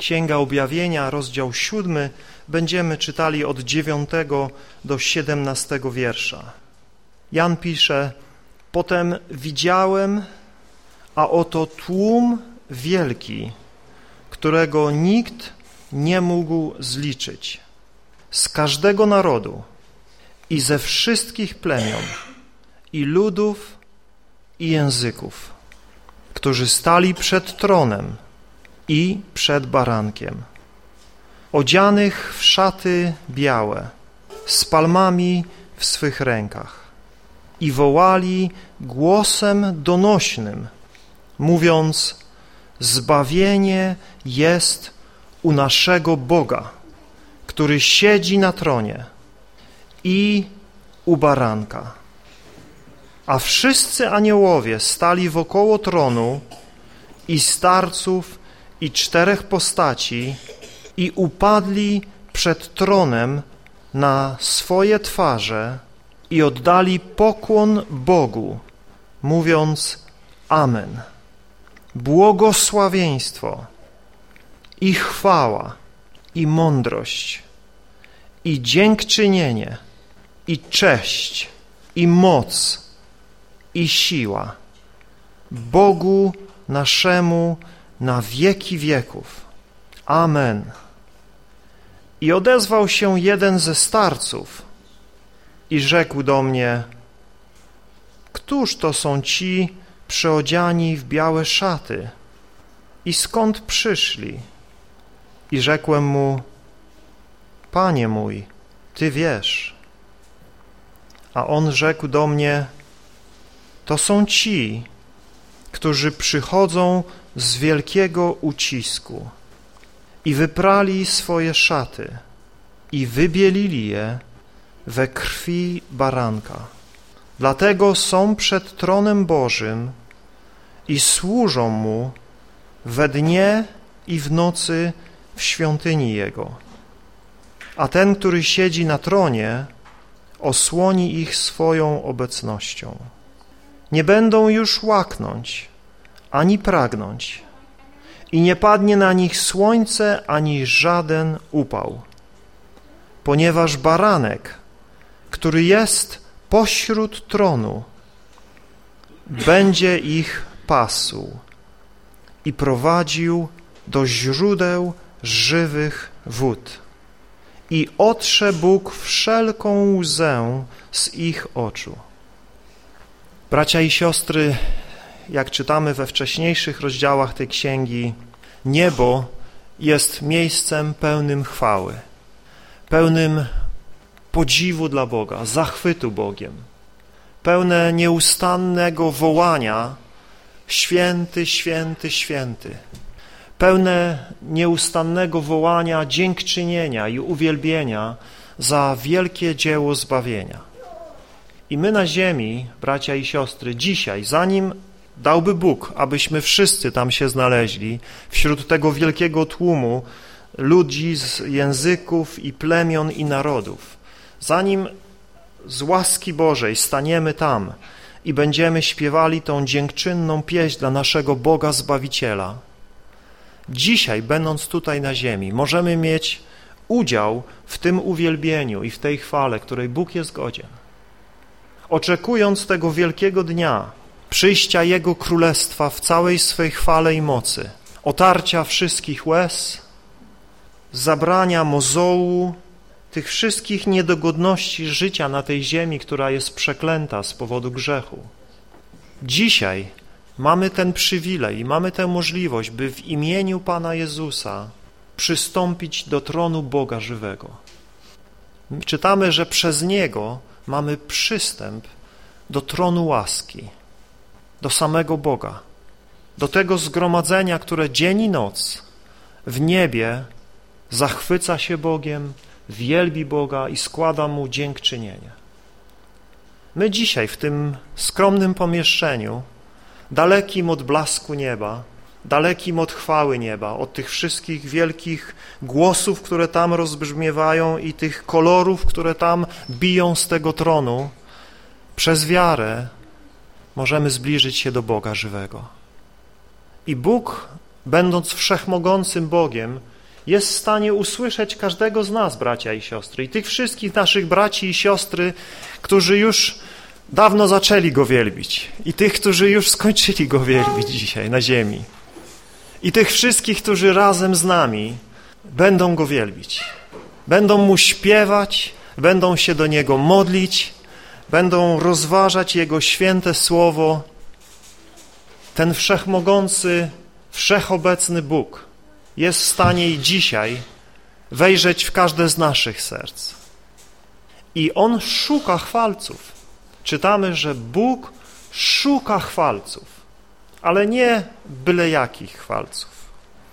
Księga Objawienia, rozdział siódmy, będziemy czytali od dziewiątego do siedemnastego wiersza. Jan pisze, potem widziałem, a oto tłum wielki, którego nikt nie mógł zliczyć, z każdego narodu i ze wszystkich plemion i ludów i języków, którzy stali przed tronem i przed barankiem, odzianych w szaty białe, z palmami w swych rękach i wołali głosem donośnym, mówiąc, zbawienie jest u naszego Boga, który siedzi na tronie i u baranka. A wszyscy aniołowie stali wokoło tronu i starców i czterech postaci i upadli przed tronem na swoje twarze i oddali pokłon Bogu, mówiąc Amen. Błogosławieństwo i chwała i mądrość i dziękczynienie i cześć i moc i siła Bogu naszemu na wieki wieków. Amen. I odezwał się jeden ze starców i rzekł do mnie, Któż to są ci przyodziani w białe szaty i skąd przyszli? I rzekłem mu, Panie mój, Ty wiesz. A on rzekł do mnie, to są ci, którzy przychodzą z wielkiego ucisku i wyprali swoje szaty i wybielili je we krwi baranka. Dlatego są przed tronem Bożym i służą Mu we dnie i w nocy w świątyni Jego. A ten, który siedzi na tronie, osłoni ich swoją obecnością. Nie będą już łaknąć, ani pragnąć. I nie padnie na nich słońce, ani żaden upał, ponieważ baranek, który jest pośród tronu, będzie ich pasł i prowadził do źródeł żywych wód. I otrze Bóg wszelką łzę z ich oczu. Bracia i siostry, jak czytamy we wcześniejszych rozdziałach tej księgi, niebo jest miejscem pełnym chwały, pełnym podziwu dla Boga, zachwytu Bogiem, pełne nieustannego wołania święty, święty, święty, pełne nieustannego wołania dziękczynienia i uwielbienia za wielkie dzieło zbawienia. I my na ziemi, bracia i siostry, dzisiaj, zanim Dałby Bóg, abyśmy wszyscy tam się znaleźli, wśród tego wielkiego tłumu ludzi z języków i plemion i narodów. Zanim z łaski Bożej staniemy tam i będziemy śpiewali tą dziękczynną pieśń dla naszego Boga Zbawiciela, dzisiaj, będąc tutaj na ziemi, możemy mieć udział w tym uwielbieniu i w tej chwale, której Bóg jest godzien. Oczekując tego wielkiego dnia, przyjścia Jego Królestwa w całej swej chwale i mocy, otarcia wszystkich łez, zabrania mozołu, tych wszystkich niedogodności życia na tej ziemi, która jest przeklęta z powodu grzechu. Dzisiaj mamy ten przywilej i mamy tę możliwość, by w imieniu Pana Jezusa przystąpić do tronu Boga żywego. Czytamy, że przez Niego mamy przystęp do tronu łaski do samego Boga, do tego zgromadzenia, które dzień i noc w niebie zachwyca się Bogiem, wielbi Boga i składa Mu dziękczynienie. My dzisiaj w tym skromnym pomieszczeniu, dalekim od blasku nieba, dalekim od chwały nieba, od tych wszystkich wielkich głosów, które tam rozbrzmiewają i tych kolorów, które tam biją z tego tronu, przez wiarę możemy zbliżyć się do Boga żywego. I Bóg, będąc wszechmogącym Bogiem, jest w stanie usłyszeć każdego z nas, bracia i siostry, i tych wszystkich naszych braci i siostry, którzy już dawno zaczęli Go wielbić i tych, którzy już skończyli Go wielbić dzisiaj na ziemi i tych wszystkich, którzy razem z nami będą Go wielbić. Będą Mu śpiewać, będą się do Niego modlić, będą rozważać Jego święte słowo. Ten wszechmogący, wszechobecny Bóg jest w stanie i dzisiaj wejrzeć w każde z naszych serc. I On szuka chwalców. Czytamy, że Bóg szuka chwalców, ale nie byle jakich chwalców,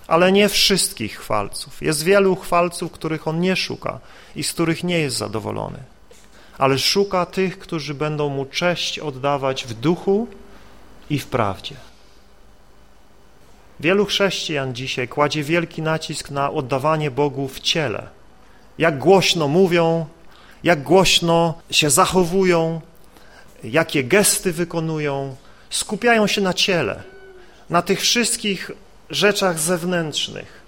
ale nie wszystkich chwalców. Jest wielu chwalców, których On nie szuka i z których nie jest zadowolony, ale szuka tych, którzy będą Mu cześć oddawać w duchu i w prawdzie. Wielu chrześcijan dzisiaj kładzie wielki nacisk na oddawanie Bogu w ciele. Jak głośno mówią, jak głośno się zachowują, jakie gesty wykonują, skupiają się na ciele, na tych wszystkich rzeczach zewnętrznych.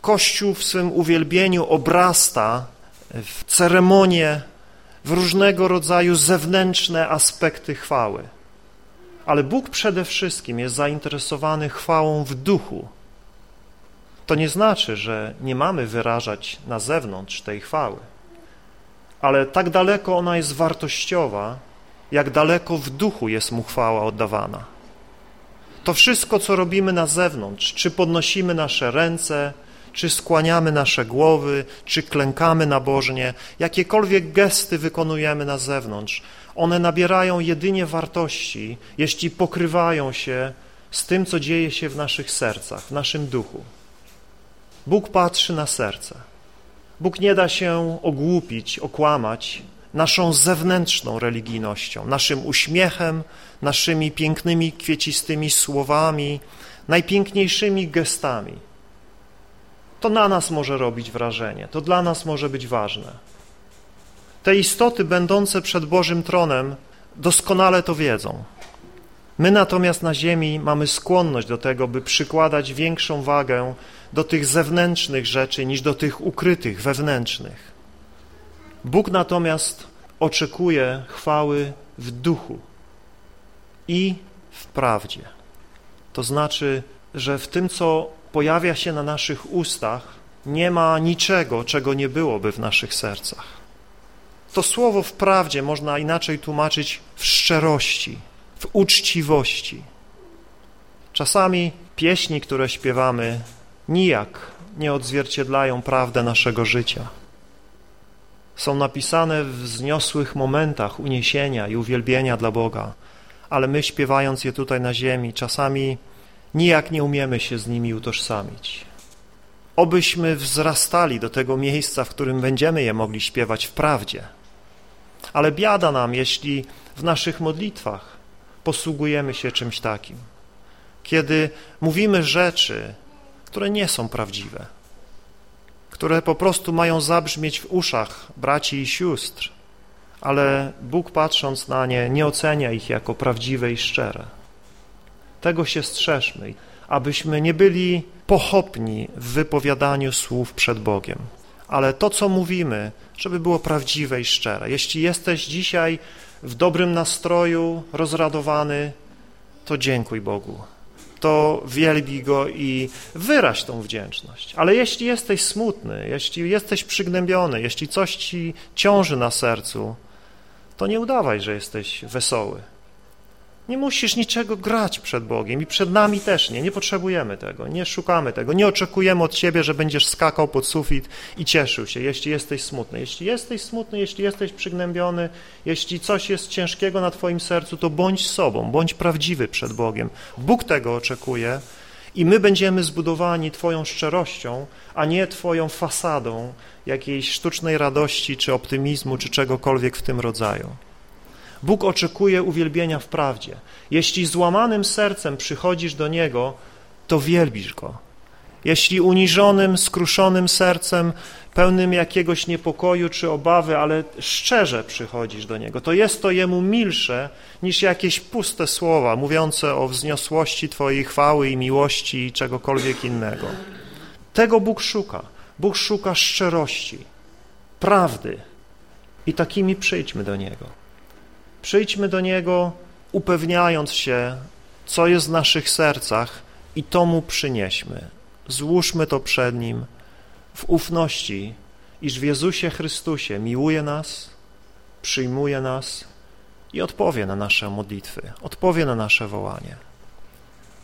Kościół w swym uwielbieniu obrasta w ceremonie, w różnego rodzaju zewnętrzne aspekty chwały. Ale Bóg przede wszystkim jest zainteresowany chwałą w duchu. To nie znaczy, że nie mamy wyrażać na zewnątrz tej chwały, ale tak daleko ona jest wartościowa, jak daleko w duchu jest mu chwała oddawana. To wszystko, co robimy na zewnątrz, czy podnosimy nasze ręce, czy skłaniamy nasze głowy, czy klękamy nabożnie, jakiekolwiek gesty wykonujemy na zewnątrz, one nabierają jedynie wartości, jeśli pokrywają się z tym, co dzieje się w naszych sercach, w naszym duchu. Bóg patrzy na serce. Bóg nie da się ogłupić, okłamać naszą zewnętrzną religijnością, naszym uśmiechem, naszymi pięknymi, kwiecistymi słowami, najpiękniejszymi gestami. To na nas może robić wrażenie, to dla nas może być ważne. Te istoty będące przed Bożym tronem doskonale to wiedzą. My natomiast na ziemi mamy skłonność do tego, by przykładać większą wagę do tych zewnętrznych rzeczy niż do tych ukrytych, wewnętrznych. Bóg natomiast oczekuje chwały w duchu i w prawdzie. To znaczy, że w tym, co pojawia się na naszych ustach, nie ma niczego, czego nie byłoby w naszych sercach. To słowo w prawdzie można inaczej tłumaczyć w szczerości, w uczciwości. Czasami pieśni, które śpiewamy, nijak nie odzwierciedlają prawdę naszego życia. Są napisane w wzniosłych momentach uniesienia i uwielbienia dla Boga, ale my śpiewając je tutaj na ziemi, czasami nijak nie umiemy się z nimi utożsamić. Obyśmy wzrastali do tego miejsca, w którym będziemy je mogli śpiewać w prawdzie. Ale biada nam, jeśli w naszych modlitwach posługujemy się czymś takim. Kiedy mówimy rzeczy, które nie są prawdziwe, które po prostu mają zabrzmieć w uszach braci i sióstr, ale Bóg patrząc na nie nie ocenia ich jako prawdziwe i szczere. Tego się strzeżmy, abyśmy nie byli pochopni w wypowiadaniu słów przed Bogiem, ale to, co mówimy, żeby było prawdziwe i szczere. Jeśli jesteś dzisiaj w dobrym nastroju, rozradowany, to dziękuj Bogu to wielbi Go i wyraź tą wdzięczność. Ale jeśli jesteś smutny, jeśli jesteś przygnębiony, jeśli coś ci ciąży na sercu, to nie udawaj, że jesteś wesoły. Nie musisz niczego grać przed Bogiem i przed nami też nie. Nie potrzebujemy tego, nie szukamy tego. Nie oczekujemy od Ciebie, że będziesz skakał pod sufit i cieszył się, jeśli jesteś smutny. Jeśli jesteś smutny, jeśli jesteś przygnębiony, jeśli coś jest ciężkiego na Twoim sercu, to bądź sobą, bądź prawdziwy przed Bogiem. Bóg tego oczekuje i my będziemy zbudowani Twoją szczerością, a nie Twoją fasadą jakiejś sztucznej radości, czy optymizmu, czy czegokolwiek w tym rodzaju. Bóg oczekuje uwielbienia w prawdzie. Jeśli złamanym sercem przychodzisz do Niego, to wielbisz Go. Jeśli uniżonym, skruszonym sercem, pełnym jakiegoś niepokoju czy obawy, ale szczerze przychodzisz do Niego, to jest to Jemu milsze niż jakieś puste słowa mówiące o wzniosłości Twojej chwały i miłości i czegokolwiek innego. Tego Bóg szuka. Bóg szuka szczerości, prawdy i takimi przyjdźmy do Niego. Przyjdźmy do Niego, upewniając się, co jest w naszych sercach i to Mu przynieśmy. Złóżmy to przed Nim w ufności, iż w Jezusie Chrystusie miłuje nas, przyjmuje nas i odpowie na nasze modlitwy, odpowie na nasze wołanie.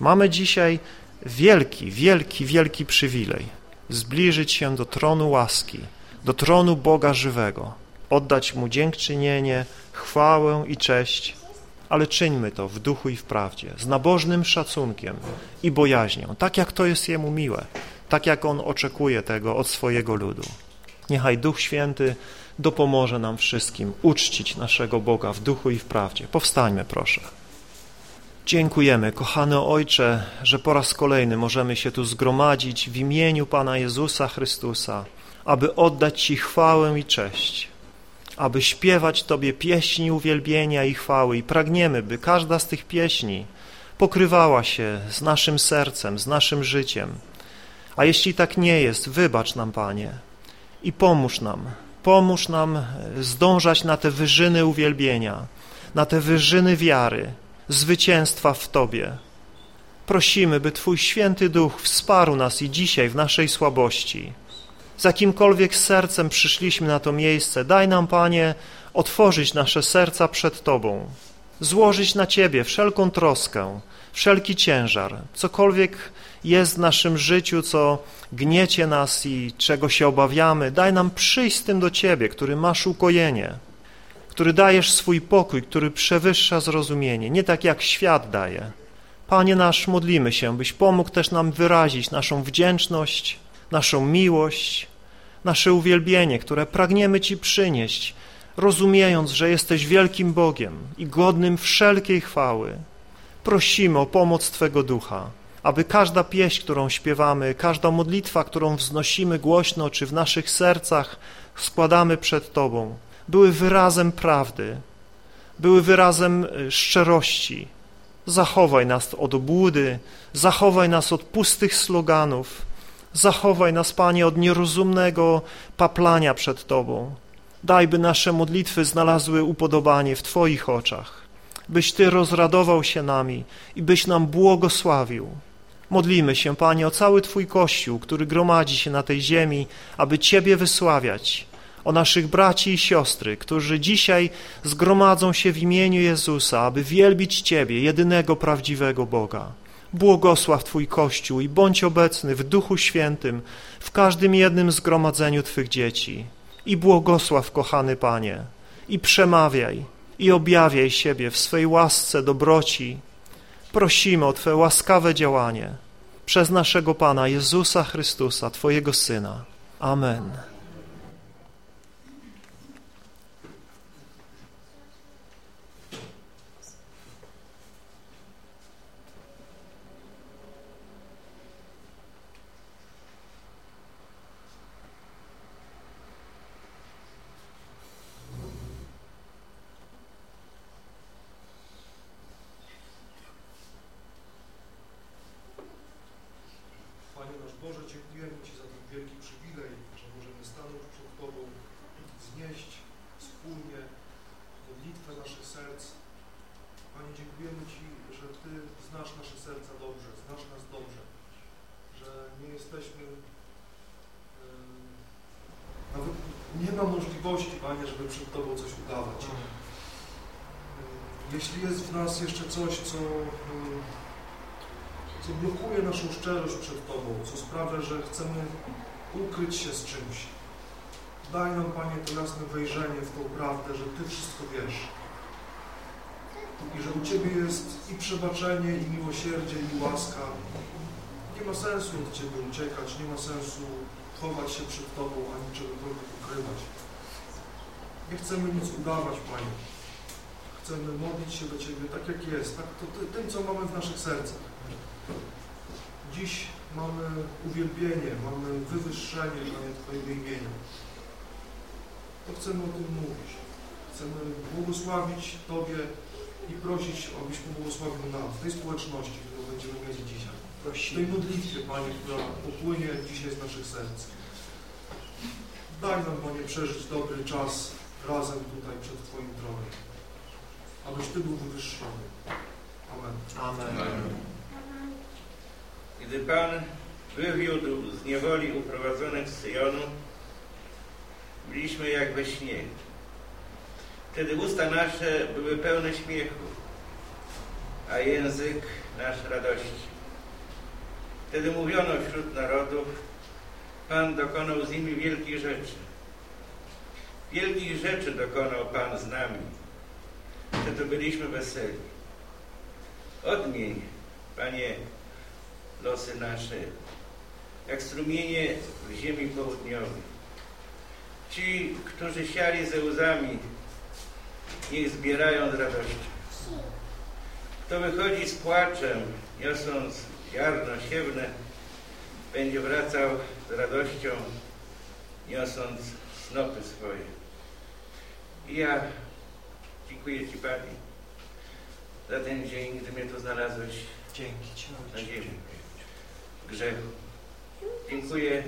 Mamy dzisiaj wielki, wielki, wielki przywilej zbliżyć się do tronu łaski, do tronu Boga żywego, oddać Mu dziękczynienie, chwałę i cześć, ale czyńmy to w duchu i w prawdzie, z nabożnym szacunkiem i bojaźnią, tak jak to jest Jemu miłe, tak jak On oczekuje tego od swojego ludu. Niechaj Duch Święty dopomoże nam wszystkim uczcić naszego Boga w duchu i w prawdzie. Powstańmy, proszę. Dziękujemy, kochany Ojcze, że po raz kolejny możemy się tu zgromadzić w imieniu Pana Jezusa Chrystusa, aby oddać Ci chwałę i cześć, aby śpiewać Tobie pieśni uwielbienia i chwały i pragniemy, by każda z tych pieśni pokrywała się z naszym sercem, z naszym życiem. A jeśli tak nie jest, wybacz nam, Panie, i pomóż nam, pomóż nam zdążać na te wyżyny uwielbienia, na te wyżyny wiary, zwycięstwa w Tobie. Prosimy, by Twój święty duch wsparł nas i dzisiaj w naszej słabości. Z jakimkolwiek sercem przyszliśmy na to miejsce, daj nam, Panie, otworzyć nasze serca przed Tobą, złożyć na Ciebie wszelką troskę, wszelki ciężar, cokolwiek jest w naszym życiu, co gniecie nas i czego się obawiamy, daj nam przyjść z tym do Ciebie, który masz ukojenie, który dajesz swój pokój, który przewyższa zrozumienie, nie tak jak świat daje. Panie nasz, modlimy się, byś pomógł też nam wyrazić naszą wdzięczność, naszą miłość, nasze uwielbienie, które pragniemy Ci przynieść, rozumiejąc, że jesteś wielkim Bogiem i godnym wszelkiej chwały. Prosimy o pomoc Twego Ducha, aby każda pieśń, którą śpiewamy, każda modlitwa, którą wznosimy głośno, czy w naszych sercach składamy przed Tobą, były wyrazem prawdy, były wyrazem y, szczerości. Zachowaj nas od obłudy, zachowaj nas od pustych sloganów, zachowaj nas, Panie, od nierozumnego paplania przed Tobą. Daj, by nasze modlitwy znalazły upodobanie w Twoich oczach, byś Ty rozradował się nami i byś nam błogosławił. Modlimy się, Panie, o cały Twój Kościół, który gromadzi się na tej ziemi, aby Ciebie wysławiać, o naszych braci i siostry, którzy dzisiaj zgromadzą się w imieniu Jezusa, aby wielbić Ciebie, jedynego prawdziwego Boga. Błogosław Twój Kościół i bądź obecny w Duchu Świętym w każdym jednym zgromadzeniu Twych dzieci. I błogosław, kochany Panie, i przemawiaj, i objawiaj siebie w swej łasce, dobroci. Prosimy o Twe łaskawe działanie przez naszego Pana Jezusa Chrystusa, Twojego Syna. Amen. Ukryć się z czymś. Daj nam, Panie, to jasne wejrzenie w tą prawdę, że Ty wszystko wiesz. I że u Ciebie jest i przebaczenie, i miłosierdzie, i łaska. Nie ma sensu od Ciebie uciekać, nie ma sensu chować się przed Tobą, ani czegokolwiek ukrywać. Nie chcemy nic udawać, Panie. Chcemy modlić się do Ciebie tak, jak jest, tak to tym, co mamy w naszych sercach. Dziś mamy uwielbienie, mamy wywyższenie Panie Twojego imienia. To chcemy o tym mówić. Chcemy błogosławić Tobie i prosić, abyś pobłogosławił nam w tej społeczności, którą będziemy mieć dzisiaj. w tej modlitwie, Panie, która popłynie dzisiaj z naszych serc. Daj nam, Panie, przeżyć dobry czas razem tutaj przed Twoim tronem, abyś Ty był wywyższony. Amen. Amen. Gdy Pan wywiódł z niewoli uprowadzonych z Syjonu, byliśmy jak we śnie. Wtedy usta nasze były pełne śmiechu, a język nasz radości. Wtedy mówiono wśród narodów, Pan dokonał z nimi wielkich rzeczy. Wielkich rzeczy dokonał Pan z nami. Wtedy byliśmy weseli. Odmień, Panie, losy nasze, jak strumienie w ziemi południowej. Ci, którzy siali ze łzami, niech zbierają z radością. Kto wychodzi z płaczem, niosąc ziarno siewne, będzie wracał z radością, niosąc snopy swoje. I ja dziękuję Ci, Panie, za ten dzień, gdy mnie tu znalazłeś Dzięki Ci, na ziemi grzechu. Dziękuję,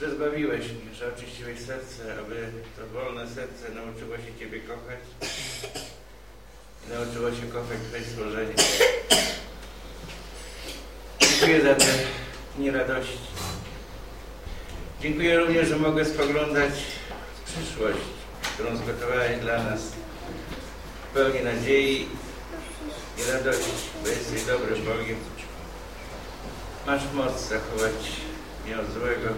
że zbawiłeś mnie, że oczyściłeś serce, aby to wolne serce nauczyło się Ciebie kochać i nauczyło się kochać Twoje stworzenie. Dziękuję za te dni radości. Dziękuję również, że mogę spoglądać przyszłość, którą zgotowałeś dla nas pełni nadziei i radości, bo jesteś dobrym Bogiem. Masz moc zachować mnie od złego.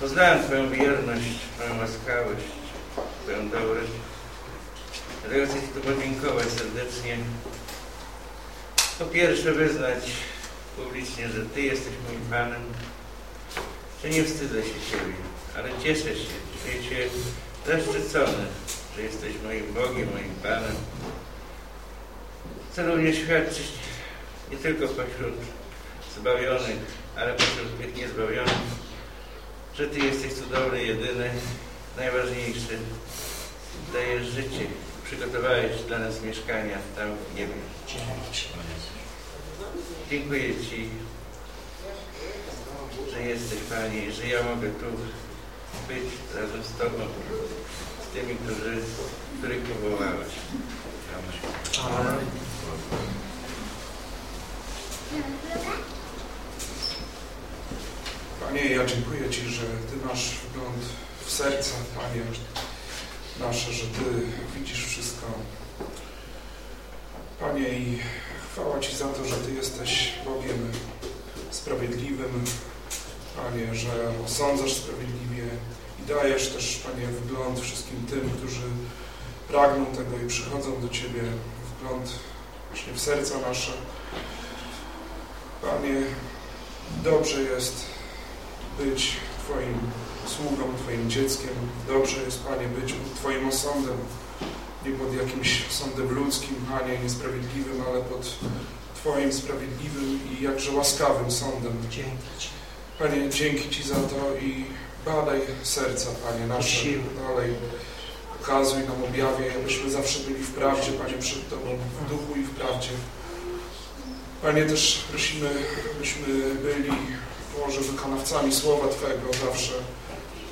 Poznałem Twoją wierność, Twoją łaskawość, Twoją dobroć. Dlatego chcę Ci tu podziękować serdecznie. Po pierwsze wyznać publicznie, że Ty jesteś moim Panem, że nie wstydzę się Ciebie, ale cieszę się, czuję Cię zaszczycony, że jesteś moim Bogiem, moim Panem. Chcę również świadczyć nie tylko pośród zbawionych, ale pośród tych niezbawionych, że Ty jesteś cudowny, jedyny, najważniejszy. Dajesz życie, przygotowałeś dla nas mieszkania tam w niebie. Dziękuję Ci, że jesteś Panie że ja mogę tu być razem z Tobą, z tymi, którzy, których powołałeś. Amen. Panie, ja dziękuję Ci, że Ty masz wgląd w serca, Panie nasze, że Ty widzisz wszystko. Panie, i chwała Ci za to, że Ty jesteś Bogiem sprawiedliwym, Panie, że osądzasz sprawiedliwie i dajesz też, Panie, wgląd wszystkim tym, którzy pragną tego i przychodzą do Ciebie, wgląd właśnie w serca nasze. Panie, dobrze jest być Twoim sługą, Twoim dzieckiem. Dobrze jest, Panie, być Twoim osądem. Nie pod jakimś sądem ludzkim, Panie, niesprawiedliwym, ale pod Twoim sprawiedliwym i jakże łaskawym sądem. Dzięki. Panie, dzięki Ci za to i badaj serca, Panie, nasze dalej. Okazuj nam, objawiaj, abyśmy zawsze byli w prawdzie, Panie, przed Tobą, w duchu i w prawdzie. Panie, też prosimy, abyśmy byli, Boże, wykonawcami Słowa Twego zawsze,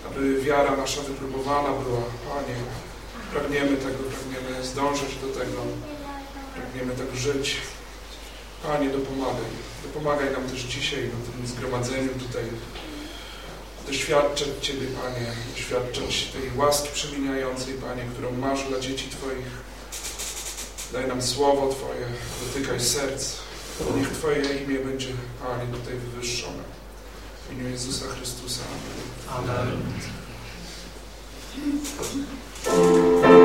aby wiara nasza wypróbowana była. Panie, pragniemy tego, pragniemy zdążyć do tego, pragniemy tak żyć. Panie, dopomagaj. Dopomagaj nam też dzisiaj na tym zgromadzeniu tutaj doświadczać Ciebie, Panie, doświadczać tej łaski przemieniającej, Panie, którą masz dla dzieci Twoich. Daj nam słowo Twoje, dotykaj serc. Niech Twoje imię będzie, Panie, tutaj wywyższone. W imieniu Jezusa Chrystusa. Amen. Amen.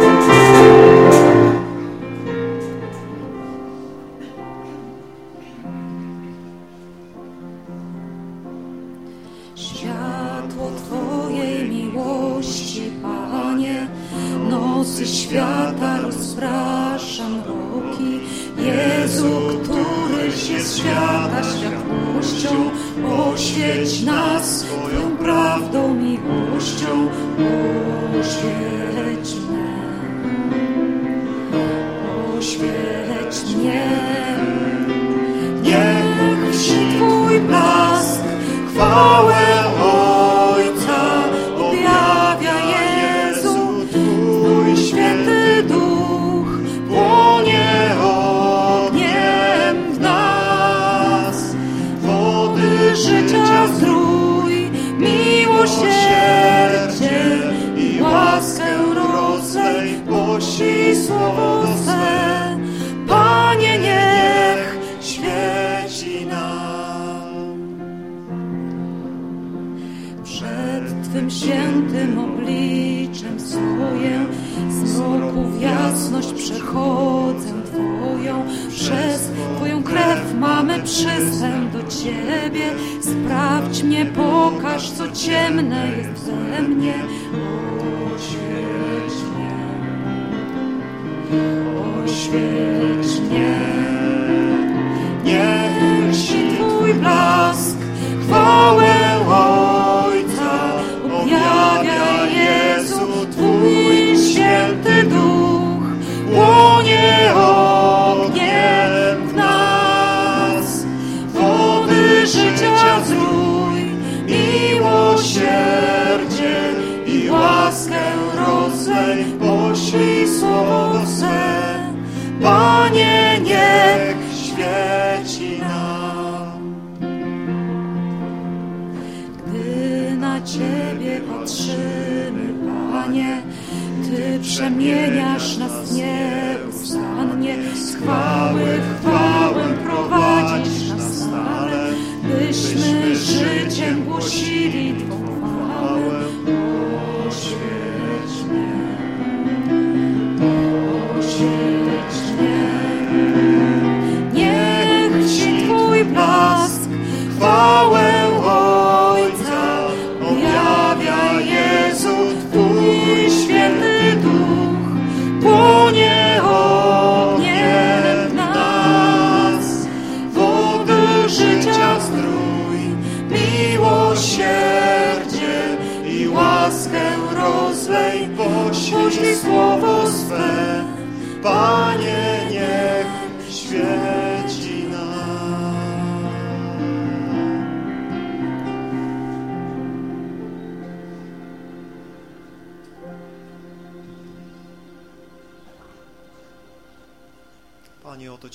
świata światłością, oświeć nas swoją prawdą, miłością, oświeć mnie, oświeć mnie. Niech się Twój blask chwała przyzwę do Ciebie, sprawdź mnie, pokaż, co ciemne jest we mnie. Oświeć mnie, oświeć mnie, niech się Twój blask chwałę Ojca objawia Jezu, Twój święty Duch, łonie Ojca. Panie, niech świeci nam. Gdy na Ciebie patrzymy, Panie, Ty przemieniasz nas nieustannie, z chwały chwałę prowadzisz nas stale, byśmy życiem głosili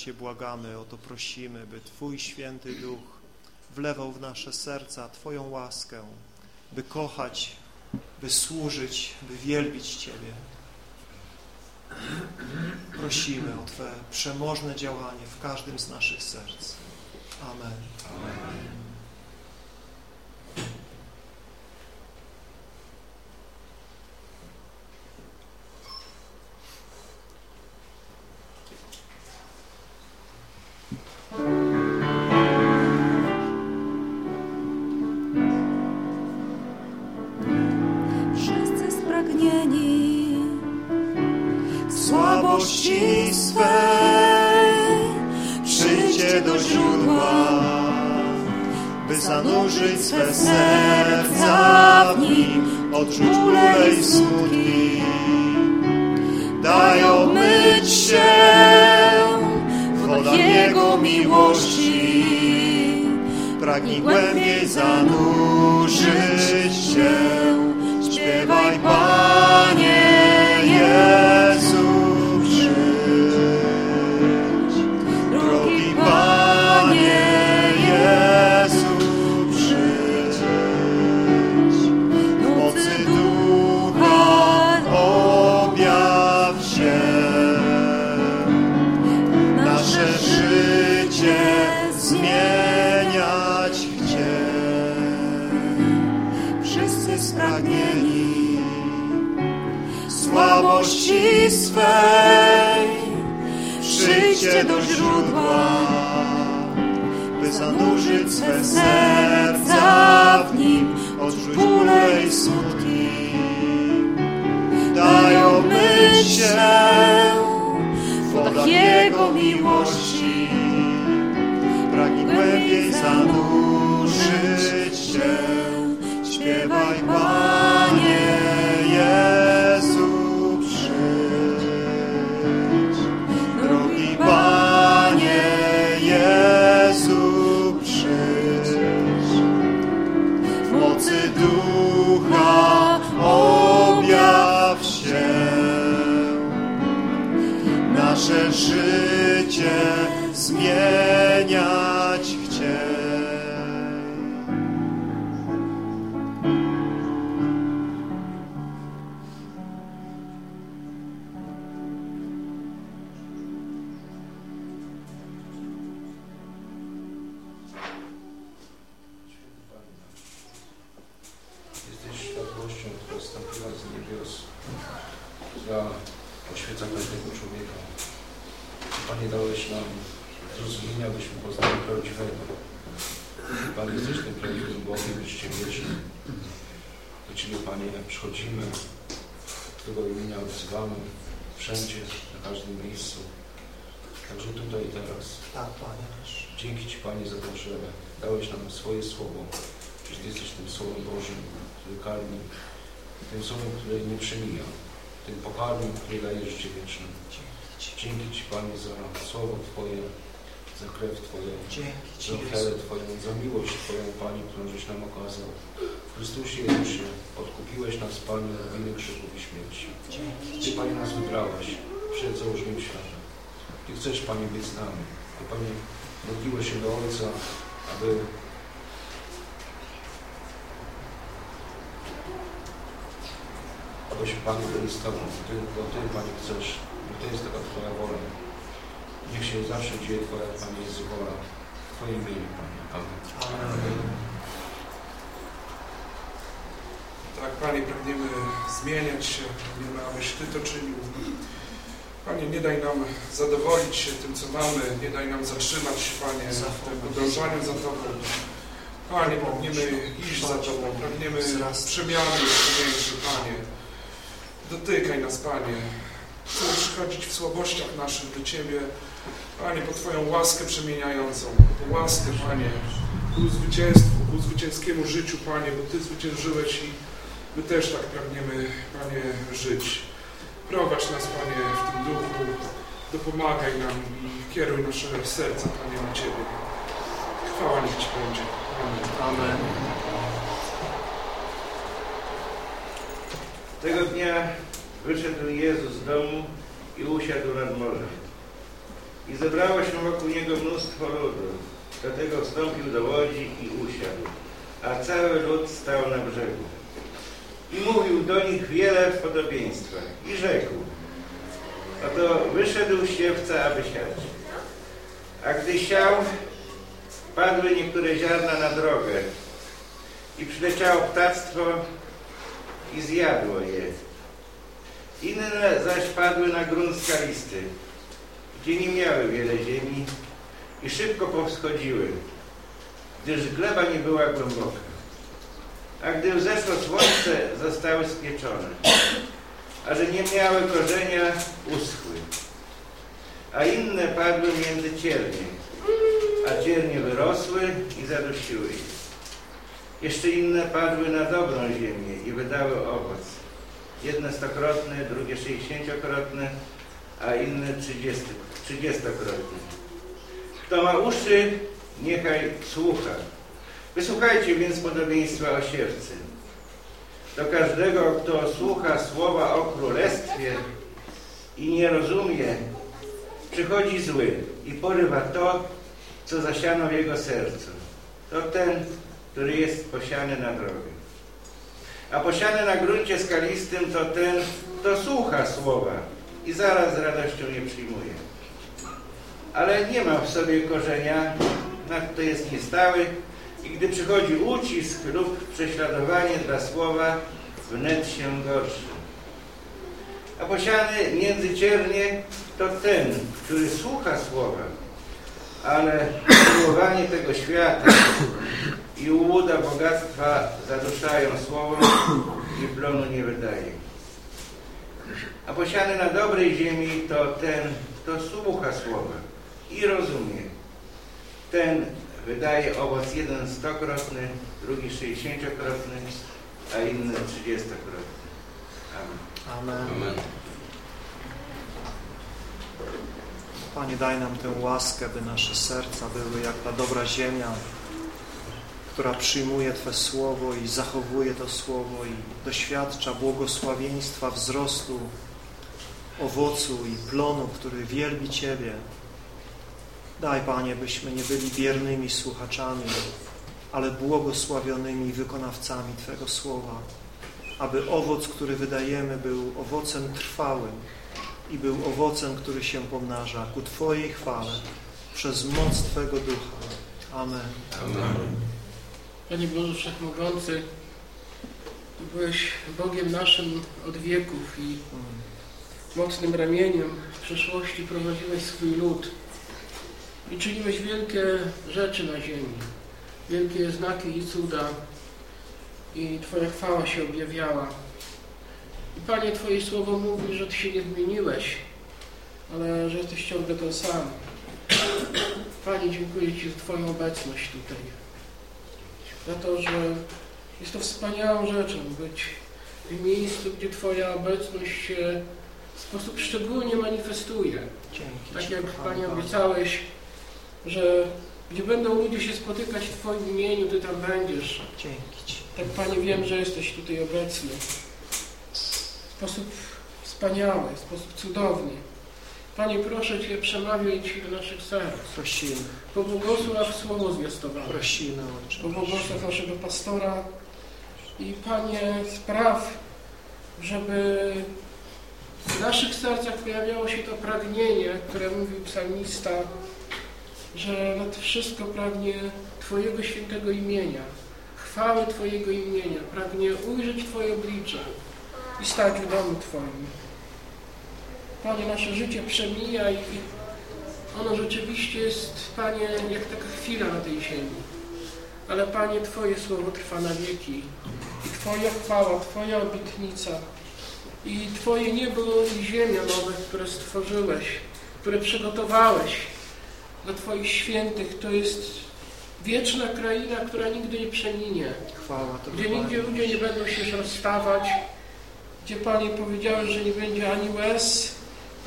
Cię błagamy, o to prosimy, by Twój święty duch wlewał w nasze serca Twoją łaskę, by kochać, by służyć, by wielbić Ciebie. Prosimy o Twe przemożne działanie w każdym z naszych serc. Amen. Amen. Chrystusie Jezusie odkupiłeś nas, Panie, od winy grzechów i śmierci. Ty, Panie, nas wybrałeś przed założeniem świata. Ty chcesz, Panie, być z nami. Ty, Panie, modliłeś się do Ojca, aby abyśmy, Panie, byli z Tobą. Ty, bo Ty, Panie, chcesz, bo to jest taka Twoja wola. Niech się zawsze dzieje Twoja, Panie, Jezu, wola. W Twoim imieniu, Panie. Amen. Amen. Tak, Panie, pragniemy zmieniać się, pragniemy, abyś Ty to czynił. Panie, nie daj nam zadowolić się tym, co mamy, nie daj nam zatrzymać się, Panie, w tym podążaniu za Tobą. Panie, pragniemy iść za Tobą, pragniemy przemiany większe, Panie. Dotykaj nas, Panie. Chcemy przychodzić w słabościach naszych do Ciebie, Panie, po Twoją łaskę przemieniającą, po łaskę, Panie, ku zwycięstwu, ku zwycięskiemu życiu, Panie, bo Ty zwyciężyłeś i my też tak pragniemy, Panie, żyć. Prowadź nas, Panie, w tym duchu, dopomagaj nam i kieruj nasze serca, Panie, na Ciebie. Chwała niech Ci będzie. Amen. Amen. Tego dnia wyszedł Jezus z domu i usiadł nad morzem. I zebrało się wokół Niego mnóstwo ludu. Dlatego wstąpił do łodzi i usiadł, a cały lud stał na brzegu. I mówił do nich wiele w podobieństwach. I rzekł, oto wyszedł siewca, aby siać. A gdy siał, padły niektóre ziarna na drogę i przyleciało ptactwo i zjadło je. Inne zaś padły na grunt skalisty, gdzie nie miały wiele ziemi i szybko powschodziły, gdyż gleba nie była głęboka. A gdy wzeszło słońce, zostały spieczone, a że nie miały korzenia, uschły. A inne padły między ciernie, a ciernie wyrosły i zadusiły je. Jeszcze inne padły na dobrą ziemię i wydały owoc. Jedne stokrotne, drugie sześćdziesięciokrotne, a inne trzydziestokrotne. Kto ma uszy, niechaj słucha. Wysłuchajcie więc podobieństwa o siewcy. Do każdego, kto słucha słowa o królestwie i nie rozumie, przychodzi zły i porywa to, co zasiano w jego sercu. To ten, który jest posiany na drogę. A posiany na gruncie skalistym to ten, kto słucha słowa i zaraz z radością je przyjmuje. Ale nie ma w sobie korzenia, na to jest niestały i gdy przychodzi ucisk lub prześladowanie dla słowa, wnet się gorszy. A posiany między ciernie to ten, który słucha słowa, ale miłowanie tego świata i ułuda bogactwa zaduszają słowo i plonu nie wydaje. A posiany na dobrej ziemi to ten, kto słucha słowa i rozumie. Ten wydaje owoc jeden stokrotny, drugi sześćdziesięciokrotny, a inny trzydziestokrotny. Amen. Amen. Amen. Panie, daj nam tę łaskę, by nasze serca były jak ta dobra ziemia, która przyjmuje Twe słowo i zachowuje to słowo i doświadcza błogosławieństwa, wzrostu, owocu i plonu, który wielbi Ciebie. Daj, Panie, byśmy nie byli biernymi słuchaczami, ale błogosławionymi wykonawcami Twego Słowa, aby owoc, który wydajemy, był owocem trwałym i był owocem, który się pomnaża ku Twojej chwale przez moc Twego Ducha. Amen. Amen. Panie Boże Wszechmogący, Ty byłeś Bogiem naszym od wieków i mocnym ramieniem w przeszłości prowadziłeś swój lud i czyniłeś wielkie rzeczy na ziemi, wielkie znaki i cuda i Twoja chwała się objawiała. I Panie, Twoje słowo mówi, że Ty się nie zmieniłeś, ale że jesteś ciągle ten sam. Panie, dziękuję Ci za Twoją obecność tutaj. Za to, że jest to wspaniałą rzeczą być w miejscu, gdzie Twoja obecność się w sposób szczególnie manifestuje. Dzięki Tak jak Panie. obiecałeś, że gdzie będą ludzie się spotykać w Twoim imieniu, Ty tam będziesz. Dzięki Ci. Tak Panie wiem, że jesteś tutaj obecny. W sposób wspaniały, w sposób cudowny. Panie, proszę Cię, przemawiaj Ci do naszych serc. Prosimy, Pobłogosław słowo zwiastowane. prosimy, Ojcze. Pobłogosław naszego pastora i Panie spraw, żeby w naszych sercach pojawiało się to pragnienie, które mówił psalmista, że nad wszystko pragnie Twojego świętego imienia, chwały Twojego imienia, pragnie ujrzeć Twoje oblicze i stać w domu Twoim. Panie, nasze życie przemija i ono rzeczywiście jest, Panie, jak taka chwila na tej ziemi. Ale Panie, Twoje słowo trwa na wieki. I Twoja chwała, Twoja obietnica i Twoje niebo i ziemia nowe, które stworzyłeś, które przygotowałeś dla Twoich świętych, to jest wieczna kraina, która nigdy nie przeminie. Chwała Tobie, Gdzie nigdzie Panie. ludzie nie będą się rozstawać, gdzie Panie powiedziałeś, że nie będzie ani łez,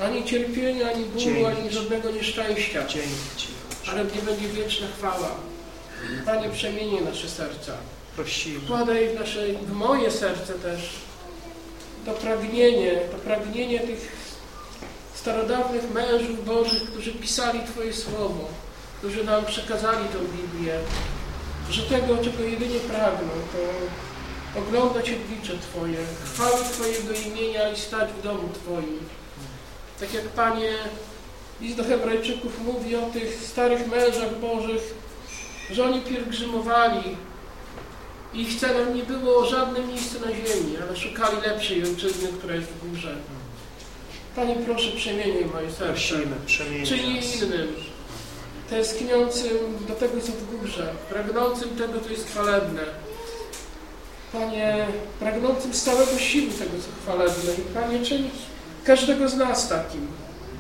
ani cierpienia, ani bólu, Dzięki ani żadnego nieszczęścia Ojcze. ale gdzie będzie wieczna chwała. Panie, przemienie nasze serca. Prosimy, Wkładaj w, nasze, w moje serce też to pragnienie, to pragnienie tych starodawnych mężów Bożych, którzy pisali Twoje Słowo, którzy nam przekazali tę Biblię, że tego, czego jedynie pragną, to oglądać oblicze Twoje, chwały Twojego imienia i stać w domu Twoim. Tak jak Panie, list do Hebrajczyków mówi o tych starych mężach Bożych, że oni pielgrzymowali i ich celem nie było żadne miejsce na ziemi, ale szukali lepszej ojczyzny, która jest w górze. Panie, proszę, przemieniaj moje serce. prosimy, przemień Czyni nas. innym, tęskniącym do tego, co w górze, pragnącym tego, co jest chwalebne. Panie, pragnącym z całego siły tego, co chwalebne. I Panie, czyń każdego z nas takim.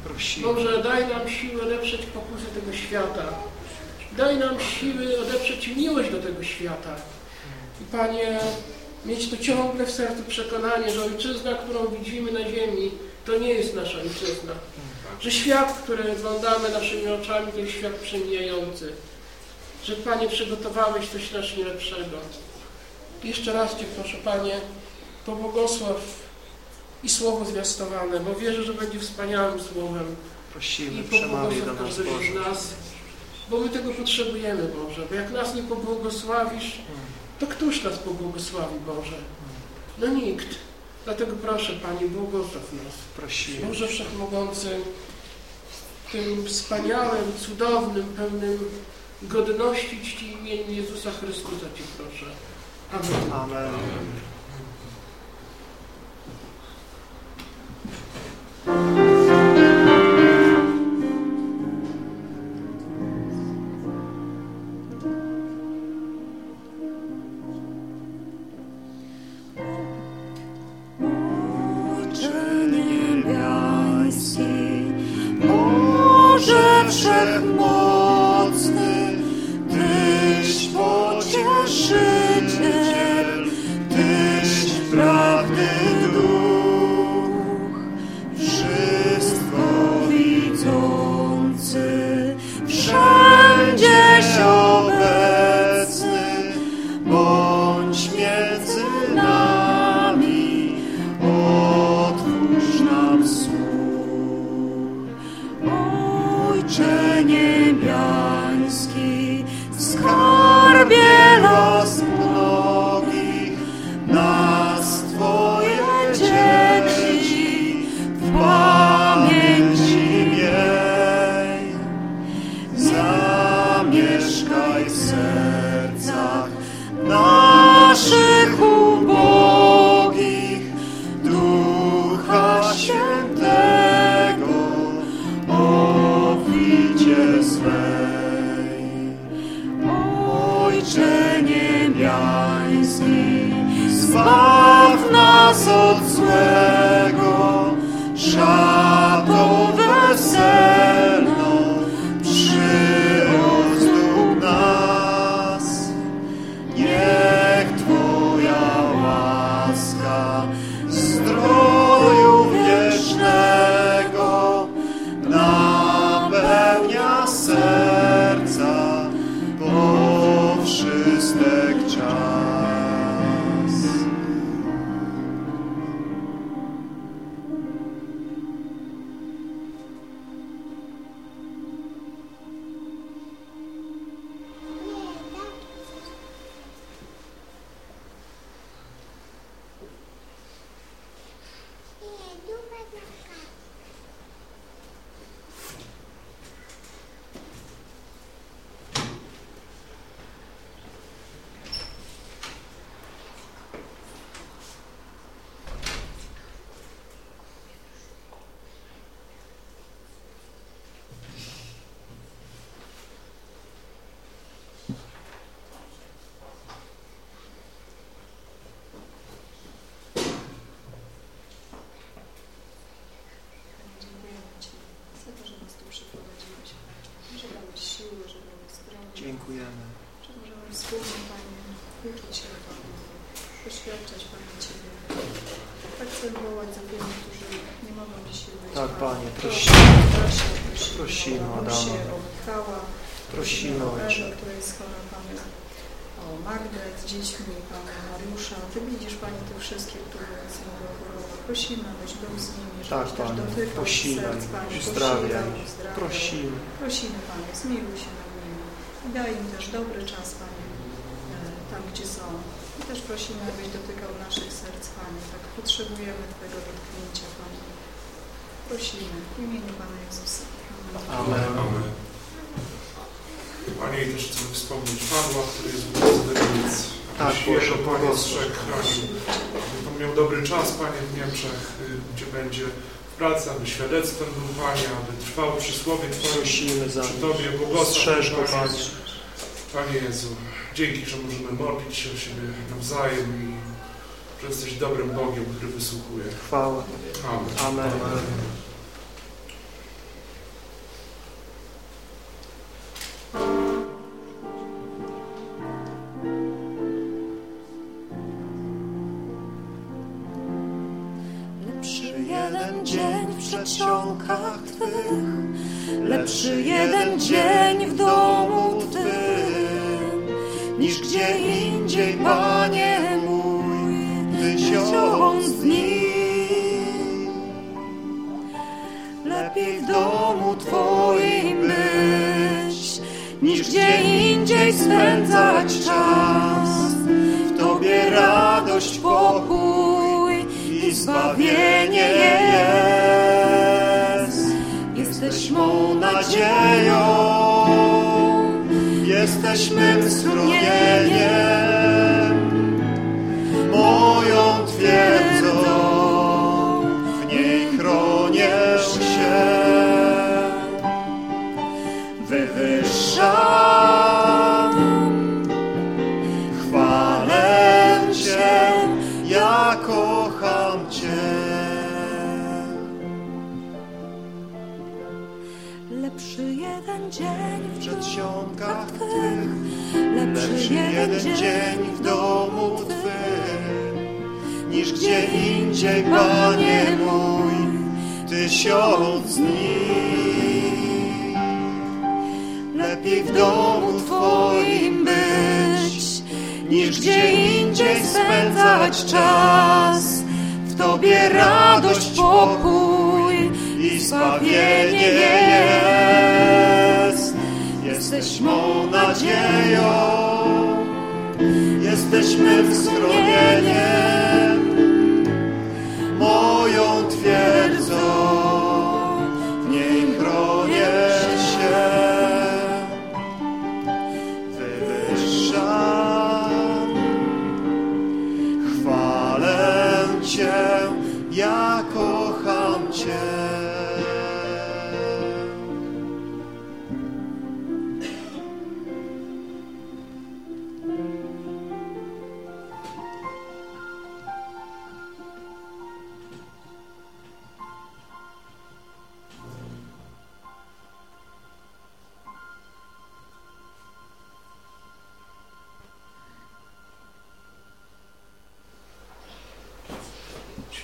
Prosimy, Boże, daj nam siłę odeprzeć pokusy tego świata. Daj nam siły odeprzeć miłość do tego świata. I Panie, mieć to ciągle w sercu przekonanie, że ojczyzna, którą widzimy na ziemi, to nie jest nasza ojczyzna. Że świat, który oglądamy naszymi oczami, to jest świat przemijający. Że Panie, przygotowałeś coś znacznie lepszego. Jeszcze raz Cię proszę, Panie, pobłogosław i słowo zwiastowane, bo wierzę, że będzie wspaniałym słowem. prosimy, I przemawiaj do pobłogosław nas, Boże. z nas, bo my tego potrzebujemy, Boże. Bo jak nas nie pobłogosławisz, to któż nas pobłogosławi, Boże? No nikt. Dlatego proszę, Panie, błogosław nas. Prosimy, Boże Wszechmogący, tym wspaniałym, cudownym, pełnym godności czci imieniu Jezusa Chrystusa Cię proszę. Amen. Amen. Ojcze Tak chcę wołać za tymi, którzy nie mogą dzisiaj być. Tak, Panie, prosimy. prosimy. Prosimy, Prosimy, o Adama. Anusię, o Michała, Prosimy, o Ojcze. Która jest chora, Panie, o Magdę z dziećmi, Panie, Mariusza. Ty widzisz, Panie, tych wszystkich, którzy są chorować. Prosimy, abyś był z nimi, żebyś Tak, też Panie, dotykał ich posilaj, serc, Panie, uzdrawiaj, prosimy. Prosimy, Panie, zmiłuj się nad nimi i daj im też dobry czas, Panie, e, tam, gdzie są. I też prosimy, abyś dotykał naszych serc, Panie. Tak potrzebujemy Twojego dotknięcia, Panie. Prosimy w imieniu Pana Jezusa. Amen. Amen. Amen. Panie, i też chcę wspomnieć Pawła, który jest w Niemiec. Tak, proszę, Panie, strzegł, chronił. Aby Pan miał dobry czas, Panie, w Niemczech, y, gdzie będzie w pracy, aby świadectwem był, Panie, aby trwało przysłowie Twoje przy. Tobie, błogosław, Panie. Panie. Panie Jezu, dzięki, że możemy modlić się o siebie nawzajem i że jesteś dobrym Bogiem, który wysłuchuje. Chwała. Amen. Amen. Lepszy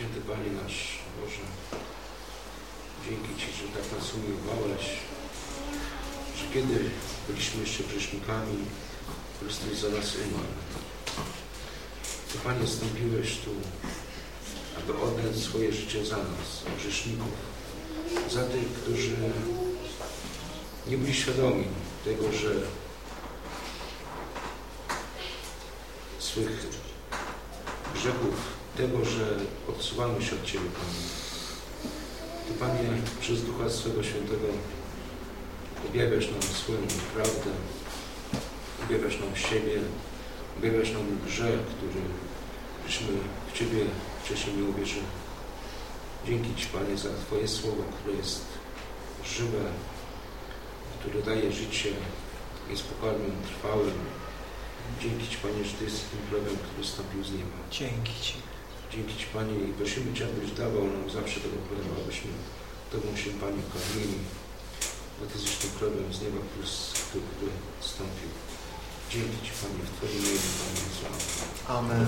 Święty Panie nasz Boże, dzięki Ci, że tak nas umiłowałeś, że kiedy byliśmy jeszcze grzesznikami, Chrystus za nas umarł. Ty Panie stąpiłeś tu, aby oddać swoje życie za nas, grzeszników, za tych, którzy nie byli świadomi tego, że swych grzechów, tego, że odsuwamy się od Ciebie, Panie. Ty, Panie, przez Ducha swego Świętego objawiasz nam swoją prawdę, objawiasz nam siebie, objawiasz nam grzech, który żeśmy w Ciebie wcześniej nie uwierzyli. Dzięki Ci, Panie, za Twoje słowo, które jest żywe, które daje życie, jest pokarmem trwałym. Dzięki Ci, Panie, że Ty jesteś tym chlebem, który stąpił z nieba. Dzięki Ci. Dzięki Ci, Panie, i prosimy Cię, abyś dawał nam zawsze tego chleba, abyśmy Tobą się, Panie, karmili, bo Ty jesteś tym chlebem z nieba, który, który, stąpił. Dzięki Ci, Panie, w Twoim imieniu, Panie Jezu. Amen. Amen.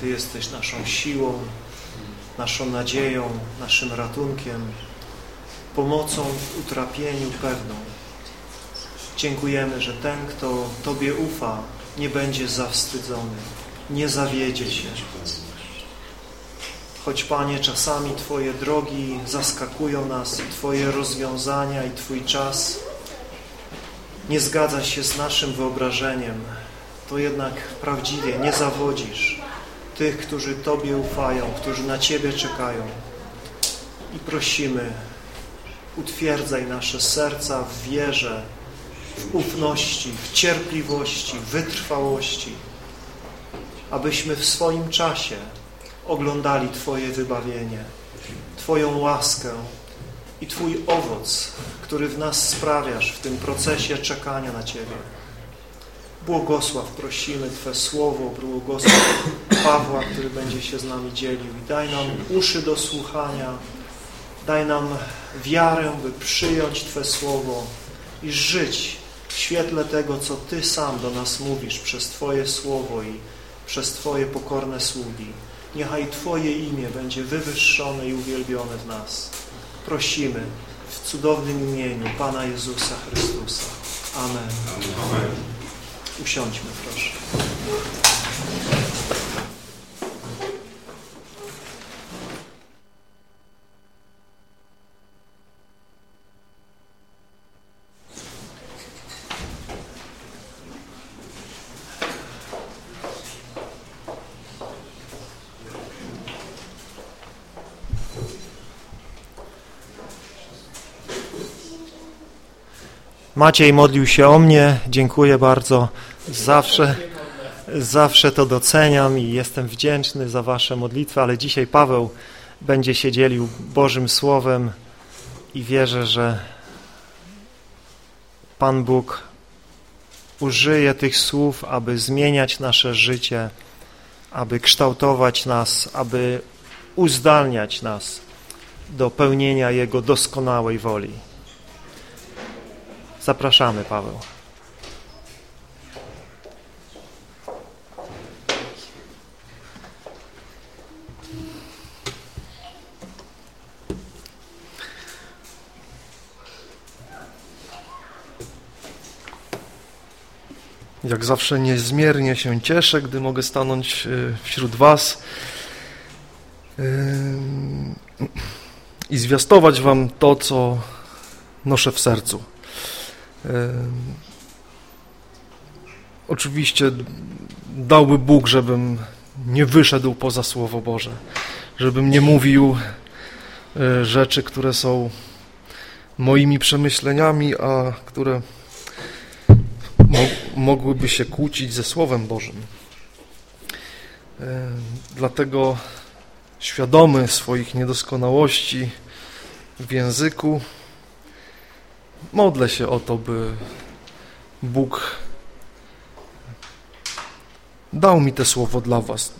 Ty jesteś naszą siłą, naszą nadzieją, naszym ratunkiem, pomocą w utrapieniu pewną. Dziękujemy, że ten, kto Tobie ufa, nie będzie zawstydzony, nie zawiedzie się. Choć, Panie, czasami Twoje drogi zaskakują nas, Twoje rozwiązania i Twój czas nie zgadza się z naszym wyobrażeniem, to jednak prawdziwie nie zawodzisz tych, którzy Tobie ufają, którzy na Ciebie czekają. i prosimy, utwierdzaj nasze serca w wierze, w ufności, w cierpliwości, w wytrwałości, abyśmy w swoim czasie oglądali Twoje wybawienie, Twoją łaskę i Twój owoc, który w nas sprawiasz w tym procesie czekania na Ciebie. Błogosław, prosimy Twe słowo, błogosław Pawła, który będzie się z nami dzielił i daj nam uszy do słuchania, daj nam wiarę, by przyjąć Twe słowo i żyć w świetle tego, co Ty sam do nas mówisz przez Twoje słowo i przez Twoje pokorne sługi. Niechaj Twoje imię będzie wywyższone i uwielbione w nas. Prosimy w cudownym imieniu Pana Jezusa Chrystusa. Amen. Amen. Usiądźmy, proszę. Maciej modlił się o mnie, dziękuję bardzo. Zawsze, zawsze to doceniam i jestem wdzięczny za Wasze modlitwy, ale dzisiaj Paweł będzie się dzielił Bożym Słowem i wierzę, że Pan Bóg użyje tych słów, aby zmieniać nasze życie, aby kształtować nas, aby uzdalniać nas do pełnienia Jego doskonałej woli. Zapraszamy, Paweł. Jak zawsze niezmiernie się cieszę, gdy mogę stanąć y, wśród Was y, i zwiastować Wam to, co noszę w sercu. Oczywiście dałby Bóg, żebym nie wyszedł poza Słowo Boże, żebym nie mówił rzeczy, które są moimi przemyśleniami, a które mogłyby się kłócić ze Słowem Bożym. E, dlatego świadomy swoich niedoskonałości w języku, modlę się o to, by Bóg dał mi te słowo dla Was.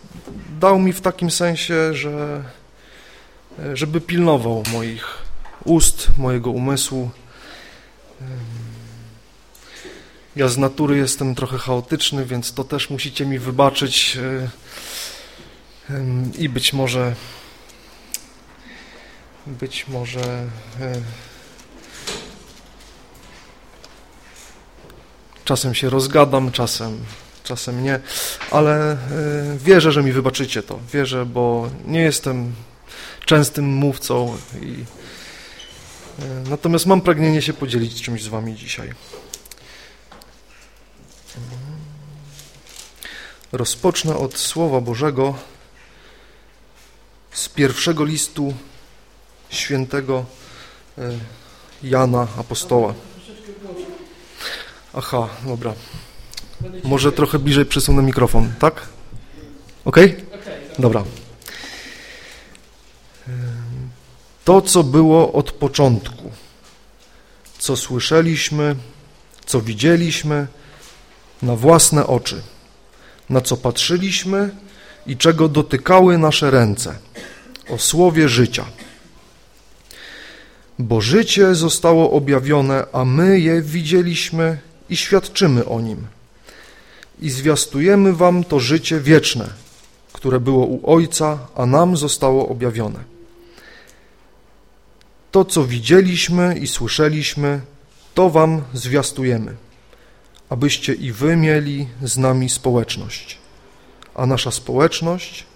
Dał mi w takim sensie, że żeby pilnował moich ust, mojego umysłu, ja z natury jestem trochę chaotyczny, więc to też musicie mi wybaczyć i być może być może czasem się rozgadam, czasem czasem nie, ale e, wierzę, że mi wybaczycie to. Wierzę, bo nie jestem częstym mówcą i natomiast mam pragnienie się podzielić czymś z wami dzisiaj. Rozpocznę od Słowa Bożego z pierwszego listu świętego e, Jana Apostoła. Aha, dobra. Może trochę bliżej przesunę mikrofon, tak? Ok? Dobra. To, co było od początku, co słyszeliśmy, co widzieliśmy na własne oczy – na co patrzyliśmy i czego dotykały nasze ręce, o słowie życia. Bo życie zostało objawione, a my je widzieliśmy i świadczymy o nim. I zwiastujemy wam to życie wieczne, które było u Ojca, a nam zostało objawione. To, co widzieliśmy i słyszeliśmy, to wam zwiastujemy abyście i wy mieli z nami społeczność. A nasza społeczność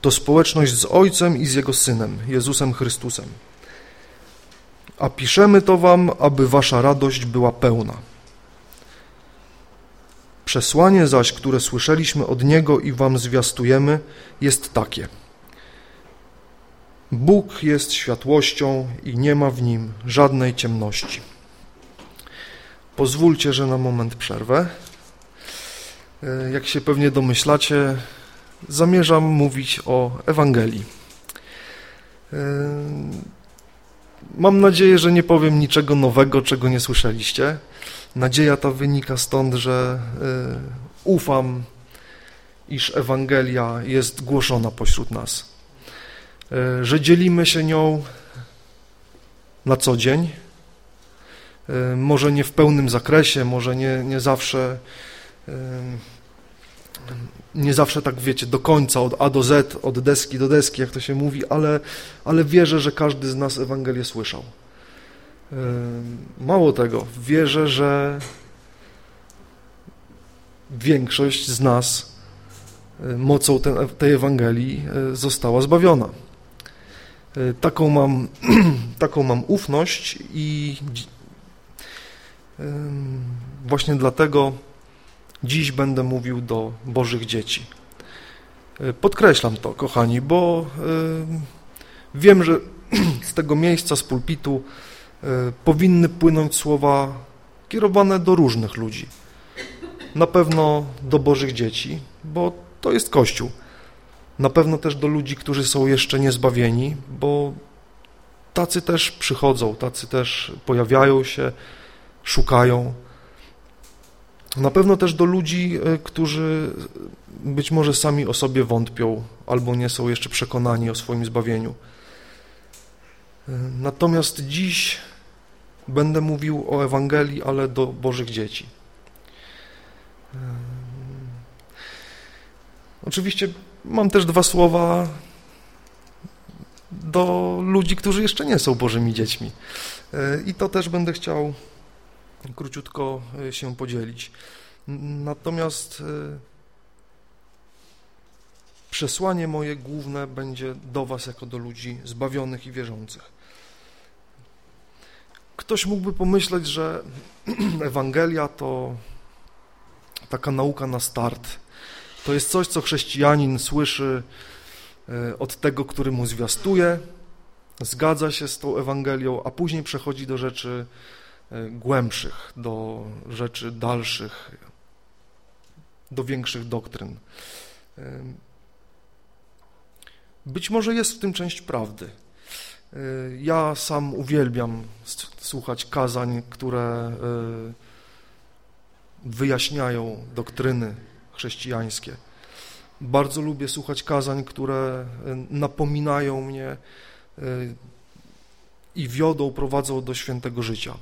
to społeczność z Ojcem i z Jego Synem, Jezusem Chrystusem. A piszemy to wam, aby wasza radość była pełna. Przesłanie zaś, które słyszeliśmy od Niego i wam zwiastujemy, jest takie. Bóg jest światłością i nie ma w nim żadnej ciemności. Pozwólcie, że na moment przerwę. E, jak się pewnie domyślacie, zamierzam mówić o Ewangelii. E, mam nadzieję, że nie powiem niczego nowego, czego nie słyszeliście. Nadzieja ta wynika stąd, że e, ufam, iż Ewangelia jest głoszona pośród nas, że dzielimy się nią na co dzień, może nie w pełnym zakresie, może nie, nie zawsze nie zawsze tak wiecie do końca, od A do Z, od deski do deski, jak to się mówi, ale, ale wierzę, że każdy z nas Ewangelię słyszał. Mało tego, wierzę, że większość z nas mocą tej Ewangelii została zbawiona. Taką mam, taką mam ufność i właśnie dlatego Dziś będę mówił do Bożych dzieci. Podkreślam to, kochani, bo wiem, że z tego miejsca, z pulpitu powinny płynąć słowa kierowane do różnych ludzi. Na pewno do Bożych dzieci, bo to jest Kościół. Na pewno też do ludzi, którzy są jeszcze niezbawieni, bo tacy też przychodzą, tacy też pojawiają się, szukają. Na pewno też do ludzi, e, którzy być może sami o sobie wątpią albo nie są jeszcze przekonani o swoim zbawieniu. E, natomiast dziś będę mówił o Ewangelii, ale do Bożych dzieci. E, oczywiście mam też dwa słowa do ludzi, którzy jeszcze nie są Bożymi dziećmi. I to też będę chciał króciutko e, się podzielić. Natomiast e, przesłanie moje główne będzie do Was jako do ludzi zbawionych i wierzących. Ktoś mógłby pomyśleć, że Ewangelia to taka nauka na start. To jest coś, co chrześcijanin słyszy e, od tego, który mu zwiastuje, zgadza się z tą Ewangelią, a później przechodzi do rzeczy E, głębszych, do rzeczy dalszych, do większych doktryn. E, być może jest w tym część prawdy. Ja sam uwielbiam słuchać kazań, które wyjaśniają doktryny chrześcijańskie. Bardzo lubię słuchać kazań, które napominają mnie i wiodą, prowadzą do świętego życia.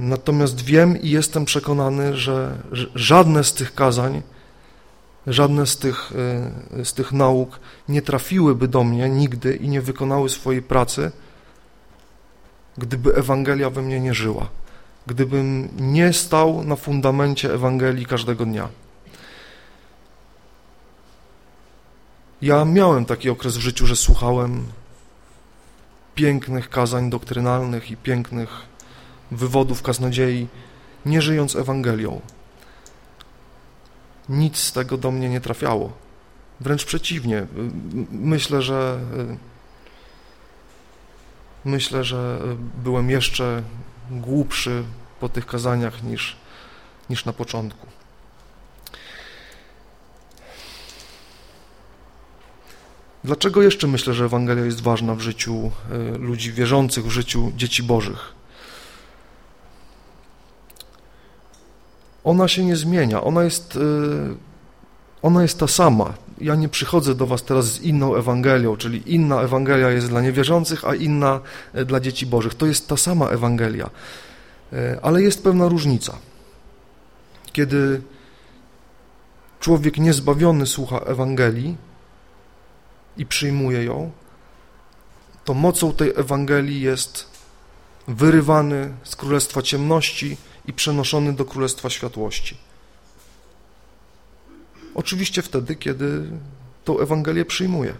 Natomiast wiem i jestem przekonany, że żadne z tych kazań, żadne z tych, e, z tych nauk nie trafiłyby do mnie nigdy i nie wykonały swojej pracy, gdyby Ewangelia we mnie nie żyła, gdybym nie stał na fundamencie Ewangelii każdego dnia. Ja miałem taki okres w życiu, że słuchałem pięknych kazań doktrynalnych i pięknych wywodów kaznodziei, nie żyjąc Ewangelią. Nic z tego do mnie nie trafiało. Wręcz przeciwnie. Myślę, że myślę, że byłem jeszcze głupszy po tych kazaniach niż, niż na początku. Dlaczego jeszcze myślę, że Ewangelia jest ważna w życiu e, ludzi wierzących, w życiu dzieci Bożych? ona się nie zmienia, ona jest, y, ona jest ta sama. Ja nie przychodzę do Was teraz z inną Ewangelią, czyli inna Ewangelia jest dla niewierzących, a inna e, dla dzieci bożych. To jest ta sama Ewangelia, e, ale jest pewna różnica. Kiedy człowiek niezbawiony słucha Ewangelii i przyjmuje ją, to mocą tej Ewangelii jest wyrywany z królestwa ciemności i przenoszony do Królestwa Światłości. Oczywiście wtedy, kiedy tą Ewangelię przyjmuje.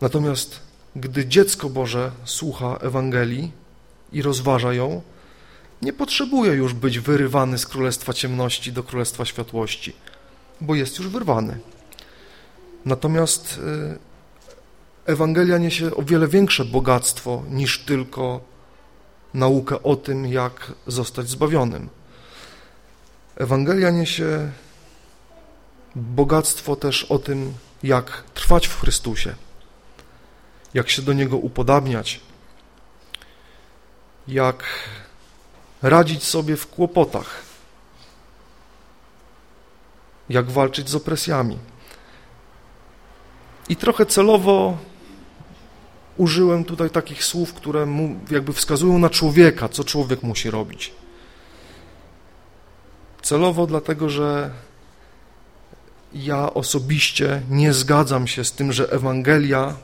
Natomiast gdy dziecko Boże słucha Ewangelii i rozważa ją, nie potrzebuje już być wyrywany z Królestwa Ciemności do Królestwa Światłości, bo jest już wyrwany. Natomiast y, Ewangelia niesie o wiele większe bogactwo niż tylko naukę o tym, jak zostać zbawionym. Ewangelia niesie bogactwo też o tym, jak trwać w Chrystusie, jak się do Niego upodabniać, jak radzić sobie w kłopotach, jak walczyć z opresjami. I trochę celowo użyłem tutaj takich słów, które jakby wskazują na człowieka, co człowiek musi robić. Celowo dlatego, że ja osobiście nie zgadzam się z tym, że Ewangelia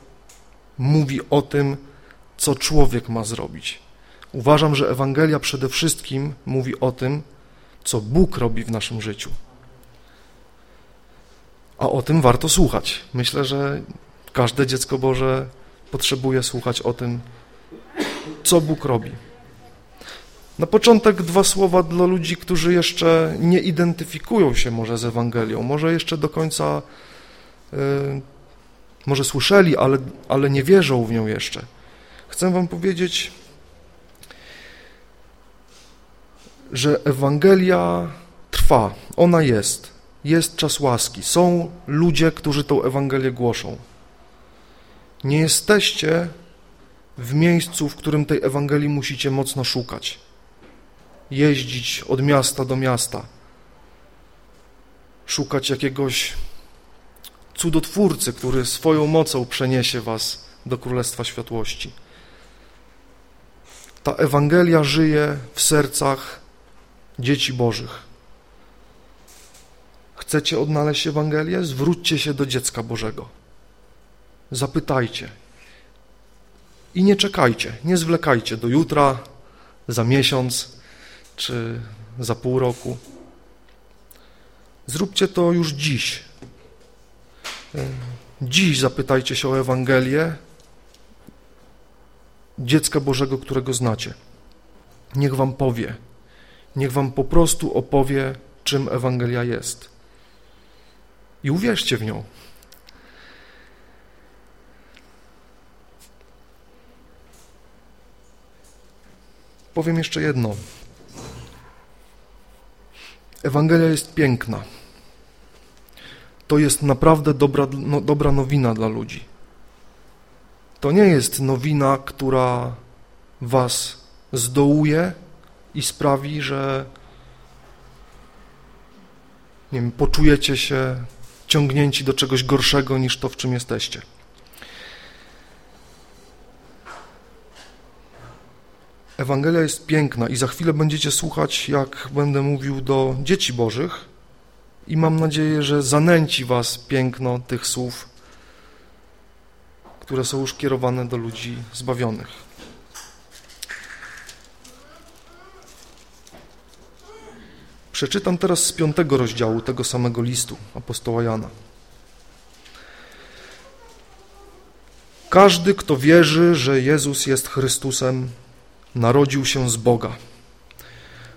mówi o tym, co człowiek ma zrobić. Uważam, że Ewangelia przede wszystkim mówi o tym, co Bóg robi w naszym życiu. A o tym warto słuchać. Myślę, że każde dziecko Boże potrzebuje słuchać o tym, co Bóg robi. Na początek dwa słowa dla ludzi, którzy jeszcze nie identyfikują się może z Ewangelią, może jeszcze do końca, yy, może słyszeli, ale, ale nie wierzą w nią jeszcze. Chcę wam powiedzieć, że Ewangelia trwa, ona jest, jest czas łaski, są ludzie, którzy tą Ewangelię głoszą. Nie jesteście w miejscu, w którym tej Ewangelii musicie mocno szukać jeździć od miasta do miasta, szukać jakiegoś cudotwórcy, który swoją mocą przeniesie was do Królestwa Światłości. Ta Ewangelia żyje w sercach dzieci Bożych. Chcecie odnaleźć Ewangelię? Zwróćcie się do dziecka Bożego. Zapytajcie. I nie czekajcie, nie zwlekajcie do jutra, za miesiąc, czy za pół roku. Zróbcie to już dziś. Dziś zapytajcie się o Ewangelię dziecka Bożego, którego znacie. Niech wam powie, niech wam po prostu opowie, czym Ewangelia jest. I uwierzcie w nią. Powiem jeszcze jedno. Ewangelia jest piękna. To jest naprawdę dobra, no, dobra nowina dla ludzi. To nie jest nowina, która was zdołuje i sprawi, że nie wiem, poczujecie się ciągnięci do czegoś gorszego niż to, w czym jesteście. Ewangelia jest piękna i za chwilę będziecie słuchać, jak będę mówił do dzieci bożych i mam nadzieję, że zanęci was piękno tych słów, które są już kierowane do ludzi zbawionych. Przeczytam teraz z piątego rozdziału tego samego listu apostoła Jana. Każdy, kto wierzy, że Jezus jest Chrystusem, narodził się z Boga.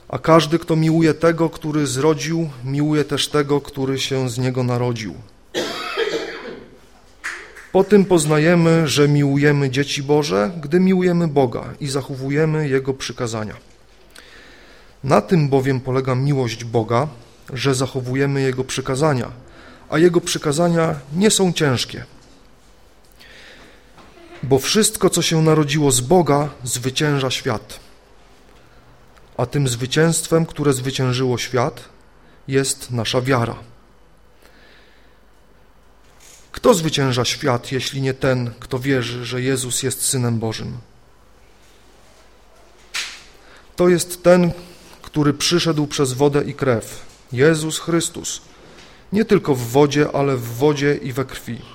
A każdy, kto miłuje tego, który zrodził, miłuje też tego, który się z niego narodził. Po tym poznajemy, że miłujemy dzieci Boże, gdy miłujemy Boga i zachowujemy Jego przykazania. Na tym bowiem polega miłość Boga, że zachowujemy Jego przykazania, a Jego przykazania nie są ciężkie bo wszystko, co się narodziło z Boga, zwycięża świat. A tym zwycięstwem, które zwyciężyło świat, jest nasza wiara. Kto zwycięża świat, jeśli nie ten, kto wierzy, że Jezus jest Synem Bożym? To jest ten, który przyszedł przez wodę i krew, Jezus Chrystus, nie tylko w wodzie, ale w wodzie i we krwi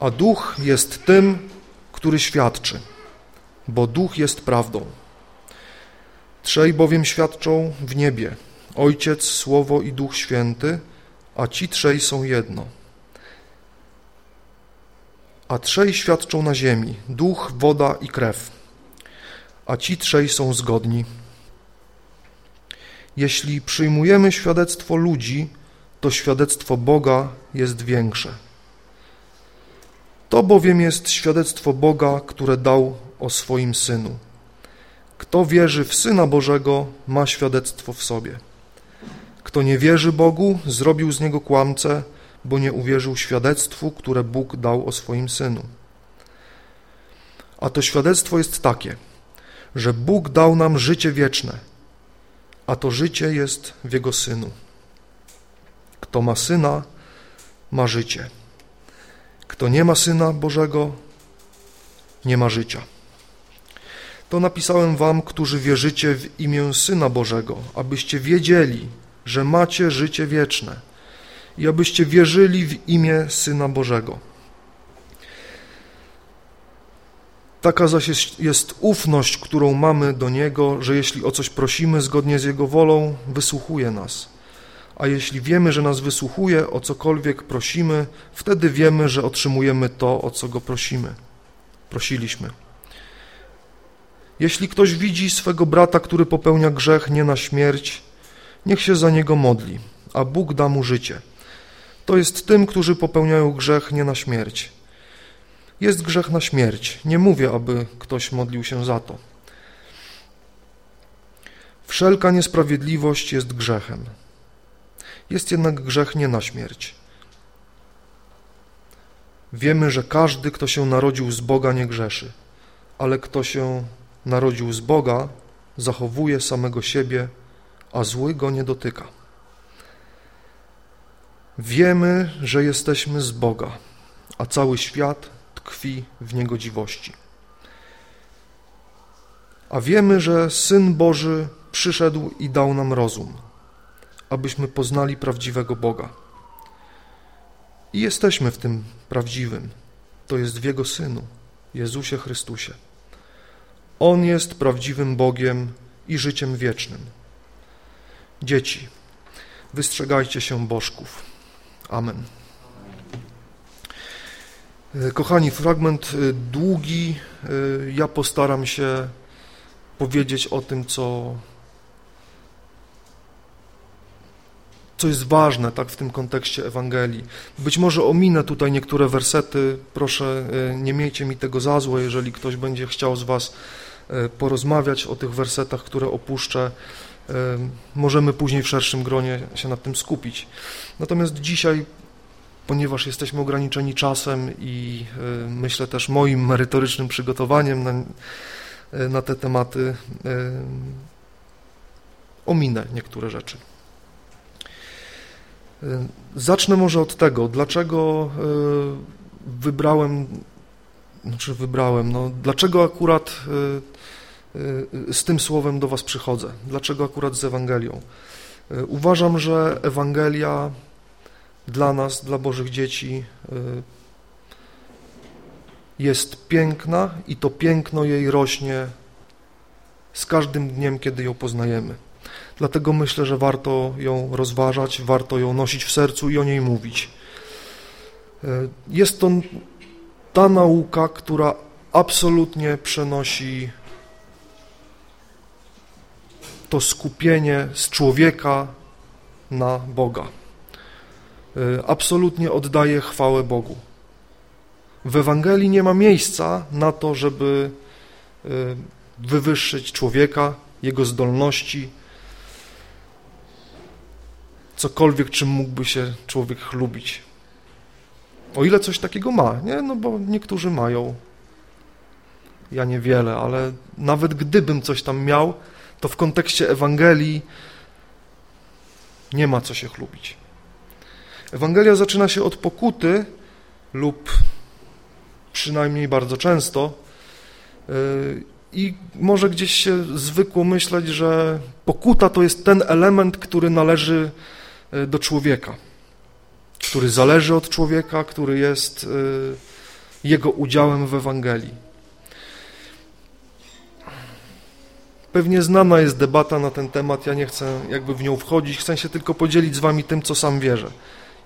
a Duch jest tym, który świadczy, bo Duch jest prawdą. Trzej bowiem świadczą w niebie, Ojciec, Słowo i Duch Święty, a ci trzej są jedno. A trzej świadczą na ziemi, duch, woda i krew, a ci trzej są zgodni. Jeśli przyjmujemy świadectwo ludzi, to świadectwo Boga jest większe To bowiem jest świadectwo Boga, które dał o swoim Synu. Kto wierzy w Syna Bożego, ma świadectwo w sobie. Kto nie wierzy Bogu, zrobił z niego kłamcę, bo nie uwierzył świadectwu, które Bóg dał o swoim Synu. A to świadectwo jest takie, że Bóg dał nam życie wieczne, a to życie jest w Jego Synu. Kto ma Syna, ma życie. Kto nie ma Syna Bożego, nie ma życia. To napisałem wam, którzy wierzycie w imię Syna Bożego, abyście wiedzieli, że macie życie wieczne i abyście wierzyli w imię Syna Bożego. Taka zaś jest, jest ufność, którą mamy do Niego, że jeśli o coś prosimy zgodnie z Jego wolą, wysłuchuje nas. A jeśli wiemy, że nas wysłuchuje, o cokolwiek prosimy, wtedy wiemy, że otrzymujemy to, o co Go prosimy. Prosiliśmy. Jeśli ktoś widzi swego brata, który popełnia grzech nie na śmierć, niech się za niego modli, a Bóg da mu życie. To jest tym, którzy popełniają grzech nie na śmierć. Jest grzech na śmierć. Nie mówię, aby ktoś modlił się za to. Wszelka niesprawiedliwość jest grzechem. Jest jednak grzech nie na śmierć. Wiemy, że każdy, kto się narodził z Boga, nie grzeszy, ale kto się narodził z Boga, zachowuje samego siebie, a zły go nie dotyka. Wiemy, że jesteśmy z Boga, a cały świat tkwi w niegodziwości. A wiemy, że Syn Boży przyszedł i dał nam rozum, abyśmy poznali prawdziwego Boga. I jesteśmy w tym prawdziwym, to jest w Jego Synu, Jezusie Chrystusie. On jest prawdziwym Bogiem i życiem wiecznym. Dzieci, wystrzegajcie się bożków. Amen. Kochani, fragment y, długi. Y, ja postaram się powiedzieć o tym, co, co jest ważne tak, w tym kontekście Ewangelii. Być może ominę tutaj niektóre wersety. Proszę, y, nie miejcie mi tego za złe, jeżeli ktoś będzie chciał z Was porozmawiać o tych wersetach, które opuszczę. Możemy później w szerszym gronie się nad tym skupić. Natomiast dzisiaj ponieważ jesteśmy ograniczeni czasem i e, myślę też moim merytorycznym przygotowaniem na, e, na te tematy, e, ominę niektóre rzeczy. Zacznę może od tego, dlaczego wybrałem, znaczy wybrałem, no, dlaczego akurat z tym słowem do Was przychodzę, dlaczego akurat z Ewangelią. Uważam, że Ewangelia dla nas, dla Bożych dzieci y, jest piękna i to piękno jej rośnie z każdym dniem, kiedy ją poznajemy. Dlatego myślę, że warto ją rozważać, warto ją nosić w sercu i o niej mówić. Y, jest to ta nauka, która absolutnie przenosi to skupienie z człowieka na Boga. Y, absolutnie oddaje chwałę Bogu. W Ewangelii nie ma miejsca na to, żeby y, wywyższyć człowieka, jego zdolności, cokolwiek, czym mógłby się człowiek chlubić. O ile coś takiego ma, nie? No bo niektórzy mają. Ja niewiele, ale nawet gdybym coś tam miał, to w kontekście Ewangelii nie ma co się chlubić. Ewangelia zaczyna się od pokuty lub przynajmniej bardzo często yy, i może gdzieś się zwykło myśleć, że pokuta to jest ten element, który należy do człowieka, który zależy od człowieka, który jest yy, jego udziałem w Ewangelii. Pewnie znana jest debata na ten temat, ja nie chcę jakby w nią wchodzić, chcę się tylko podzielić z wami tym, co sam wierzę.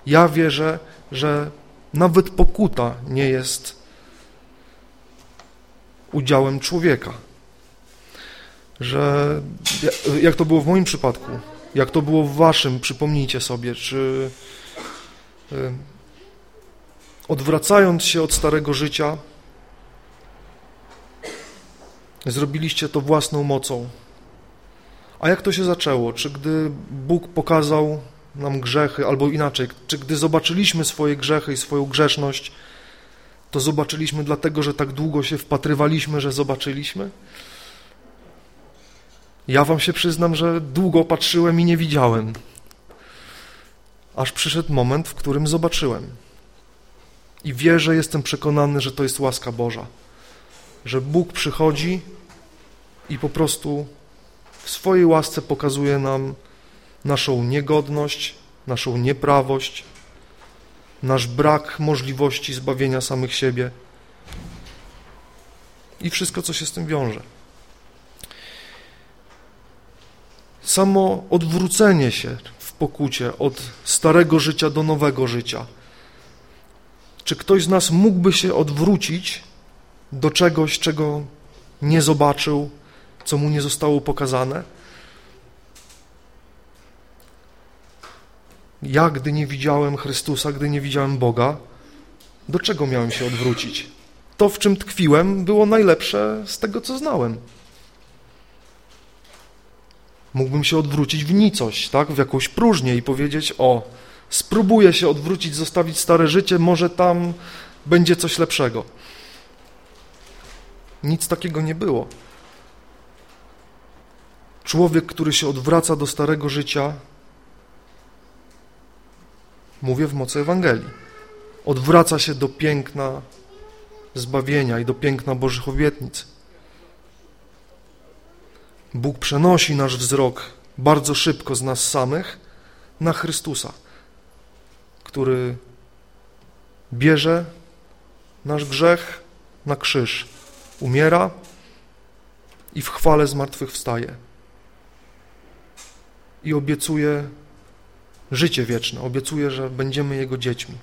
Ja wierzę, że nawet pokuta nie jest udziałem człowieka. Że jak to było w moim przypadku, jak to było w waszym, przypomnijcie sobie, czy, odwracając się od starego życia, zrobiliście to własną mocą. A jak to się zaczęło? Czy gdy Bóg pokazał nam grzechy, albo inaczej, czy gdy zobaczyliśmy swoje grzechy i swoją grzeszność, to zobaczyliśmy dlatego, że tak długo się wpatrywaliśmy, że zobaczyliśmy? Ja wam się przyznam, że długo patrzyłem i nie widziałem. Aż przyszedł moment, w którym zobaczyłem. I wierzę, jestem przekonany, że to jest łaska Boża. Że Bóg przychodzi i po prostu w swojej łasce pokazuje nam naszą niegodność, naszą nieprawość, nasz brak możliwości zbawienia samych siebie i wszystko, co się z tym wiąże. Samo odwrócenie się w pokucie od starego życia do nowego życia. Czy ktoś z nas mógłby się odwrócić do czegoś, czego nie zobaczył, co mu nie zostało pokazane? Ja, gdy nie widziałem Chrystusa, gdy nie widziałem Boga, do czego miałem się odwrócić? To, w czym tkwiłem, było najlepsze z tego, co znałem. Mógłbym się odwrócić w nicość, tak? w jakąś próżnię i powiedzieć, o, spróbuję się odwrócić, zostawić stare życie, może tam będzie coś lepszego. Nic takiego nie było. Człowiek, który się odwraca do starego życia, mówię w mocy Ewangelii, odwraca się do piękna zbawienia i do piękna Bożych obietnic. Bóg przenosi nasz wzrok bardzo szybko z nas samych na Chrystusa, który bierze nasz grzech na krzyż, umiera i w chwale zmartwychwstaje. I obiecuje życie wieczne, obiecuje, że będziemy Jego dziećmi.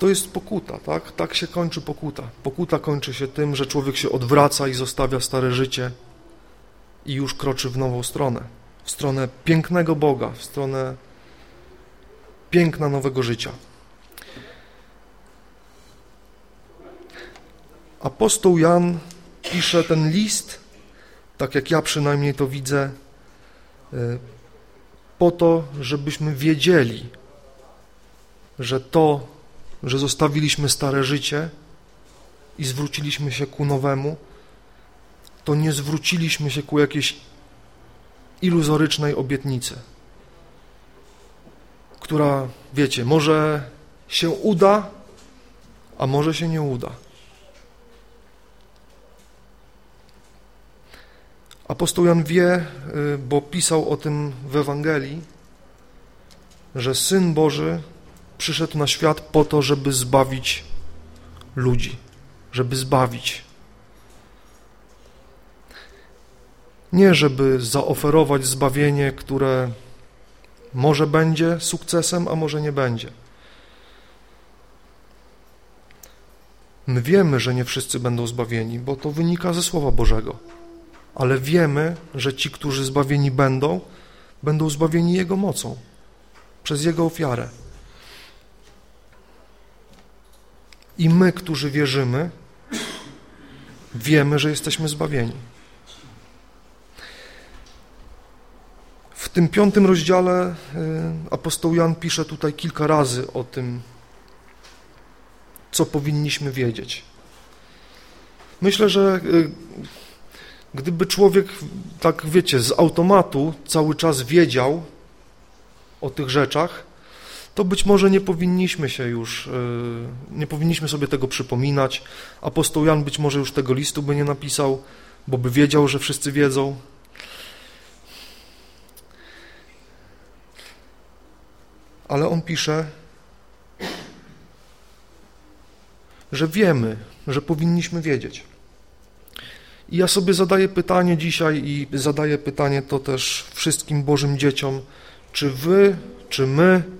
To jest pokuta, tak? Tak się kończy pokuta. Pokuta kończy się tym, że człowiek się odwraca i zostawia stare życie i już kroczy w nową stronę. W stronę pięknego Boga, w stronę piękna nowego życia. Apostoł Jan pisze ten list, tak jak ja przynajmniej to widzę, e, po to, żebyśmy wiedzieli, że to, że zostawiliśmy stare życie i zwróciliśmy się ku nowemu, to nie zwróciliśmy się ku jakiejś iluzorycznej obietnicy, która, wiecie, może się uda, a może się nie uda. Apostoł Jan wie, y, bo pisał o tym w Ewangelii, że Syn Boży przyszedł na świat po to, żeby zbawić ludzi, żeby zbawić. Nie, żeby zaoferować zbawienie, które może będzie sukcesem, a może nie będzie. My wiemy, że nie wszyscy będą zbawieni, bo to wynika ze Słowa Bożego. Ale wiemy, że ci, którzy zbawieni będą, będą zbawieni Jego mocą, przez Jego ofiarę. I my, którzy wierzymy, wiemy, że jesteśmy zbawieni. W tym piątym rozdziale y, apostoł Jan pisze tutaj kilka razy o tym, co powinniśmy wiedzieć. Myślę, że y, gdyby człowiek, tak wiecie, z automatu cały czas wiedział o tych rzeczach, to być może nie powinniśmy się już, e, nie powinniśmy sobie tego przypominać. Apostoł Jan być może już tego listu by nie napisał, bo by wiedział, że wszyscy wiedzą. Ale on pisze, że wiemy, że powinniśmy wiedzieć. I ja sobie zadaję pytanie dzisiaj i zadaję pytanie to też wszystkim Bożym dzieciom, czy wy, czy my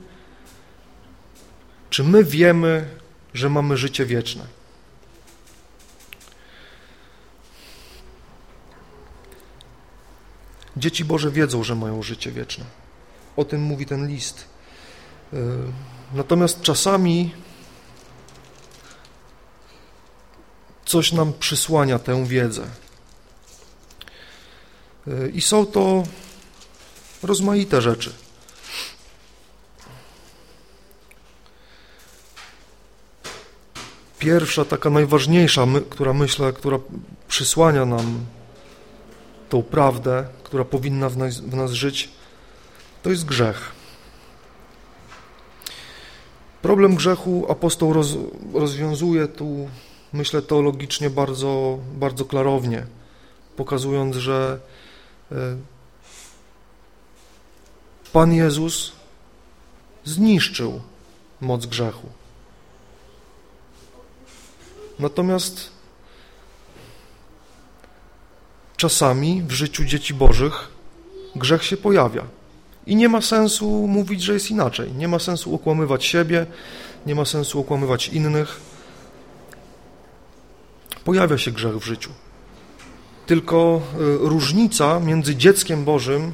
czy my wiemy, że mamy życie wieczne? Dzieci Boże wiedzą, że mają życie wieczne. o tym mówi ten list. E, natomiast czasami coś nam przysłania tę wiedzę. E, I są to rozmaite rzeczy. Pierwsza, taka najważniejsza, my, która myślę, która przysłania nam tą prawdę, która powinna w nas, w nas żyć, to jest grzech. Problem grzechu apostoł roz, rozwiązuje tu, myślę, teologicznie bardzo, bardzo klarownie, pokazując, że e, Pan Jezus zniszczył moc grzechu. Natomiast czasami w życiu dzieci Bożych grzech się pojawia. I nie ma sensu mówić, że jest inaczej. Nie ma sensu okłamywać siebie, nie ma sensu okłamywać innych. Pojawia się grzech w życiu. Tylko y, różnica między dzieckiem Bożym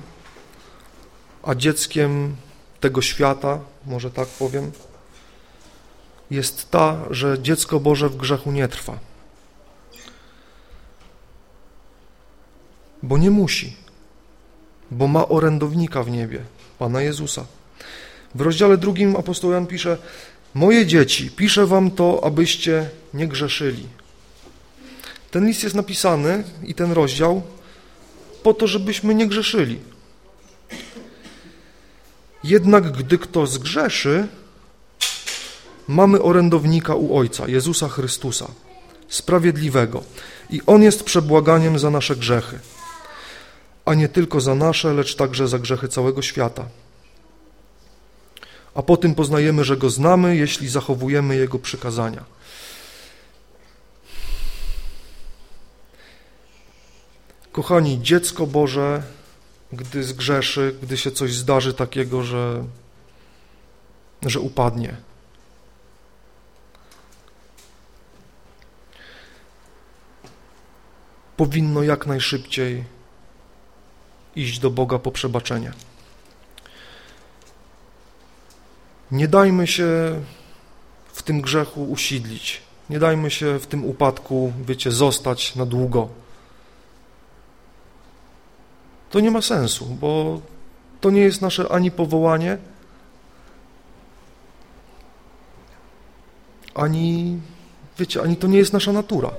a dzieckiem tego świata, może tak powiem, jest ta, że dziecko Boże w grzechu nie trwa. Bo nie musi, bo ma orędownika w niebie, Pana Jezusa. W rozdziale drugim apostoł Jan pisze, moje dzieci, piszę wam to, abyście nie grzeszyli. Ten list jest napisany i ten rozdział po to, żebyśmy nie grzeszyli. Jednak gdy kto zgrzeszy, mamy orędownika u Ojca, Jezusa Chrystusa, sprawiedliwego. I On jest przebłaganiem za nasze grzechy, a nie tylko za nasze, lecz także za grzechy całego świata. A po tym poznajemy, że Go znamy, jeśli zachowujemy Jego przykazania. Kochani, dziecko Boże, gdy zgrzeszy, gdy się coś zdarzy takiego, że, że upadnie, powinno jak najszybciej iść do Boga po przebaczenie. Nie dajmy się w tym grzechu usidlić. Nie dajmy się w tym upadku, wiecie, zostać na długo. To nie ma sensu, bo to nie jest nasze ani powołanie, ani, wiecie, ani to nie jest nasza natura.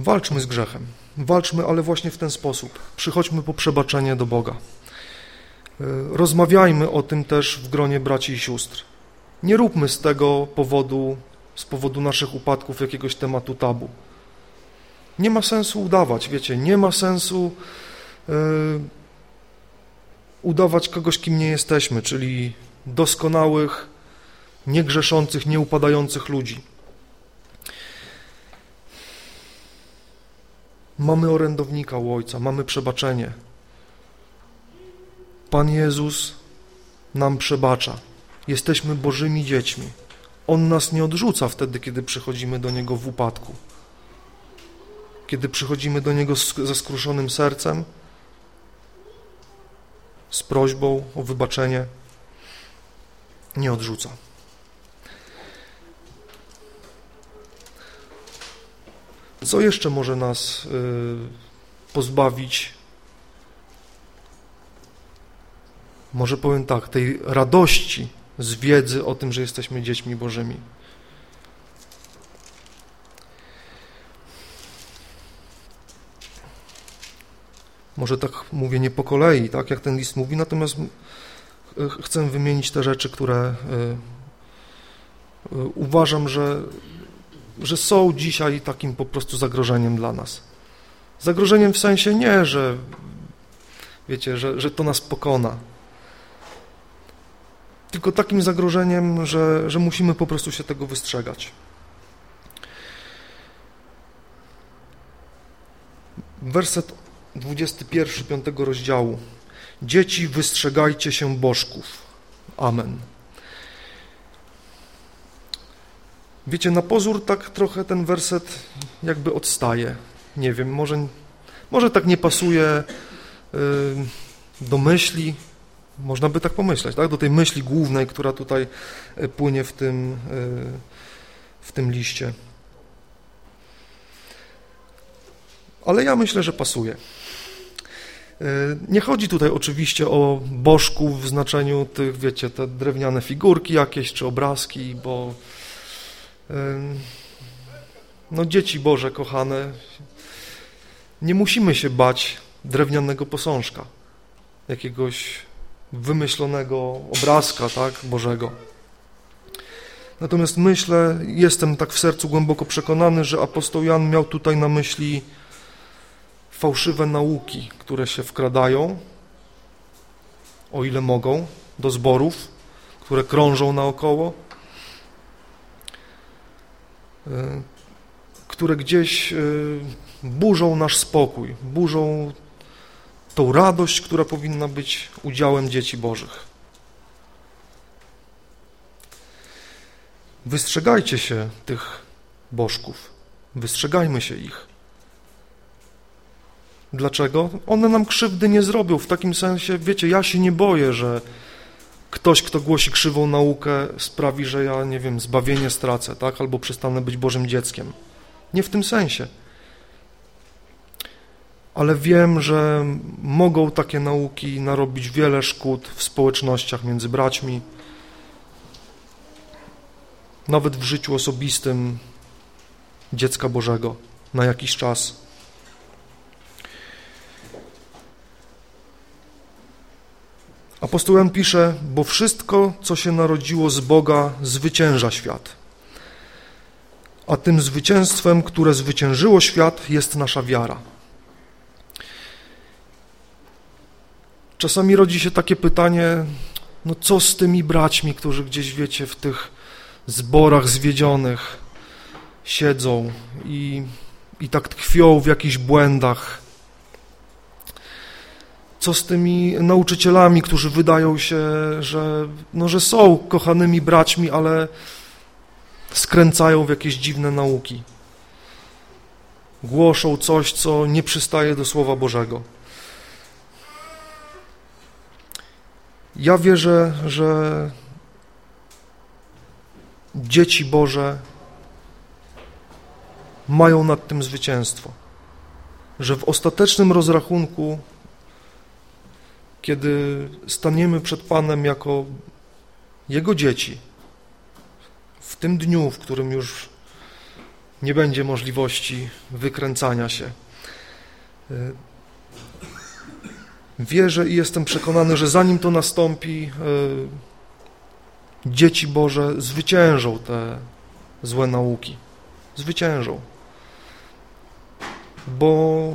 Walczmy z grzechem. Walczmy, ale właśnie w ten sposób. Przychodźmy po przebaczenie do Boga. E, rozmawiajmy o tym też w gronie braci i sióstr. Nie róbmy z tego powodu, z powodu naszych upadków jakiegoś tematu tabu. Nie ma sensu udawać, wiecie, nie ma sensu yy, udawać kogoś, kim nie jesteśmy, czyli doskonałych, niegrzeszących, nieupadających ludzi. Mamy orędownika u Ojca, mamy przebaczenie. Pan Jezus nam przebacza. Jesteśmy Bożymi dziećmi. On nas nie odrzuca wtedy, kiedy przychodzimy do Niego w upadku. Kiedy przychodzimy do Niego ze skruszonym sercem, z prośbą o wybaczenie, nie odrzuca. Co jeszcze może nas y, pozbawić, może powiem tak, tej radości z wiedzy o tym, że jesteśmy dziećmi Bożymi? Może tak mówię nie po kolei, tak jak ten list mówi, natomiast chcę wymienić te rzeczy, które y, y, uważam, że że są dzisiaj takim po prostu zagrożeniem dla nas. Zagrożeniem w sensie nie, że wiecie, że, że to nas pokona, tylko takim zagrożeniem, że, że musimy po prostu się tego wystrzegać. Werset 21 5 rozdziału. Dzieci, wystrzegajcie się bożków. Amen. Wiecie, na pozór tak trochę ten werset jakby odstaje. Nie wiem, może, może tak nie pasuje yy, do myśli, można by tak pomyśleć, tak? do tej myśli głównej, która tutaj y, płynie w tym, yy, w tym liście. Ale ja myślę, że pasuje. Y, nie chodzi tutaj oczywiście o bożków w znaczeniu tych, wiecie, te drewniane figurki jakieś, czy obrazki, bo no dzieci Boże kochane, nie musimy się bać drewnianego posążka, jakiegoś wymyślonego obrazka, tak, Bożego. Natomiast myślę, jestem tak w sercu głęboko przekonany, że apostoł Jan miał tutaj na myśli fałszywe nauki, które się wkradają, o ile mogą, do zborów, które krążą naokoło, które gdzieś e, burzą nasz spokój, burzą tą radość, która powinna być udziałem dzieci Bożych. Wystrzegajcie się tych bożków, wystrzegajmy się ich. Dlaczego? One nam krzywdy nie zrobią, w takim sensie, wiecie, ja się nie boję, że ktoś, kto głosi krzywą naukę, sprawi, że ja, nie wiem, zbawienie stracę, tak? Albo przestanę być Bożym dzieckiem. Nie w tym sensie. Ale wiem, że mogą takie nauki narobić wiele szkód w społecznościach między braćmi, nawet w życiu osobistym dziecka Bożego na jakiś czas. Apostoł Jan pisze, bo wszystko, co się narodziło z Boga, zwycięża świat. A tym zwycięstwem, które zwyciężyło świat, jest nasza wiara. Czasami rodzi się takie pytanie, no co z tymi braćmi, którzy gdzieś, wiecie, w tych zborach zwiedzionych siedzą i, i tak tkwią w jakichś błędach, co z tymi nauczycielami, którzy wydają się, że, no, że są kochanymi braćmi, ale skręcają w jakieś dziwne nauki. Głoszą coś, co nie przystaje do Słowa Bożego. Ja wierzę, że dzieci Boże mają nad tym zwycięstwo, że w ostatecznym rozrachunku kiedy staniemy przed Panem jako Jego dzieci, w tym dniu, w którym już nie będzie możliwości wykręcania się. Y, wierzę i jestem przekonany, że zanim to nastąpi, y, dzieci Boże zwyciężą te złe nauki. Zwyciężą. Bo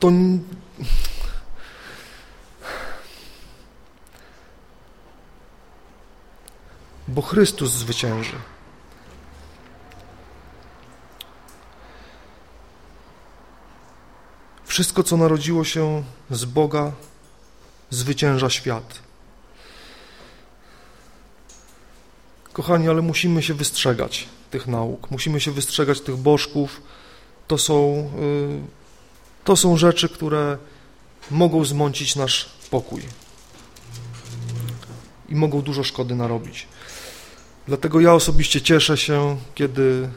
to bo Chrystus zwycięży. Wszystko, co narodziło się z Boga, zwycięża świat. Kochani, ale musimy się wystrzegać tych nauk, musimy się wystrzegać tych bożków. To są, y, to są rzeczy, które mogą zmącić nasz pokój i mogą dużo szkody narobić. Dlatego ja osobiście cieszę się, kiedy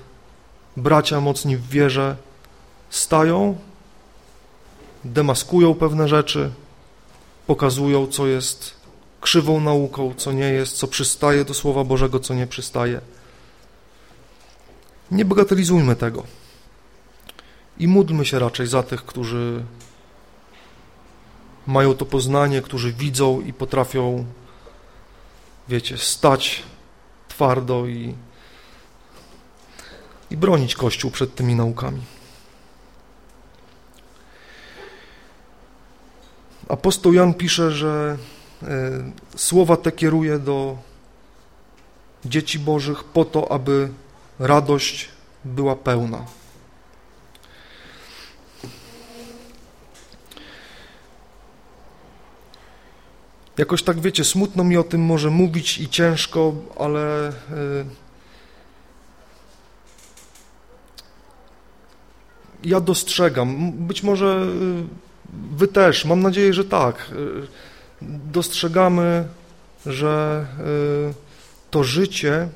bracia mocni w wierze stają, demaskują pewne rzeczy, pokazują, co jest krzywą nauką, co nie jest, co przystaje do Słowa Bożego, co nie przystaje. Nie bagatelizujmy tego i módlmy się raczej za tych, którzy mają to poznanie, którzy widzą i potrafią, wiecie, stać twardo i, i bronić Kościół przed tymi naukami. Apostoł Jan pisze, że e, słowa te kieruje do dzieci Bożych po to, aby radość była pełna. Jakoś tak, wiecie, smutno mi o tym może mówić i ciężko, ale... E, ja dostrzegam, być może e, wy też, mam nadzieję, że tak, e, dostrzegamy, że to życie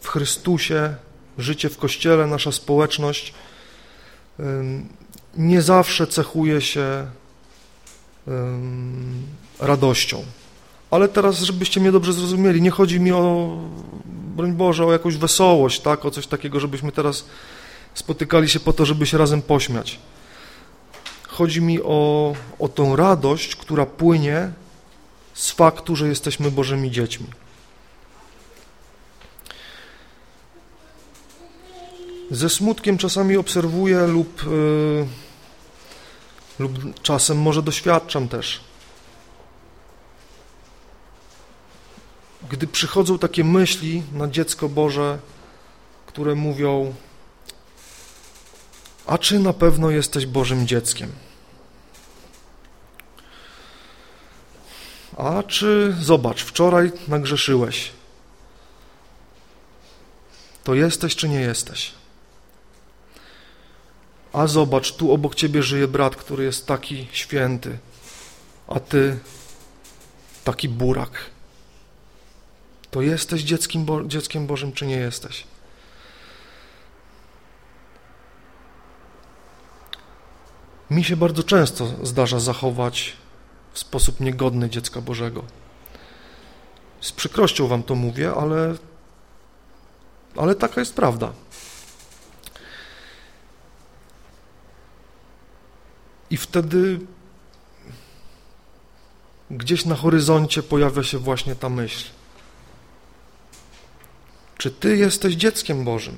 w Chrystusie, życie w Kościele, nasza społeczność nie zawsze cechuje się radością. Ale teraz, żebyście mnie dobrze zrozumieli, nie chodzi mi o, broń Boże, o jakąś wesołość, tak, o coś takiego, żebyśmy teraz spotykali się po to, żeby się razem pośmiać. Chodzi mi o, o tą radość, która płynie z faktu, że jesteśmy Bożymi dziećmi. Ze smutkiem czasami obserwuję lub, yy, lub czasem może doświadczam też. Gdy przychodzą takie myśli na dziecko Boże, które mówią, a czy na pewno jesteś Bożym dzieckiem? A czy, zobacz, wczoraj nagrzeszyłeś. To jesteś czy nie jesteś? A zobacz, tu obok ciebie żyje brat, który jest taki święty, a ty taki burak. To jesteś dzieckiem, Bo dzieckiem Bożym, czy nie jesteś? Mi się bardzo często zdarza zachować w sposób niegodny dziecka Bożego. Z przykrością wam to mówię, ale, ale taka jest prawda. I wtedy gdzieś na horyzoncie pojawia się właśnie ta myśl. Czy Ty jesteś dzieckiem Bożym?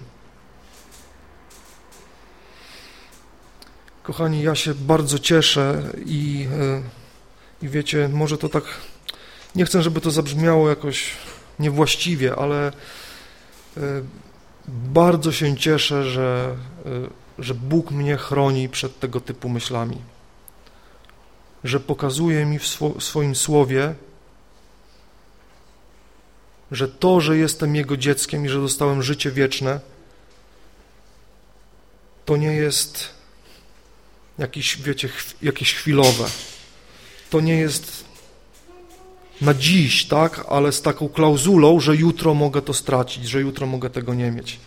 Kochani, ja się bardzo cieszę i, e, i wiecie, może to tak, nie chcę, żeby to zabrzmiało jakoś niewłaściwie, ale e, bardzo się cieszę, że e, że Bóg mnie chroni przed tego typu myślami, że pokazuje mi w swoim słowie, że to, że jestem Jego dzieckiem i że dostałem życie wieczne, to nie jest jakieś, wiecie, jakieś chwilowe. To nie jest na dziś, tak, ale z taką klauzulą, że jutro mogę to stracić, że jutro mogę tego nie mieć.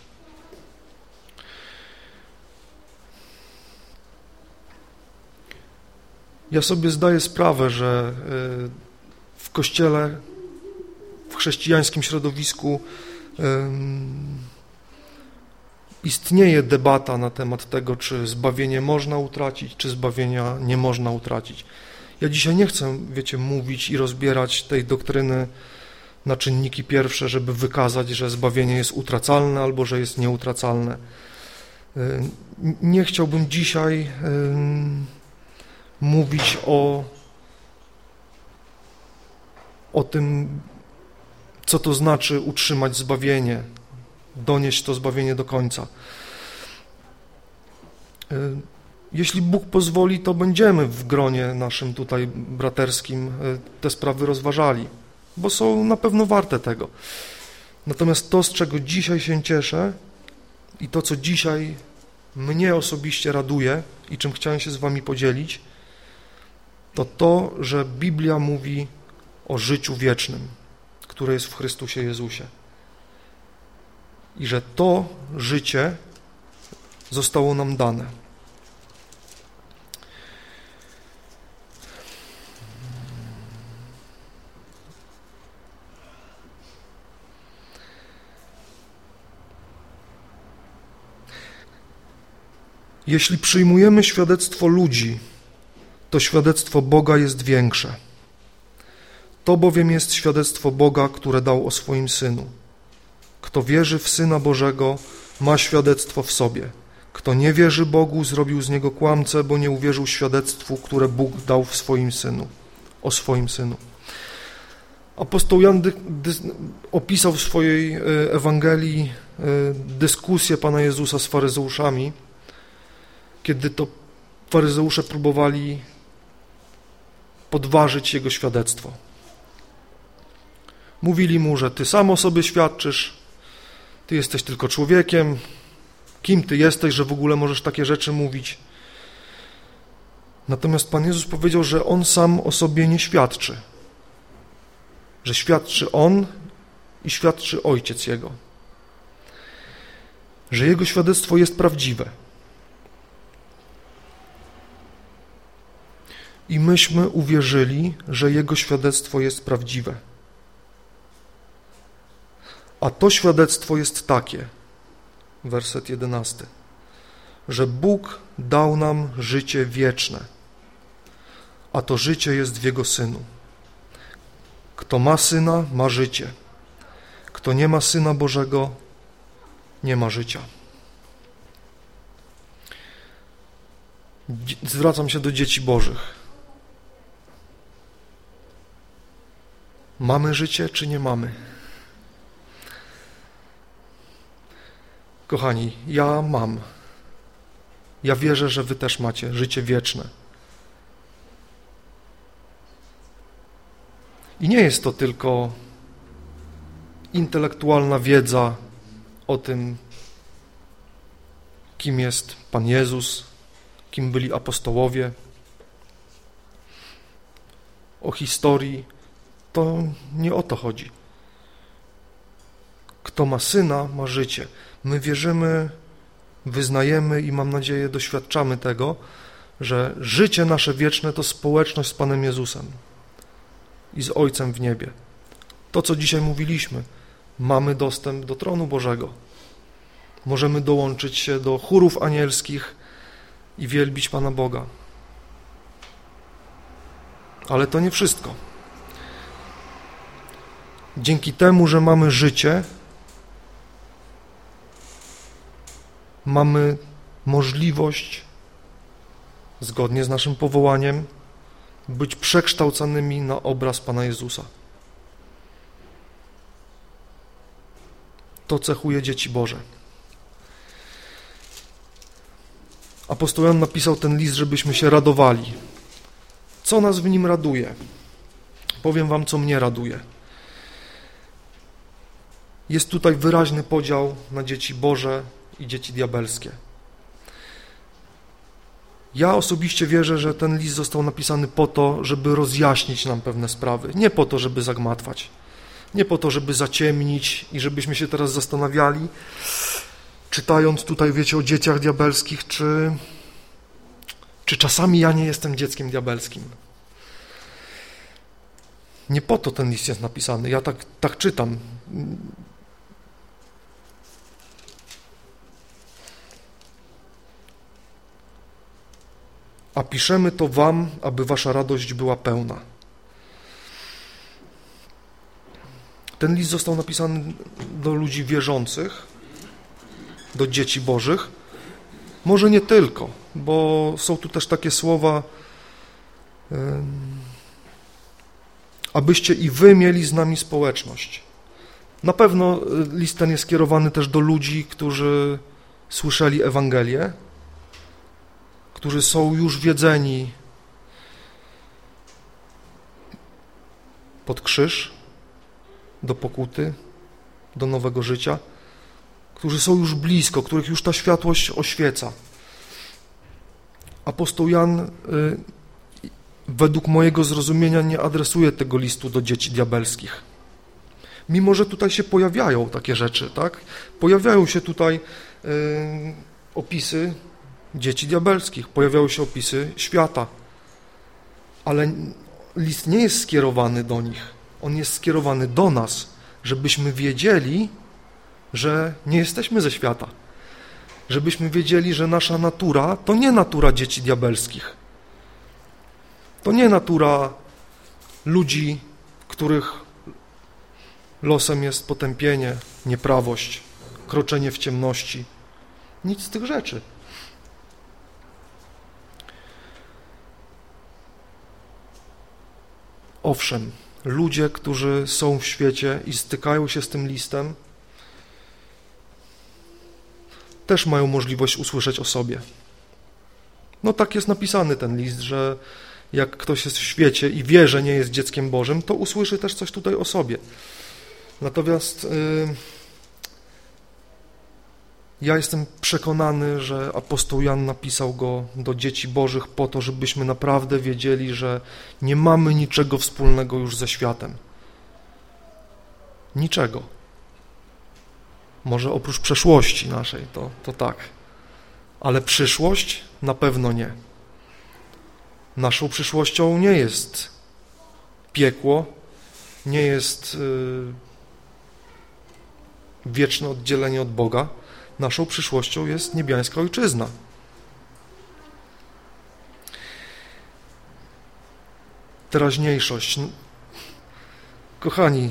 Ja sobie zdaję sprawę, że e, w Kościele, w chrześcijańskim środowisku istnieje debata na temat tego, czy zbawienie można utracić, czy zbawienia nie można utracić. Ja dzisiaj nie chcę, wiecie, mówić i rozbierać tej doktryny na czynniki pierwsze, żeby wykazać, że zbawienie jest utracalne albo że jest nieutracalne. Nie chciałbym dzisiaj mówić o, o tym, co to znaczy utrzymać zbawienie, donieść to zbawienie do końca. E, jeśli Bóg pozwoli, to będziemy w gronie naszym tutaj braterskim e, te sprawy rozważali, bo są na pewno warte tego. Natomiast to, z czego dzisiaj się cieszę i to, co dzisiaj mnie osobiście raduje i czym chciałem się z Wami podzielić, to to, że Biblia mówi o życiu wiecznym, które jest w Chrystusie Jezusie. I że to życie zostało nam dane. Jeśli przyjmujemy świadectwo ludzi, to świadectwo Boga jest większe. To bowiem jest świadectwo Boga, które dał o swoim Synu. Kto wierzy w Syna Bożego, ma świadectwo w sobie. Kto nie wierzy Bogu, zrobił z niego kłamcę, bo nie uwierzył świadectwu, które Bóg dał w swoim Synu, o swoim Synu. Apostoł Jan opisał w swojej e, Ewangelii e, dyskusję Pana Jezusa z faryzeuszami, kiedy to faryzeusze próbowali podważyć jego świadectwo. Mówili mu, że ty sam o sobie świadczysz, ty jesteś tylko człowiekiem, Kim ty jesteś, że w ogóle możesz takie rzeczy mówić? Natomiast Pan Jezus powiedział, że On sam o sobie nie świadczy. Że świadczy On i świadczy Ojciec Jego. Że Jego świadectwo jest prawdziwe. I myśmy uwierzyli, że Jego świadectwo jest prawdziwe. A to świadectwo jest takie, werset jedenasty, że Bóg dał nam życie wieczne, a to życie jest w Jego Synu. Kto ma Syna, ma życie. Kto nie ma Syna Bożego, nie ma życia. Zwracam się do dzieci Bożych. Mamy życie, czy nie mamy? Kochani, ja mam. Ja wierzę, że Wy też macie życie wieczne. I nie jest to tylko intelektualna wiedza o tym, kim jest Pan Jezus, kim byli apostołowie, o historii. To nie o to chodzi. Kto ma syna, ma życie. My wierzymy, wyznajemy i mam nadzieję doświadczamy tego, że życie nasze wieczne to społeczność z Panem Jezusem i z Ojcem w niebie. To, co dzisiaj mówiliśmy, mamy dostęp do tronu Bożego. Możemy dołączyć się do chórów anielskich i wielbić Pana Boga. Ale to nie wszystko. Dzięki temu, że mamy życie, mamy możliwość, zgodnie z naszym powołaniem, być przekształcanymi na obraz Pana Jezusa. To cechuje dzieci Boże. Apostoł Jan napisał ten list, żebyśmy się radowali. Co nas w nim raduje? Powiem wam, co mnie raduje. Jest tutaj wyraźny podział na dzieci Boże i dzieci diabelskie. Ja osobiście wierzę, że ten list został napisany po to, żeby rozjaśnić nam pewne sprawy, nie po to, żeby zagmatwać, nie po to, żeby zaciemnić i żebyśmy się teraz zastanawiali, czytając tutaj, wiecie, o dzieciach diabelskich, czy, czy czasami ja nie jestem dzieckiem diabelskim. Nie po to ten list jest napisany. Ja tak, tak czytam. A piszemy to wam, aby wasza radość była pełna. Ten list został napisany do ludzi wierzących, do dzieci bożych. Może nie tylko, bo są tu też takie słowa, abyście i wy mieli z nami społeczność. Na pewno list ten jest skierowany też do ludzi, którzy słyszeli Ewangelię, którzy są już wiedzeni pod krzyż, do pokuty, do nowego życia, którzy są już blisko, których już ta światłość oświeca. Apostoł Jan y, według mojego zrozumienia nie adresuje tego listu do dzieci diabelskich. Mimo, że tutaj się pojawiają takie rzeczy, tak? Pojawiają się tutaj y, opisy dzieci diabelskich, pojawiały się opisy świata. Ale list nie jest skierowany do nich, on jest skierowany do nas, żebyśmy wiedzieli, że nie jesteśmy ze świata. Żebyśmy wiedzieli, że nasza natura to nie natura dzieci diabelskich. To nie natura ludzi, których losem jest potępienie, nieprawość, kroczenie w ciemności. Nic z tych rzeczy. Owszem, ludzie, którzy są w świecie i stykają się z tym listem, też mają możliwość usłyszeć o sobie. No tak jest napisany ten list, że jak ktoś jest w świecie i wie, że nie jest dzieckiem Bożym, to usłyszy też coś tutaj o sobie. Natomiast yy, Ja jestem przekonany, że apostoł Jan napisał go do dzieci Bożych po to, żebyśmy naprawdę wiedzieli, że nie mamy niczego wspólnego już ze światem. Niczego. Może oprócz przeszłości naszej, to, to tak. Ale przyszłość na pewno nie. Naszą przyszłością nie jest piekło, nie jest yy, wieczne oddzielenie od Boga. Naszą przyszłością jest niebiańska ojczyzna. Teraźniejszość. Kochani,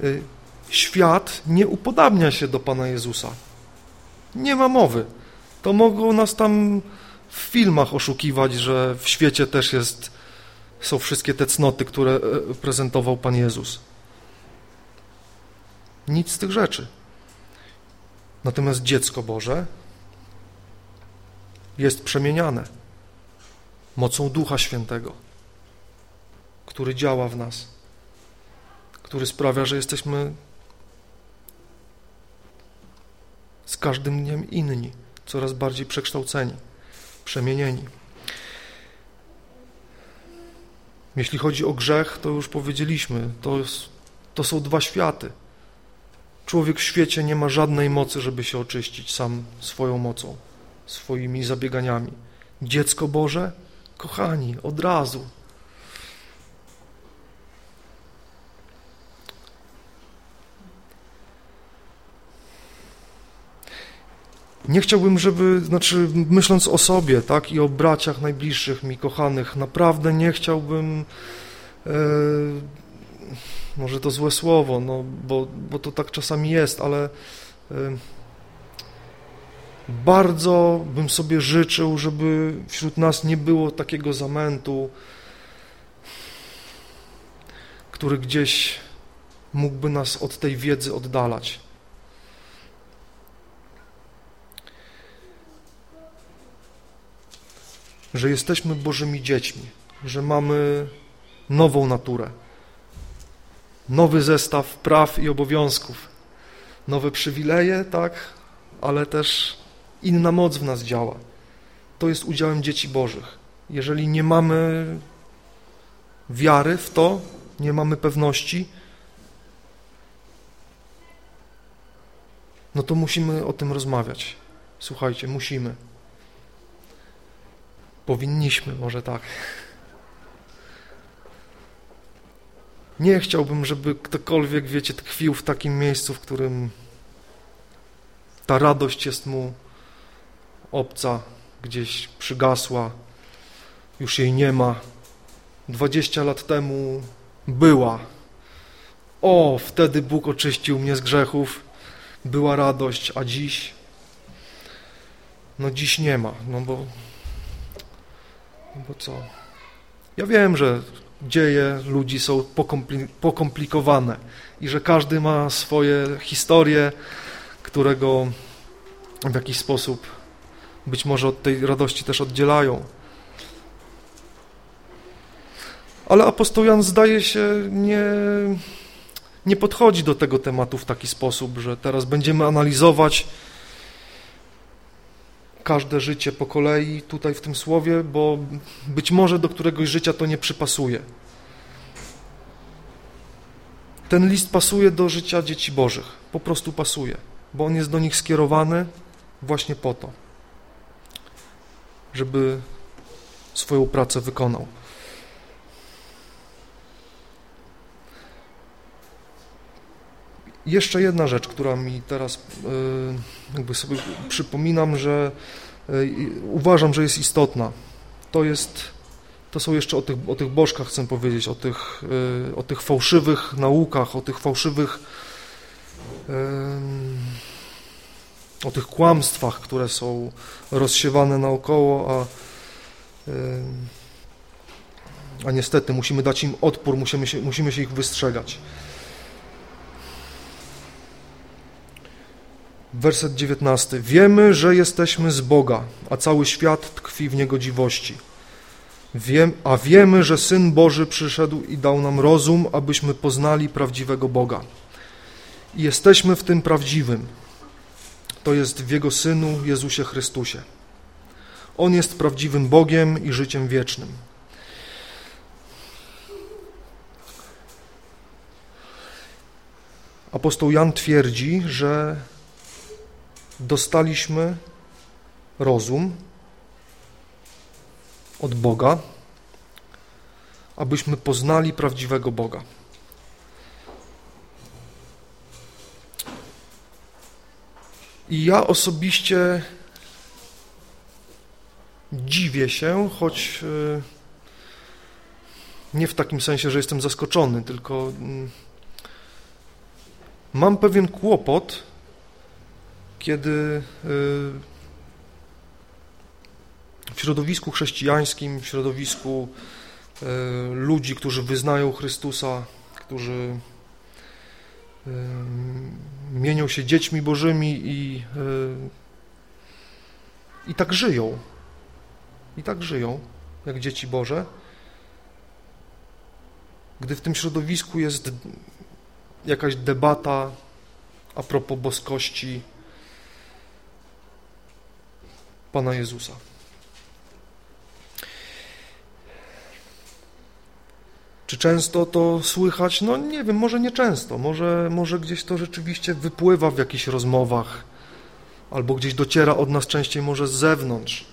yy, świat nie upodabnia się do Pana Jezusa. Nie ma mowy. To mogą nas tam w filmach oszukiwać, że w świecie też jest, są wszystkie te cnoty, które e, prezentował Pan Jezus. Nic z tych rzeczy. Natomiast dziecko Boże jest przemieniane mocą Ducha Świętego, który działa w nas, który sprawia, że jesteśmy z każdym dniem inni, coraz bardziej przekształceni, przemienieni. Jeśli chodzi o grzech, to już powiedzieliśmy, to, to są dwa światy. Człowiek w świecie nie ma żadnej mocy, żeby się oczyścić sam swoją mocą, swoimi zabieganiami. Dziecko Boże, kochani, od razu. Nie chciałbym, żeby, znaczy myśląc o sobie, tak, i o braciach najbliższych mi, kochanych, naprawdę nie chciałbym, e, może to złe słowo, no, bo, bo to tak czasami jest, ale bardzo bym sobie życzył, żeby wśród nas nie było takiego zamętu, który gdzieś mógłby nas od tej wiedzy oddalać. że jesteśmy Bożymi dziećmi, że mamy nową naturę, nowy zestaw praw i obowiązków, nowe przywileje, tak, ale też inna moc w nas działa. To jest udziałem dzieci Bożych. Jeżeli nie mamy wiary w to, nie mamy pewności, no to musimy o tym rozmawiać. Słuchajcie, musimy. Powinniśmy, może tak. Nie chciałbym, żeby ktokolwiek, wiecie, tkwił w takim miejscu, w którym ta radość jest mu obca, gdzieś przygasła, już jej nie ma. Dwadzieścia lat temu była. O, wtedy Bóg oczyścił mnie z grzechów, była radość, a dziś? No dziś nie ma, no bo no bo co? Ja wiem, że dzieje ludzi są pokomplikowane i że każdy ma swoje historie, którego w jakiś sposób być może od tej radości też oddzielają. Ale apostoł Jan zdaje się nie, nie podchodzi do tego tematu w taki sposób, że teraz będziemy analizować każde życie po kolei tutaj w tym słowie, bo być może do któregoś życia to nie przypasuje. Ten list pasuje do życia dzieci Bożych, po prostu pasuje, bo on jest do nich skierowany właśnie po to, żeby swoją pracę wykonał. Jeszcze jedna rzecz, która mi teraz e, jakby sobie przypominam, że e, uważam, że jest istotna. To jest, to są jeszcze o tych, o tych bożkach chcę powiedzieć, o tych, e, o tych fałszywych naukach, o tych fałszywych, o tych kłamstwach, które są rozsiewane naokoło, a, a niestety musimy dać im odpór, musimy się, musimy się ich wystrzegać. Werset 19. Wiemy, że jesteśmy z Boga, a cały świat tkwi w niegodziwości. Wiem, a wiemy, że Syn Boży przyszedł i dał nam rozum, abyśmy poznali prawdziwego Boga. I jesteśmy w tym prawdziwym. to jest w Jego Synu Jezusie Chrystusie. On jest prawdziwym Bogiem i życiem wiecznym. Apostoł Jan twierdzi, że dostaliśmy rozum od Boga, abyśmy poznali prawdziwego Boga. I ja osobiście dziwię się, choć e, nie w takim sensie, że jestem zaskoczony, tylko mm, mam pewien kłopot, kiedy e, w środowisku chrześcijańskim, w środowisku e, ludzi, którzy wyznają Chrystusa, którzy mienią się dziećmi bożymi i, i tak żyją. I tak żyją, jak dzieci Boże. Gdy w tym środowisku jest jakaś debata a propos boskości Pana Jezusa. Czy często to słychać? No nie wiem, może nie często. Może, może gdzieś to rzeczywiście wypływa w jakichś rozmowach, albo gdzieś dociera od nas częściej może z zewnątrz.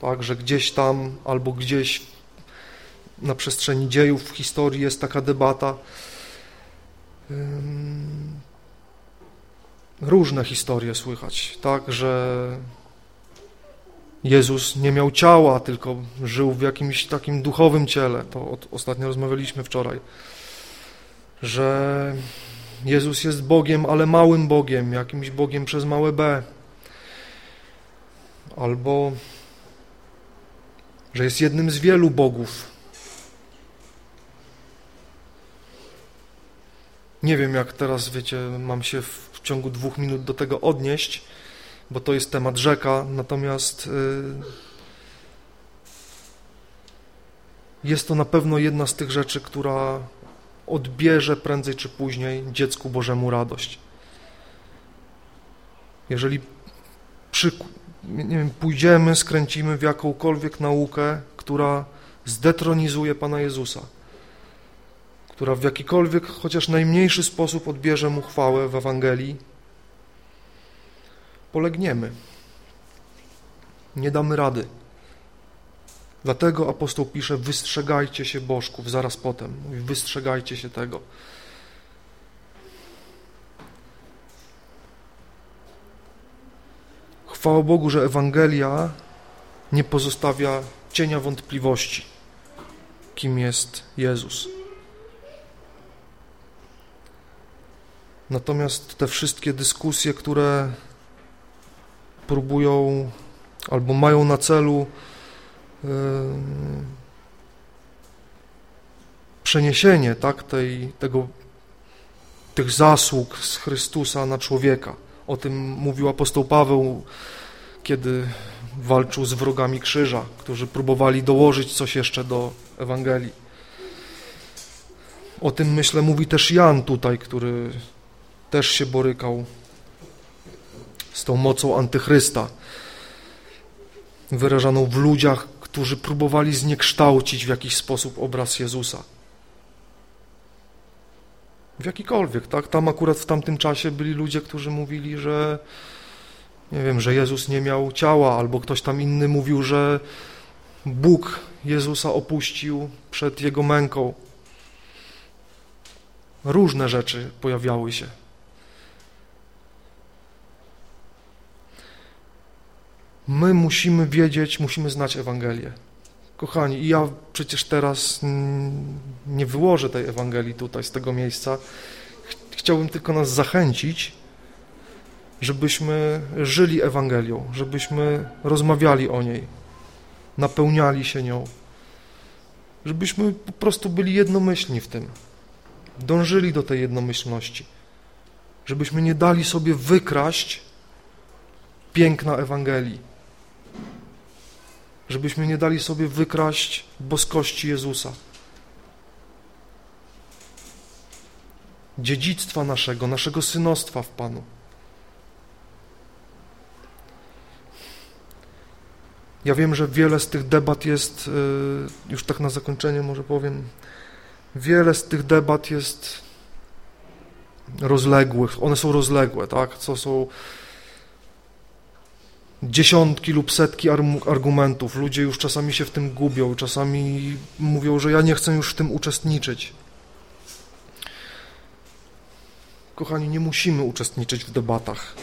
Tak, że gdzieś tam, albo gdzieś na przestrzeni dziejów w historii jest taka debata. Różne historie słychać, tak, że Jezus nie miał ciała, tylko żył w jakimś takim duchowym ciele. To ostatnio rozmawialiśmy wczoraj. Że Jezus jest Bogiem, ale małym Bogiem, jakimś Bogiem przez małe b. Albo że jest jednym z wielu bogów. Nie wiem, jak teraz, wiecie, mam się w ciągu dwóch minut do tego odnieść, bo to jest temat rzeka, natomiast y, jest to na pewno jedna z tych rzeczy, która odbierze prędzej czy później dziecku Bożemu radość. Jeżeli przy, wiem, pójdziemy, skręcimy w jakąkolwiek naukę, która zdetronizuje Pana Jezusa, która w jakikolwiek, chociaż najmniejszy sposób odbierze Mu chwałę w Ewangelii, polegniemy. Nie damy rady. Dlatego apostoł pisze, wystrzegajcie się bożków, zaraz potem. Mówi, wystrzegajcie się tego. Chwała Bogu, że Ewangelia nie pozostawia cienia wątpliwości, kim jest Jezus. Natomiast te wszystkie dyskusje, które próbują albo mają na celu przeniesienie tak, tej, tego, tych zasług z Chrystusa na człowieka. O tym mówił apostoł Paweł, kiedy walczył z wrogami krzyża, którzy próbowali dołożyć coś jeszcze do Ewangelii. O tym, myślę, mówi też Jan tutaj, który też się borykał z tą mocą antychrysta, wyrażaną w ludziach, którzy próbowali zniekształcić w jakiś sposób obraz Jezusa. W jakikolwiek, tak? Tam akurat w tamtym czasie byli ludzie, którzy mówili, że nie wiem, że Jezus nie miał ciała, albo ktoś tam inny mówił, że Bóg Jezusa opuścił przed Jego męką. Różne rzeczy pojawiały się. My musimy wiedzieć, musimy znać Ewangelię. Kochani, ja przecież teraz nie wyłożę tej Ewangelii tutaj z tego miejsca. Chciałbym tylko nas zachęcić, żebyśmy żyli Ewangelią, żebyśmy rozmawiali o niej, napełniali się nią, żebyśmy po prostu byli jednomyślni w tym, dążyli do tej jednomyślności, żebyśmy nie dali sobie wykraść piękna Ewangelii, żebyśmy nie dali sobie wykraść boskości Jezusa. Dziedzictwa naszego, naszego synostwa w Panu. Ja wiem, że wiele z tych debat jest, y, już tak na zakończenie może powiem, wiele z tych debat jest rozległych, one są rozległe, tak? Co są dziesiątki lub setki argumentów. Ludzie już czasami się w tym gubią, czasami mówią, że ja nie chcę już w tym uczestniczyć. Kochani, nie musimy uczestniczyć w debatach,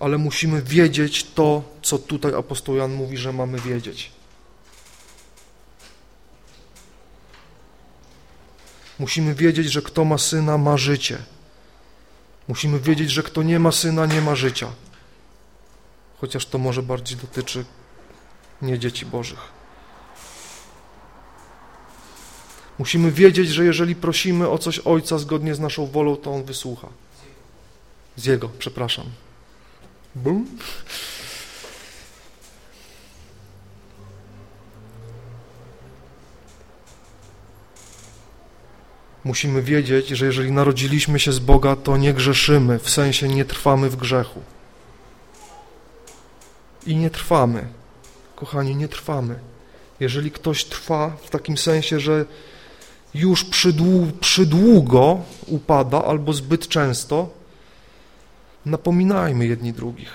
ale musimy wiedzieć to, co tutaj apostoł Jan mówi, że mamy wiedzieć. Musimy wiedzieć, że kto ma syna, ma życie. Musimy wiedzieć, że kto nie ma syna, nie ma życia. Chociaż to może bardziej dotyczy nie dzieci Bożych. Musimy wiedzieć, że jeżeli prosimy o coś Ojca zgodnie z naszą wolą, to On wysłucha. Z Jego, przepraszam. Bum. Musimy wiedzieć, że jeżeli narodziliśmy się z Boga, to nie grzeszymy, w sensie nie trwamy w grzechu. I nie trwamy. Kochani, nie trwamy. Jeżeli ktoś trwa w takim sensie, że już przydłu, przydługo upada albo zbyt często, napominajmy jedni drugich.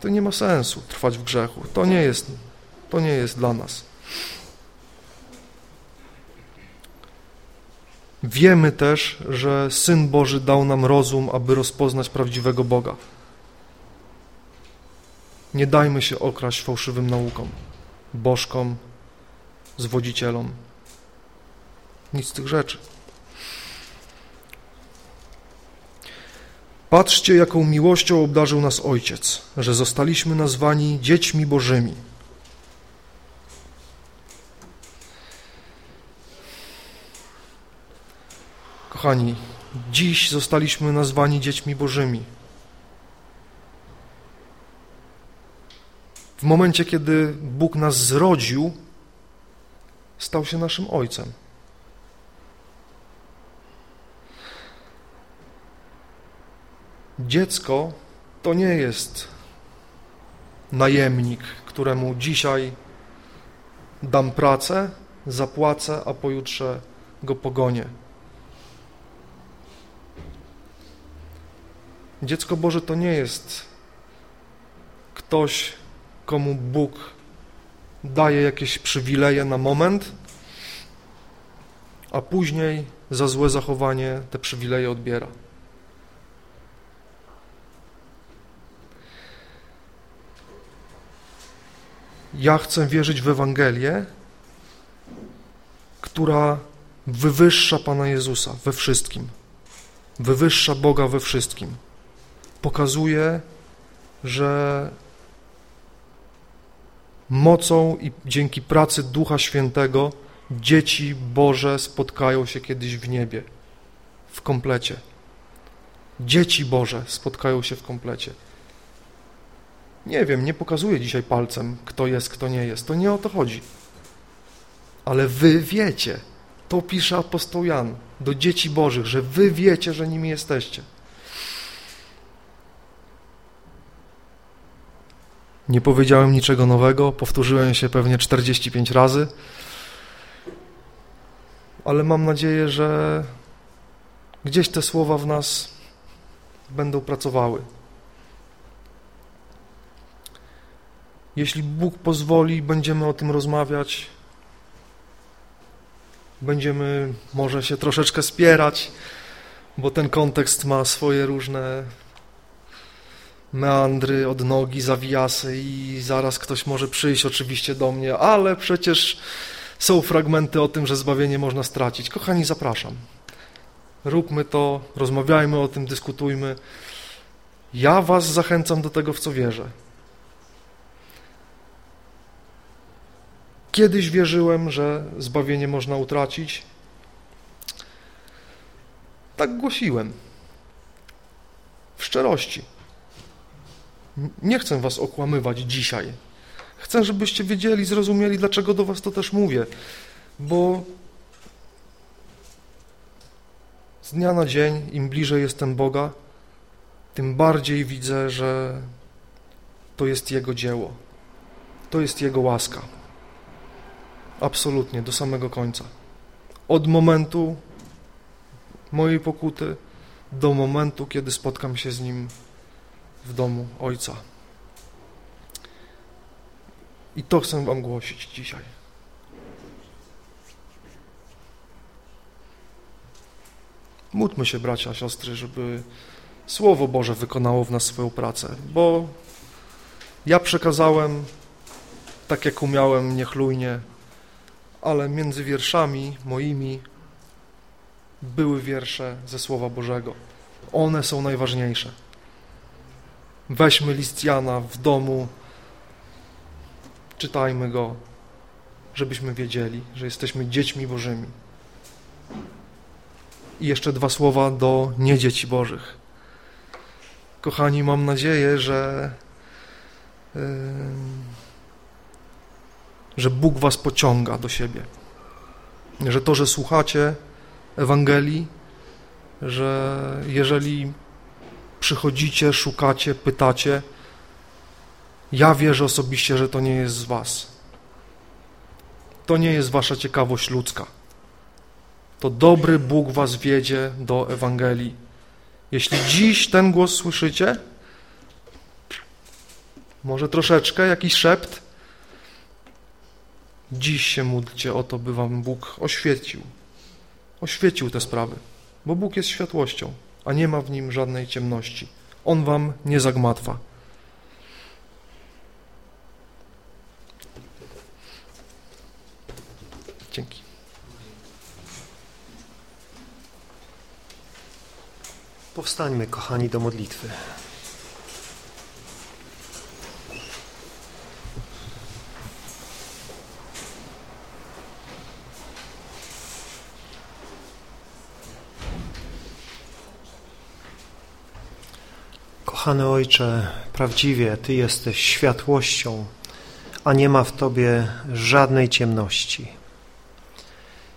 To nie ma sensu trwać w grzechu. To nie jest, to nie jest dla nas. Wiemy też, że Syn Boży dał nam rozum, aby rozpoznać prawdziwego Boga. Nie dajmy się okraść fałszywym naukom, bożkom, zwodzicielom. Nic z tych rzeczy. Patrzcie, jaką miłością obdarzył nas Ojciec, że zostaliśmy nazwani dziećmi Bożymi. Kochani, dziś zostaliśmy nazwani dziećmi Bożymi. W momencie, kiedy Bóg nas zrodził, stał się naszym Ojcem. Dziecko to nie jest najemnik, któremu dzisiaj dam pracę, zapłacę, a pojutrze go pogonię. Dziecko Boże to nie jest ktoś, komu Bóg daje jakieś przywileje na moment, a później za złe zachowanie te przywileje odbiera. Ja chcę wierzyć w Ewangelię, która wywyższa Pana Jezusa we wszystkim, wywyższa Boga we wszystkim. Pokazuje, że mocą i dzięki pracy Ducha Świętego dzieci Boże spotkają się kiedyś w niebie, w komplecie. Dzieci Boże spotkają się w komplecie. Nie wiem, nie pokazuję dzisiaj palcem, kto jest, kto nie jest. To nie o to chodzi. Ale wy wiecie, to pisze apostoł Jan do dzieci Bożych, że wy wiecie, że nimi jesteście. Nie powiedziałem niczego nowego, powtórzyłem się pewnie 45 razy, ale mam nadzieję, że gdzieś te słowa w nas będą pracowały. Jeśli Bóg pozwoli, będziemy o tym rozmawiać, będziemy może się troszeczkę spierać, bo ten kontekst ma swoje różne meandry, odnogi, zawijasy i zaraz ktoś może przyjść oczywiście do mnie, ale przecież są fragmenty o tym, że zbawienie można stracić. Kochani, zapraszam. Róbmy to, rozmawiajmy o tym, dyskutujmy. Ja was zachęcam do tego, w co wierzę. Kiedyś wierzyłem, że zbawienie można utracić. Tak głosiłem. W szczerości. Nie chcę was okłamywać dzisiaj. Chcę, żebyście wiedzieli, zrozumieli, dlaczego do was to też mówię. Bo z dnia na dzień, im bliżej jestem Boga, tym bardziej widzę, że to jest Jego dzieło. To jest Jego łaska. Absolutnie, do samego końca. Od momentu mojej pokuty do momentu, kiedy spotkam się z Nim w domu Ojca. I to chcę Wam głosić dzisiaj. Módlmy się, bracia, siostry, żeby Słowo Boże wykonało w nas swoją pracę, bo ja przekazałem tak, jak umiałem, niechlujnie, ale między wierszami moimi były wiersze ze Słowa Bożego. One są najważniejsze. Weźmy list Jana w domu, czytajmy go, żebyśmy wiedzieli, że jesteśmy dziećmi Bożymi. I jeszcze dwa słowa do niedzieci Bożych. Kochani, mam nadzieję, że, yy, że Bóg was pociąga do siebie. Że to, że słuchacie Ewangelii, że jeżeli przychodzicie, szukacie, pytacie, ja wierzę osobiście, że to nie jest z was. To nie jest wasza ciekawość ludzka. To dobry Bóg was wiedzie do Ewangelii. Jeśli dziś ten głos słyszycie, może troszeczkę, jakiś szept, dziś się módlcie o to, by wam Bóg oświecił. Oświecił te sprawy, bo Bóg jest światłością, a nie ma w nim żadnej ciemności. On wam nie zagmatwa. Dzięki. Powstańmy, kochani, do modlitwy. Kochany Ojcze, prawdziwie Ty jesteś światłością, a nie ma w Tobie żadnej ciemności.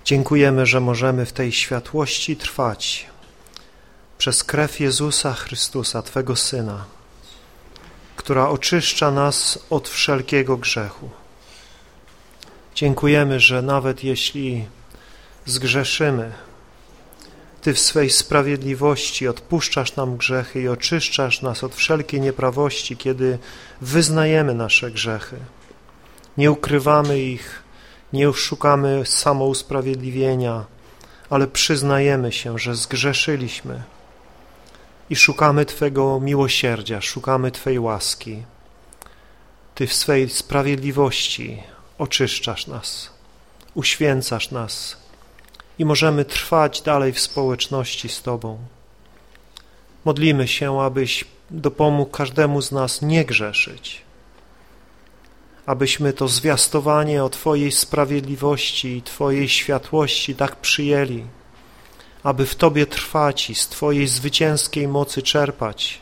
Dziękujemy, że możemy w tej światłości trwać przez krew Jezusa Chrystusa, Twego Syna, która oczyszcza nas od wszelkiego grzechu. Dziękujemy, że nawet jeśli zgrzeszymy, Ty w swej sprawiedliwości odpuszczasz nam grzechy i oczyszczasz nas od wszelkiej nieprawości, kiedy wyznajemy nasze grzechy. Nie ukrywamy ich, nie szukamy samousprawiedliwienia, ale przyznajemy się, że zgrzeszyliśmy i szukamy Twego miłosierdzia, szukamy Twojej łaski. Ty w swej sprawiedliwości oczyszczasz nas, uświęcasz nas i możemy trwać dalej w społeczności z Tobą. Modlimy się, abyś dopomógł każdemu z nas nie grzeszyć, abyśmy to zwiastowanie o Twojej sprawiedliwości i Twojej światłości tak przyjęli, aby w Tobie trwać i z Twojej zwycięskiej mocy czerpać,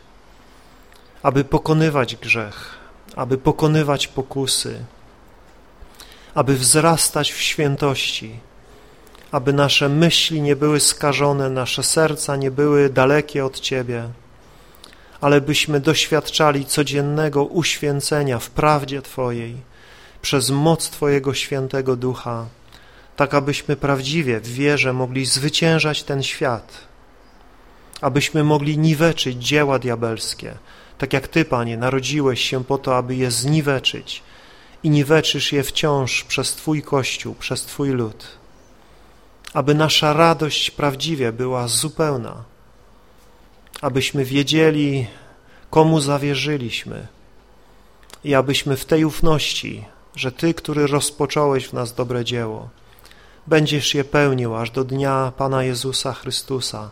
aby pokonywać grzech, aby pokonywać pokusy, aby wzrastać w świętości, aby nasze myśli nie były skażone, nasze serca nie były dalekie od Ciebie, ale byśmy doświadczali codziennego uświęcenia w prawdzie Twojej przez moc Twojego świętego Ducha, tak abyśmy prawdziwie w wierze mogli zwyciężać ten świat, abyśmy mogli niweczyć dzieła diabelskie, tak jak Ty, Panie, narodziłeś się po to, aby je zniweczyć i niweczysz je wciąż przez Twój Kościół, przez Twój lud, aby nasza radość prawdziwie była zupełna, abyśmy wiedzieli, komu zawierzyliśmy i abyśmy w tej ufności, że Ty, który rozpocząłeś w nas dobre dzieło, będziesz je pełnił aż do dnia Pana Jezusa Chrystusa.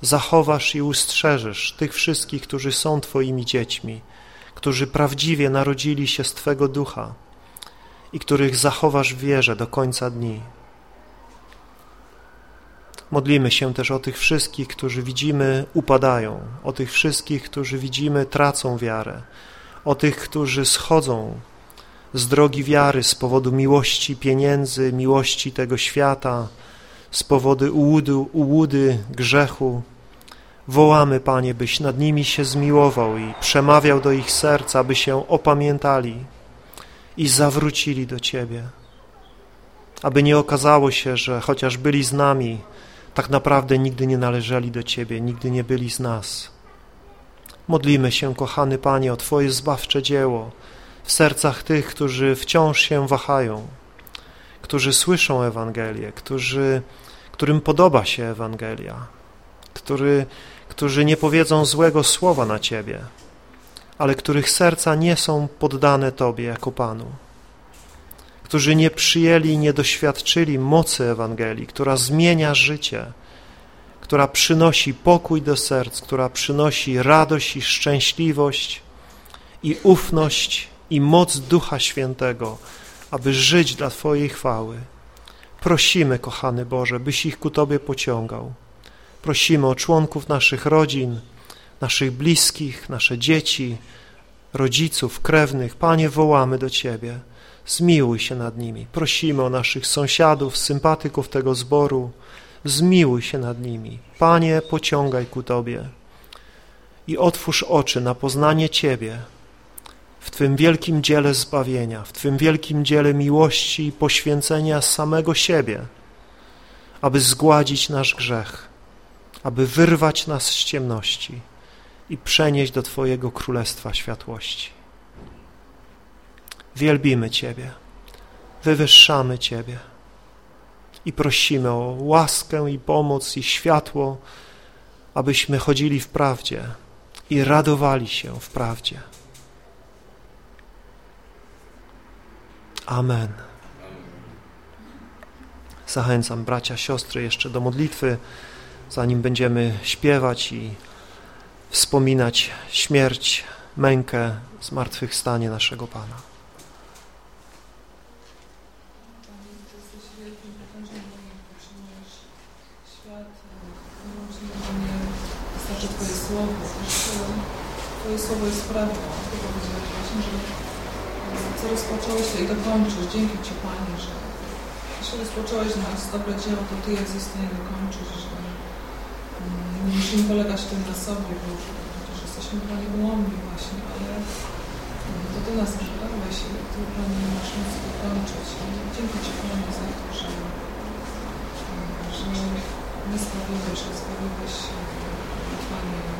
Zachowasz i ustrzeżysz tych wszystkich, którzy są Twoimi dziećmi, którzy prawdziwie narodzili się z Twego Ducha i których zachowasz w wierze do końca dni. Modlimy się też o tych wszystkich, którzy widzimy upadają, o tych wszystkich, którzy widzimy tracą wiarę, o tych, którzy schodzą z drogi wiary z powodu miłości pieniędzy, miłości tego świata, z powodu ułudy, ułudy grzechu. Wołamy, Panie, byś nad nimi się zmiłował i przemawiał do ich serca, aby się opamiętali i zawrócili do Ciebie. Aby nie okazało się, że chociaż byli z nami, tak naprawdę nigdy nie należeli do Ciebie, nigdy nie byli z nas. Modlimy się, kochany Panie, o Twoje zbawcze dzieło w sercach tych, którzy wciąż się wahają, którzy słyszą Ewangelię, którzy, którym podoba się Ewangelia, który, którzy nie powiedzą złego słowa na Ciebie, ale których serca nie są poddane Tobie jako Panu, którzy nie przyjęli i nie doświadczyli mocy Ewangelii, która zmienia życie, która przynosi pokój do serc, która przynosi radość i szczęśliwość i ufność i moc Ducha Świętego, aby żyć dla Twojej chwały. Prosimy, kochany Boże, byś ich ku Tobie pociągał. Prosimy o członków naszych rodzin, naszych bliskich, nasze dzieci, rodziców, krewnych. Panie, wołamy do Ciebie. Zmiłuj się nad nimi. Prosimy o naszych sąsiadów, sympatyków tego zboru. Zmiłuj się nad nimi. Panie, pociągaj ku Tobie i otwórz oczy na poznanie Ciebie w Twym wielkim dziele zbawienia, w Twym wielkim dziele miłości i poświęcenia samego siebie, aby zgładzić nasz grzech, aby wyrwać nas z ciemności i przenieść do Twojego Królestwa światłości. Wielbimy Ciebie, wywyższamy Ciebie i prosimy o łaskę i pomoc i światło, abyśmy chodzili w prawdzie i radowali się w prawdzie. Amen. Zachęcam bracia, siostry jeszcze do modlitwy, zanim będziemy śpiewać i wspominać śmierć, mękę, zmartwychwstanie naszego Pana. Wystarczy Twoje słowo, Twoje słowo jest prawdą. Ty powiedziałeś właśnie, że co rozpocząłeś, to i dokończysz. Dzięki Ci, Panie, że jeśli rozpocząłeś nas dobre dzieło, to Ty jest w dokończyć, że nie musimy polegać tym na sobie, bo chociaż jesteśmy chyba niewyłomni właśnie, ale to Ty nas wybrałeś i Ty, Panie, masz moc dokończyć. Dzięki Ci, Panie, za to, że, że nie sprawiłeś, że sprawiłeś, Panie, że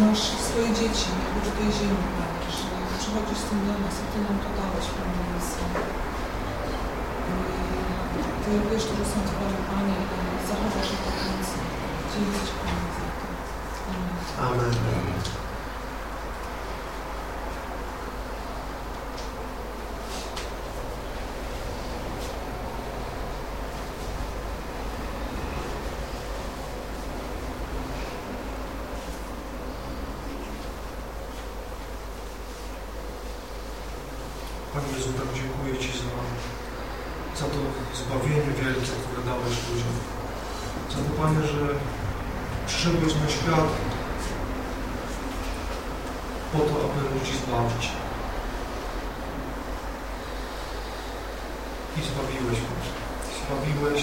masz swoje dzieci do tej ziemi, Panie, że przychodzisz z tym do nas i Ty nam to dałeś, Panie Jezu. Ty wiesz, że są Twoje, Panie, i zachowasz je do końca. Dzięki Ci, Panie, za to. Amen. Amen. Panie Jezu, tak dziękuję Ci za, za to zbawienie wielkie, które dałeś ludziom. Za to, Panie, że przyszedłeś na świat po to, aby ludzi zbawić. I zbawiłeś mnie. Zbawiłeś,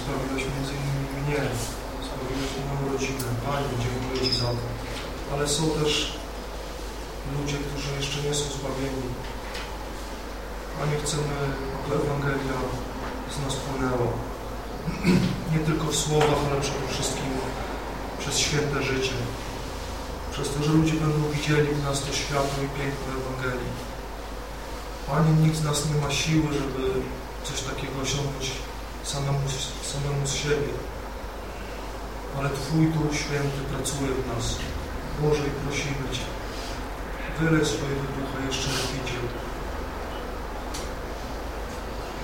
zbawiłeś między innymi mnie. Zbawiłeś moją rodzinę. Panie, dziękuję Ci za to. Ale są też ludzie, którzy jeszcze nie są zbawieni. Panie, chcemy, aby Ewangelia z nas płynęła. Nie tylko w słowach, ale przede wszystkim przez święte życie. Przez to, że ludzie będą widzieli w nas to światło i piękno Ewangelii. Panie, nikt z nas nie ma siły, żeby coś takiego osiągnąć samemu, samemu z siebie. Ale Twój Duch Święty pracuje w nas. Boże, i prosimy Cię, wylej swojego ducha jeszcze na widział.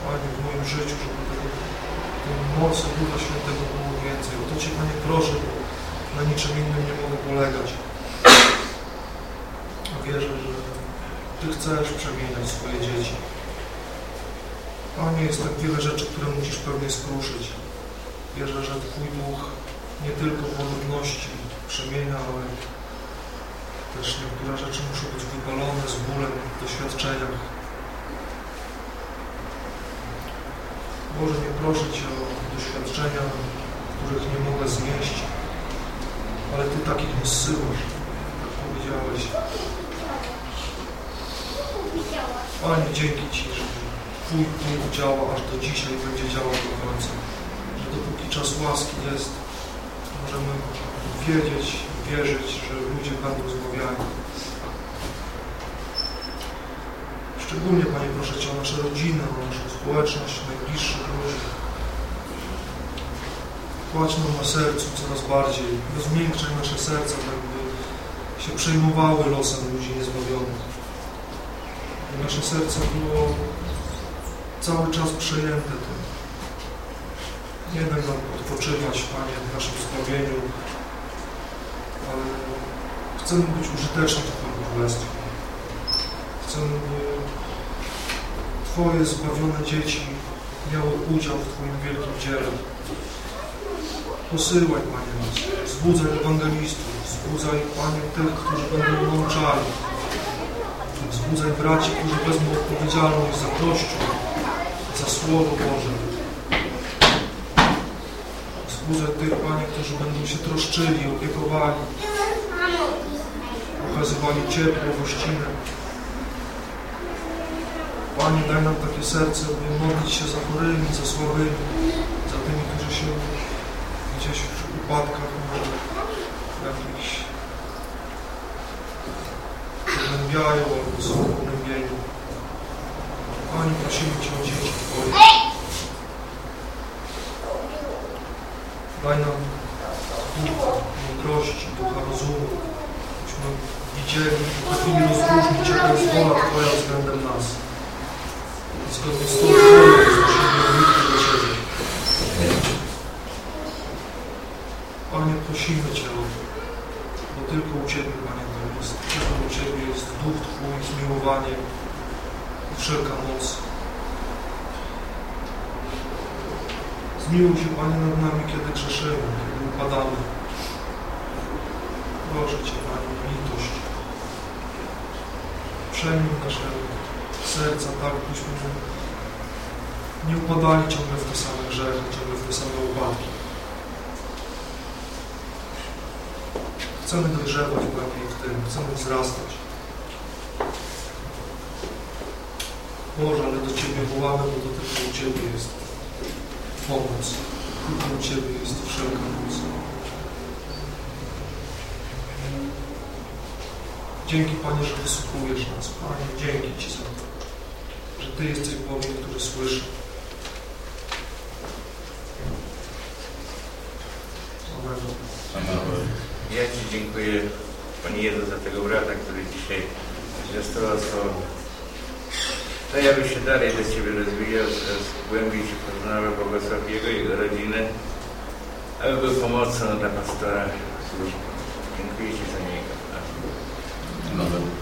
Panie, w moim życiu, żeby tego, mocy Ducha Świętego było więcej. O to Cię, Panie, proszę, bo na niczym innym nie mogę polegać. Wierzę, że Ty chcesz przemieniać swoje dzieci. Panie, jest tak wiele rzeczy, które musisz pewnie skruszyć. Wierzę, że Twój Duch nie tylko w wolności przemienia, ale też niektóre rzeczy muszą być wypalone z bólem w doświadczeniach. Boże, nie proszę Cię o doświadczenia, których nie mogę znieść, ale Ty takich nie zsyłasz, tak powiedziałeś. Panie, dzięki Ci, że Twój Duch działa aż do dzisiaj i będzie działał do końca. Że dopóki czas łaski jest, możemy wiedzieć, wierzyć, że ludzie będą zbawiani. Szczególnie, Panie, proszę Cię o nasze rodziny, o naszą społeczność, najbliższych ludzi. Płacz nam na sercu coraz bardziej, rozmiękczaj nasze serca, tak by się przejmowały losem ludzi niezbawionych. By nasze serce było cały czas przejęte tym. Nie daj nam odpoczywać, Panie, w naszym zbawieniu, ale chcemy być użyteczni w Twoim Królestwie. Chcemy, Twoje zbawione dzieci miały udział w Twoim wielkim dziele. Posyłaj, Panie, nas. Wzbudzaj ewangelistów. Wzbudzaj, Panie, tych, którzy będą nauczali. Wzbudzaj braci, którzy wezmą odpowiedzialność za Kościół, za Słowo Boże. Wzbudzaj tych, Panie, którzy będą się troszczyli, opiekowali, okazywali ciepło, gościnę. Panie, daj nam takie serce, by modlić się za chorymi, za słabymi, za tymi, którzy się gdzieś w upadkach, może jakichś pognębiają albo są pognębieni. Panie, prosimy Cię o dzieci Twoje. Daj nam ducha mądrości, ducha rozumu, byśmy widzieli potrafili rozróżnić, jaka jest wola Twoja względem nas. Zgodnie z tą wolą do Ciebie. Panie, prosimy Cię o to, bo tylko u Ciebie, Panie, to jest. Tylko u Ciebie jest duch Twój, zmiłowanie i wszelka moc. Zmiłuj się, Panie, nad nami, kiedy grzeszymy, kiedy upadamy. Proszę Cię, Panie, litość. Przejmij nasze serca tak, byśmy nie upadali ciągle w te same grzechy, ciągle w te same upadki. Chcemy dojrzewać głębiej w tym, chcemy wzrastać. Boże, ale do Ciebie wołamy, bo to tylko u Ciebie jest pomoc. Tylko u Ciebie jest wszelka moc. Dzięki Panie, że wysłuchujesz nas. Panie, dzięki Ci za to, Ty jesteś Bogiem, który słyszy. Amen. Ja Ci dziękuję, Panie Jezu, za tego brata, który dzisiaj zwiastował słowo. To ja bym się dalej do Ciebie rozwijał, coraz głębiej Cię poznawał, błogosław Jego i Jego rodzinę, aby był pomocą dla pastora służby. Dziękuję Ci za niego. Amen.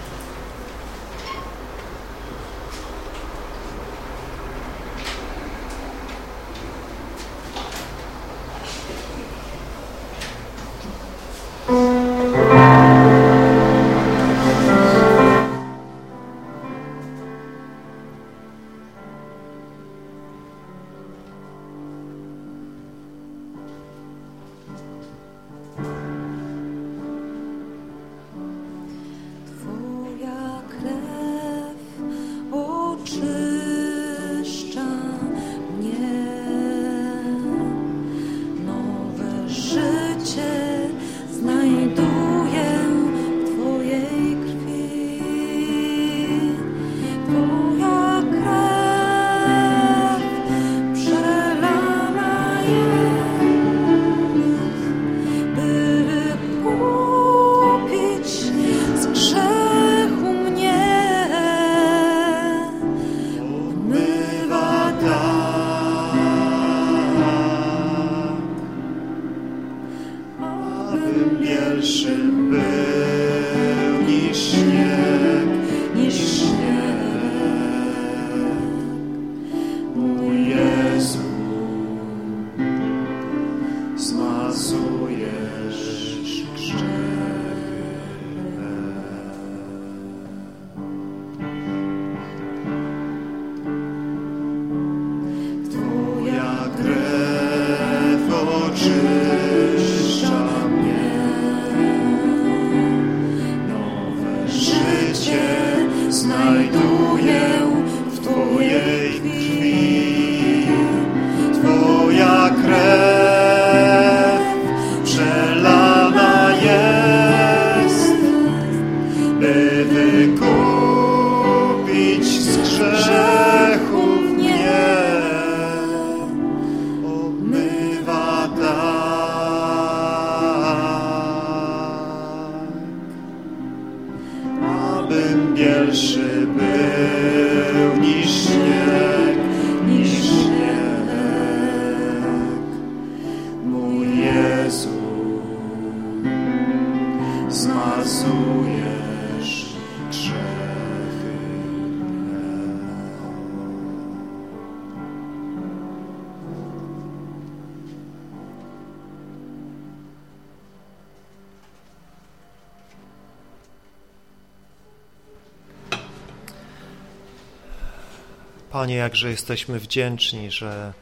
Panie, jakże jesteśmy wdzięczni, że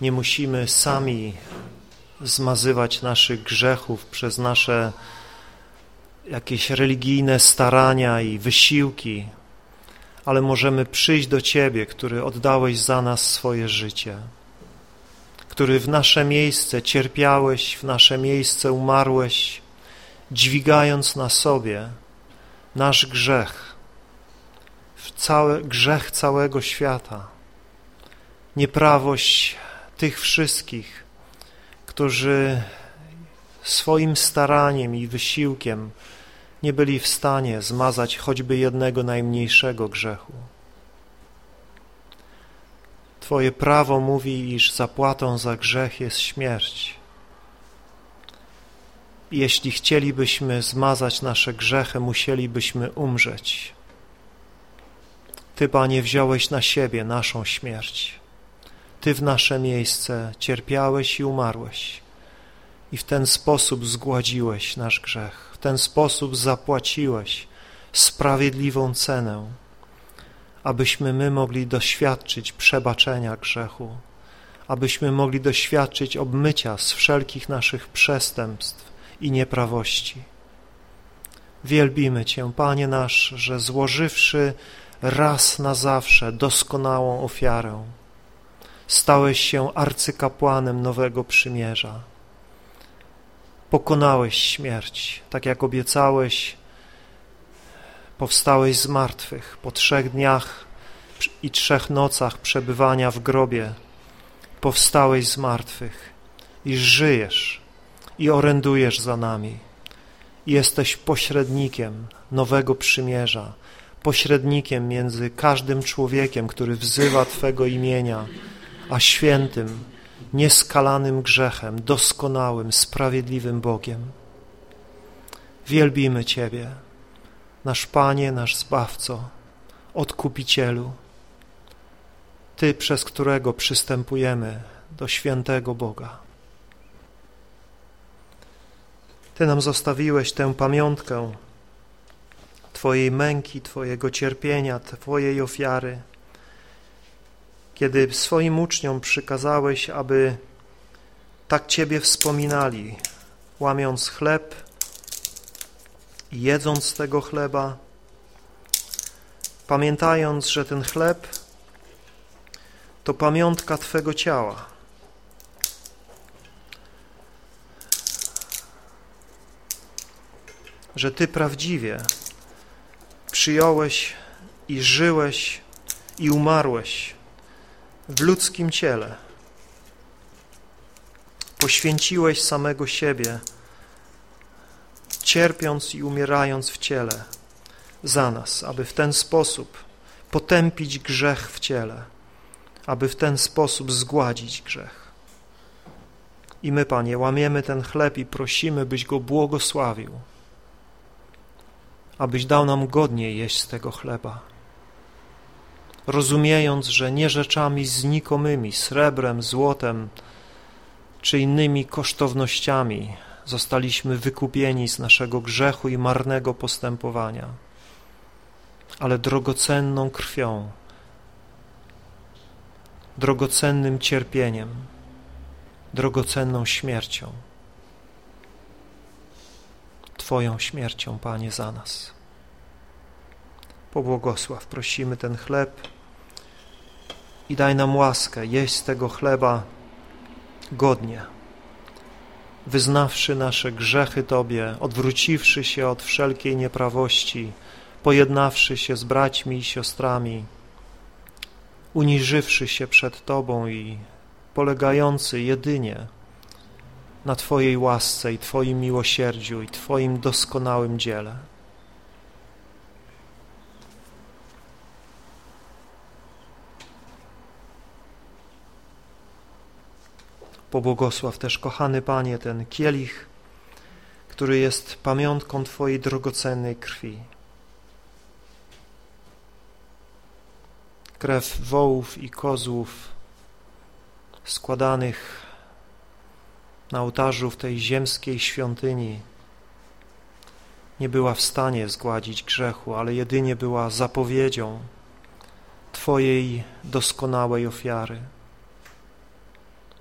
nie musimy sami zmazywać naszych grzechów przez nasze jakieś religijne starania i wysiłki, ale możemy przyjść do Ciebie, który oddałeś za nas swoje życie, który w nasze miejsce cierpiałeś, w nasze miejsce umarłeś, dźwigając na sobie nasz grzech, cały, grzech całego świata, nieprawość tych wszystkich, którzy swoim staraniem i wysiłkiem nie byli w stanie zmazać choćby jednego najmniejszego grzechu. Twoje prawo mówi, iż zapłatą za grzech jest śmierć. Jeśli chcielibyśmy zmazać nasze grzechy, musielibyśmy umrzeć. Ty, Panie, wziąłeś na siebie naszą śmierć. Ty w nasze miejsce cierpiałeś i umarłeś. I w ten sposób zgładziłeś nasz grzech. W ten sposób zapłaciłeś sprawiedliwą cenę, abyśmy my mogli doświadczyć przebaczenia grzechu, abyśmy mogli doświadczyć obmycia z wszelkich naszych przestępstw i nieprawości. Wielbimy Cię, Panie nasz, że złożywszy raz na zawsze doskonałą ofiarę, stałeś się arcykapłanem nowego przymierza. Pokonałeś śmierć, tak jak obiecałeś, powstałeś z martwych po trzech dniach i trzech nocach przebywania w grobie. Powstałeś z martwych i żyjesz i orędujesz za nami. Jesteś pośrednikiem nowego przymierza, pośrednikiem między każdym człowiekiem, który wzywa Twego imienia, a świętym, nieskalanym grzechem, doskonałym, sprawiedliwym Bogiem. Wielbimy Ciebie, nasz Panie, nasz Zbawco, Odkupicielu, Ty, przez którego przystępujemy do świętego Boga. Ty nam zostawiłeś tę pamiątkę Twojej męki, Twojego cierpienia, Twojej ofiary, kiedy swoim uczniom przykazałeś, aby tak Ciebie wspominali, łamiąc chleb i jedząc tego chleba, pamiętając, że ten chleb to pamiątka Twego ciała. Że Ty prawdziwie przyjąłeś i żyłeś i umarłeś w ludzkim ciele. Poświęciłeś samego siebie, cierpiąc i umierając w ciele za nas, aby w ten sposób potępić grzech w ciele, aby w ten sposób zgładzić grzech. I my, Panie, łamiemy ten chleb i prosimy, byś go błogosławił, abyś dał nam godnie jeść z tego chleba rozumiejąc, że nie rzeczami znikomymi, srebrem, złotem czy innymi kosztownościami zostaliśmy wykupieni z naszego grzechu i marnego postępowania, ale drogocenną krwią, drogocennym cierpieniem, drogocenną śmiercią. Twoją śmiercią, Panie, za nas. Pobłogosław, prosimy ten chleb i daj nam łaskę jeść z tego chleba godnie, wyznawszy nasze grzechy Tobie, odwróciwszy się od wszelkiej nieprawości, pojednawszy się z braćmi i siostrami, uniżywszy się przed Tobą i polegający jedynie na Twojej łasce i Twoim miłosierdziu i Twoim doskonałym dziele. Pobłogosław też, kochany Panie, ten kielich, który jest pamiątką Twojej drogocennej krwi. Krew wołów i kozłów składanych na ołtarzu w tej ziemskiej świątyni nie była w stanie zgładzić grzechu, ale jedynie była zapowiedzią Twojej doskonałej ofiary,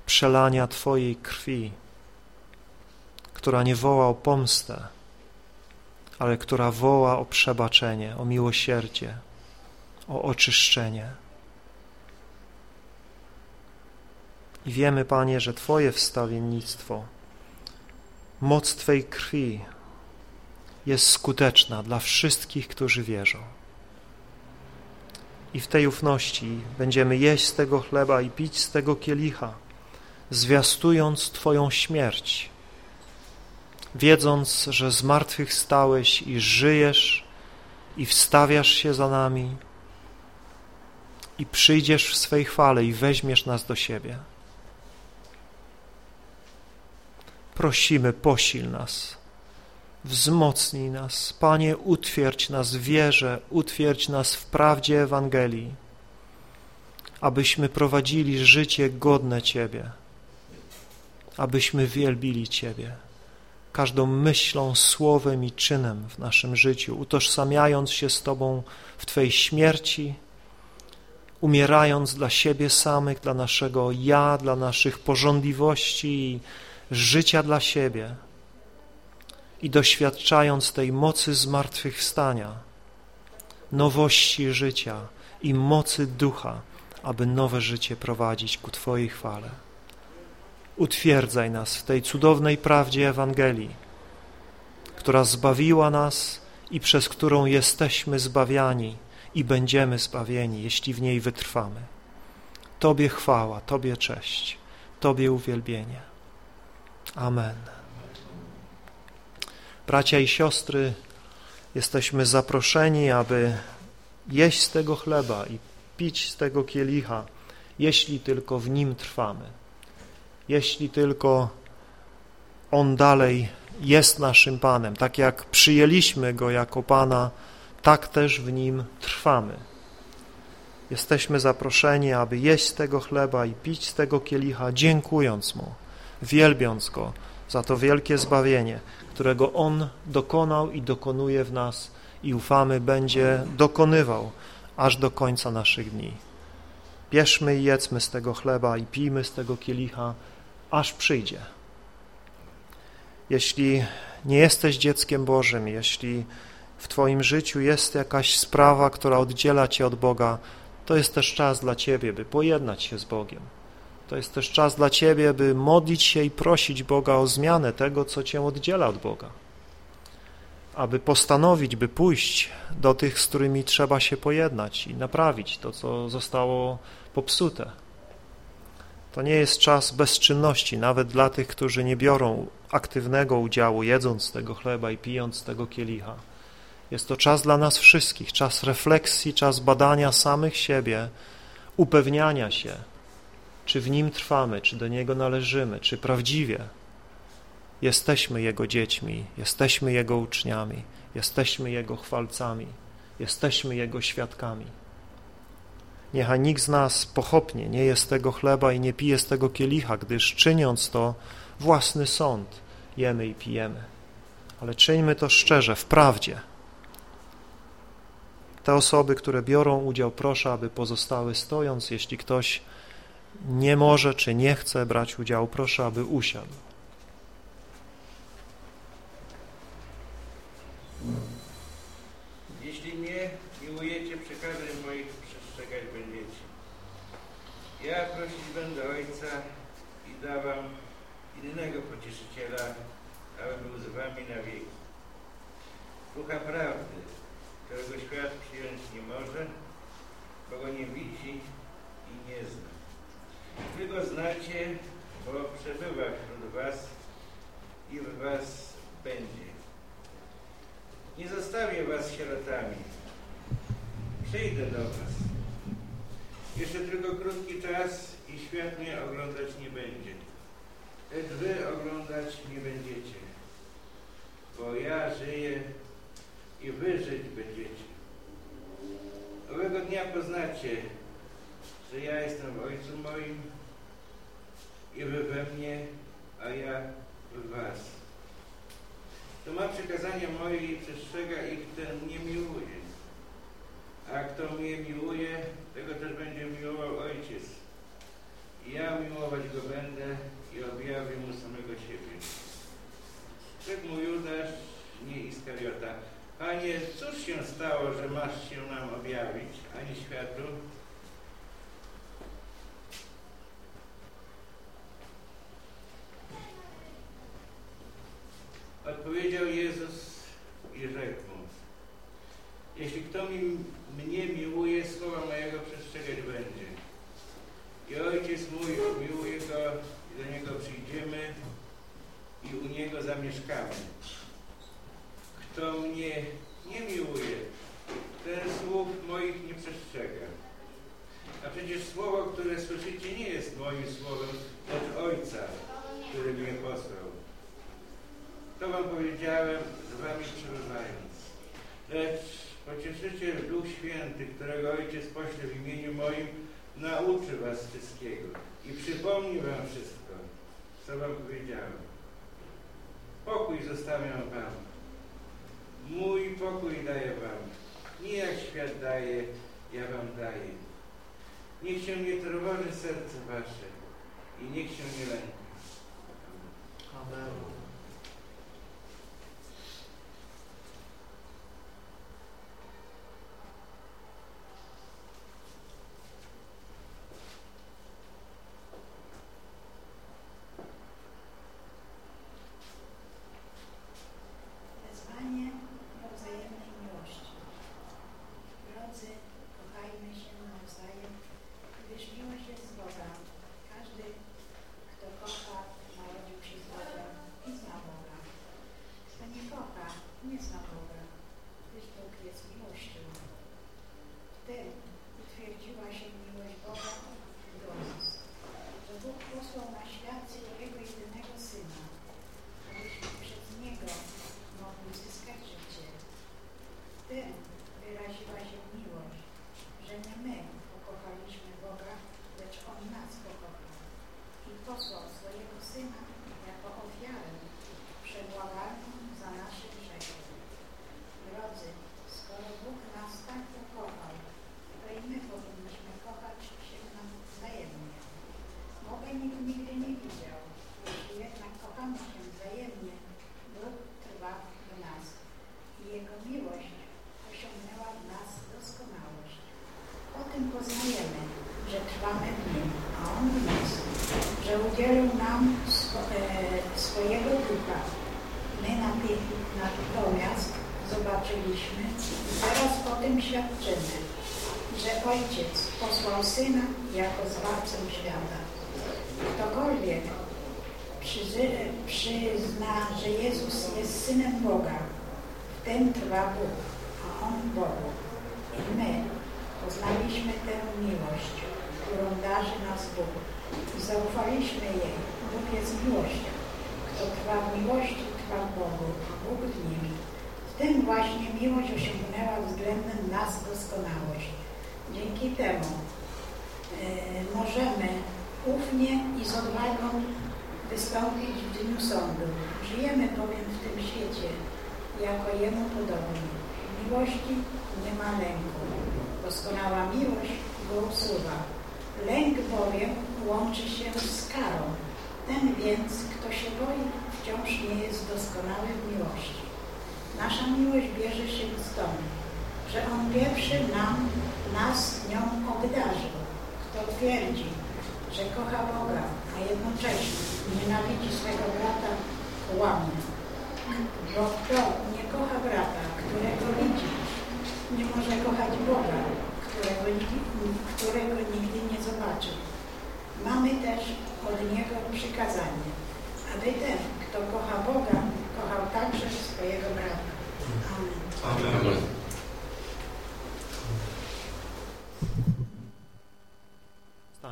przelania Twojej krwi, która nie woła o pomstę, ale która woła o przebaczenie, o miłosierdzie, o oczyszczenie. I wiemy, Panie, że Twoje wstawiennictwo, moc Twej krwi jest skuteczna dla wszystkich, którzy wierzą. I w tej ufności będziemy jeść z tego chleba i pić z tego kielicha, zwiastując Twoją śmierć, wiedząc, że z martwych stałeś i żyjesz i wstawiasz się za nami i przyjdziesz w swej chwale i weźmiesz nas do siebie. Prosimy, posil nas, wzmocnij nas. Panie, utwierdź nas w wierze, utwierdź nas w prawdzie Ewangelii, abyśmy prowadzili życie godne Ciebie, abyśmy wielbili Ciebie każdą myślą, słowem i czynem w naszym życiu, utożsamiając się z Tobą w Twojej śmierci, umierając dla siebie samych, dla naszego ja, dla naszych porządliwości i życia dla siebie i doświadczając tej mocy zmartwychwstania, nowości życia i mocy ducha, aby nowe życie prowadzić ku Twojej chwale. Utwierdzaj nas w tej cudownej prawdzie Ewangelii, która zbawiła nas i przez którą jesteśmy zbawiani i będziemy zbawieni, jeśli w niej wytrwamy. Tobie chwała, Tobie cześć, Tobie uwielbienie. Amen. Bracia i siostry, jesteśmy zaproszeni, aby jeść z tego chleba i pić z tego kielicha, jeśli tylko w nim trwamy, jeśli tylko On dalej jest naszym Panem, tak jak przyjęliśmy Go jako Pana, tak też w Nim trwamy. Jesteśmy zaproszeni, aby jeść z tego chleba i pić z tego kielicha, dziękując Mu wielbiąc Go za to wielkie zbawienie, którego On dokonał i dokonuje w nas i ufamy będzie dokonywał aż do końca naszych dni. Bierzmy i jedzmy z tego chleba i pijmy z tego kielicha, aż przyjdzie. Jeśli nie jesteś dzieckiem Bożym, jeśli w Twoim życiu jest jakaś sprawa, która oddziela Cię od Boga, to jest też czas dla Ciebie, by pojednać się z Bogiem to jest też czas dla Ciebie, by modlić się i prosić Boga o zmianę tego, co Cię oddziela od Boga. Aby postanowić, by pójść do tych, z którymi trzeba się pojednać i naprawić to, co zostało popsute. To nie jest czas bezczynności, nawet dla tych, którzy nie biorą aktywnego udziału, jedząc tego chleba i pijąc tego kielicha. Jest to czas dla nas wszystkich, czas refleksji, czas badania samych siebie, upewniania się, czy w Nim trwamy, czy do Niego należymy, czy prawdziwie jesteśmy Jego dziećmi, jesteśmy Jego uczniami, jesteśmy Jego chwalcami, jesteśmy Jego świadkami. Niechaj nikt z nas pochopnie nie jest tego chleba i nie pije z tego kielicha, gdyż czyniąc to własny sąd jemy i pijemy. Ale czyńmy to szczerze, w prawdzie. Te osoby, które biorą udział, proszę, aby pozostały stojąc, jeśli ktoś nie może czy nie chce brać udziału, proszę, aby usiadł. go znacie, bo przebywa wśród was i w was będzie. Nie zostawię was sierotami. Przyjdę do was. Jeszcze tylko krótki czas i świat mnie oglądać nie będzie. Lecz wy oglądać nie będziecie. Bo ja żyję i wy żyć będziecie. Owego dnia poznacie, że ja jestem w Ojcu moim i wy we mnie, a ja w was. To ma przykazania moje i przestrzega ich, ten nie miłuje. A kto mnie miłuje, tego też będzie miłował Ojciec. I ja miłować go będę i objawię mu samego siebie. Rzekł mu Judasz, nie Iskariota, Panie, cóż się stało, że masz się nam objawić, ani światu,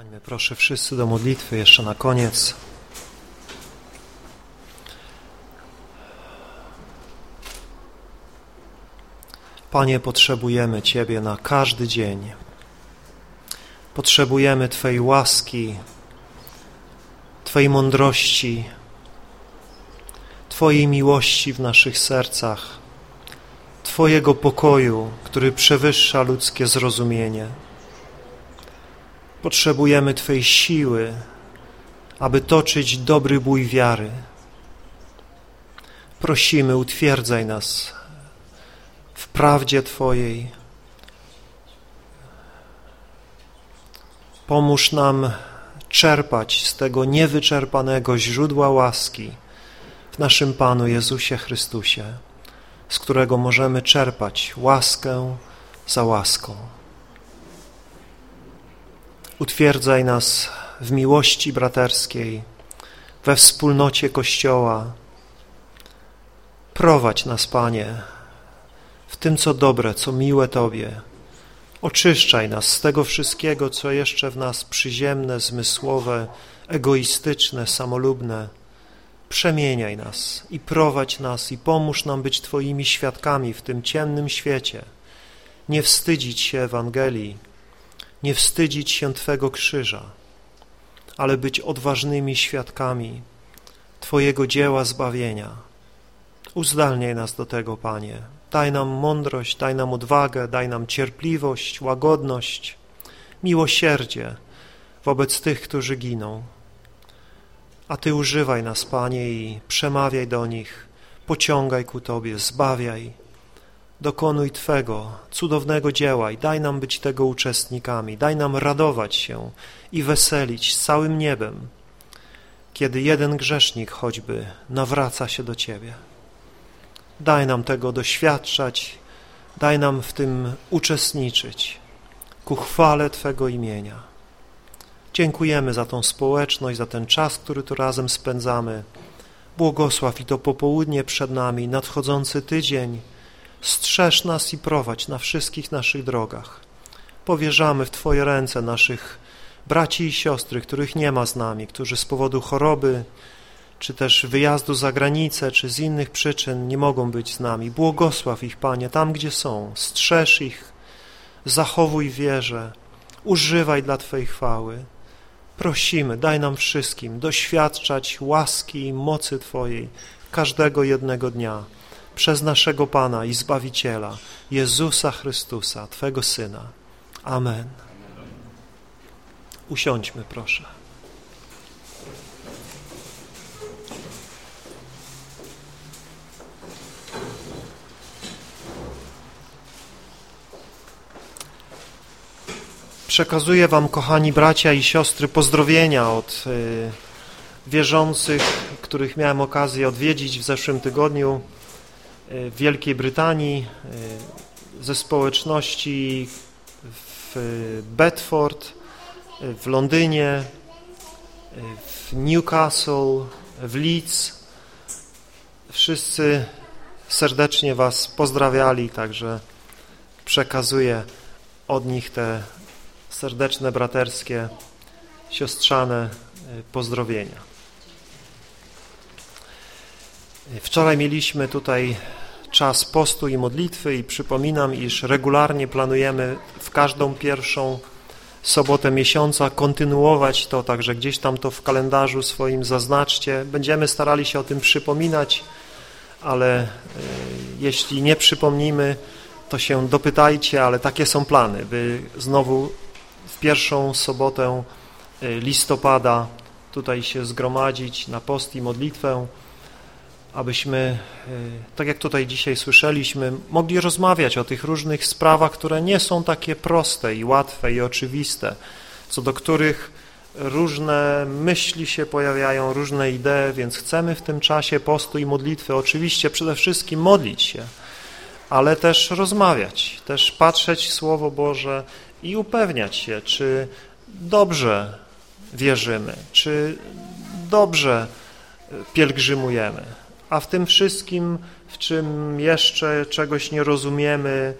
Stańmy proszę wszyscy do modlitwy jeszcze na koniec. Panie, potrzebujemy Ciebie na każdy dzień. Potrzebujemy Twojej łaski, Twojej mądrości, Twojej miłości w naszych sercach, Twojego pokoju, który przewyższa ludzkie zrozumienie. Potrzebujemy Twojej siły, aby toczyć dobry bój wiary. Prosimy, utwierdzaj nas w prawdzie Twojej. Pomóż nam czerpać z tego niewyczerpanego źródła łaski w naszym Panu Jezusie Chrystusie, z którego możemy czerpać łaskę za łaską. Utwierdzaj nas w miłości braterskiej, we wspólnocie Kościoła. Prowadź nas, Panie, w tym, co dobre, co miłe Tobie. Oczyszczaj nas z tego wszystkiego, co jeszcze w nas przyziemne, zmysłowe, egoistyczne, samolubne. Przemieniaj nas i prowadź nas i pomóż nam być Twoimi świadkami w tym ciemnym świecie. Nie wstydzić się Ewangelii, nie wstydzić się Twego krzyża, ale być odważnymi świadkami Twojego dzieła zbawienia. Uzdalniaj nas do tego, Panie. Daj nam mądrość, daj nam odwagę, daj nam cierpliwość, łagodność, miłosierdzie wobec tych, którzy giną. A Ty używaj nas, Panie, i przemawiaj do nich, pociągaj ku Tobie, zbawiaj, dokonuj Twego cudownego dzieła i daj nam być tego uczestnikami, daj nam radować się i weselić z całym niebem, kiedy jeden grzesznik choćby nawraca się do Ciebie. Daj nam tego doświadczać, daj nam w tym uczestniczyć ku chwale Twego imienia. Dziękujemy za tą społeczność, za ten czas, który tu razem spędzamy. Błogosław i to popołudnie przed nami, nadchodzący tydzień. Strzeż nas i prowadź na wszystkich naszych drogach. Powierzamy w Twoje ręce naszych braci i siostry, których nie ma z nami, którzy z powodu choroby, czy też wyjazdu za granicę, czy z innych przyczyn nie mogą być z nami. Błogosław ich, Panie, tam gdzie są. Strzeż ich, zachowuj wierze, używaj dla Twojej chwały. Prosimy, daj nam wszystkim doświadczać łaski i mocy Twojej każdego jednego dnia przez naszego Pana i Zbawiciela, Jezusa Chrystusa, Twego Syna. Amen. Usiądźmy, proszę. Przekazuję Wam, kochani bracia i siostry, pozdrowienia od y, wierzących, których miałem okazję odwiedzić w zeszłym tygodniu Wielkiej Brytanii, y, ze społeczności w Bedford, w Londynie, w Newcastle, w Leeds. Wszyscy serdecznie Was pozdrawiali, także przekazuję od nich te serdeczne, braterskie, siostrzane pozdrowienia. Wczoraj mieliśmy tutaj czas postu i modlitwy i przypominam, iż regularnie planujemy w każdą pierwszą sobotę miesiąca kontynuować to, także gdzieś tam to w kalendarzu swoim zaznaczcie. Będziemy starali się o tym przypominać, ale jeśli nie przypomnimy, to się dopytajcie, ale takie są plany, by znowu w pierwszą sobotę listopada tutaj się zgromadzić na post i modlitwę, abyśmy, tak jak tutaj dzisiaj słyszeliśmy, mogli rozmawiać o tych różnych sprawach, które nie są takie proste i łatwe i oczywiste, co do których różne myśli się pojawiają, różne idee, więc chcemy w tym czasie postu i modlitwy oczywiście przede wszystkim modlić się, ale też rozmawiać, też patrzeć w Słowo Boże i upewniać się, czy dobrze wierzymy, czy dobrze pielgrzymujemy, a w tym wszystkim, w czym jeszcze czegoś nie rozumiemy,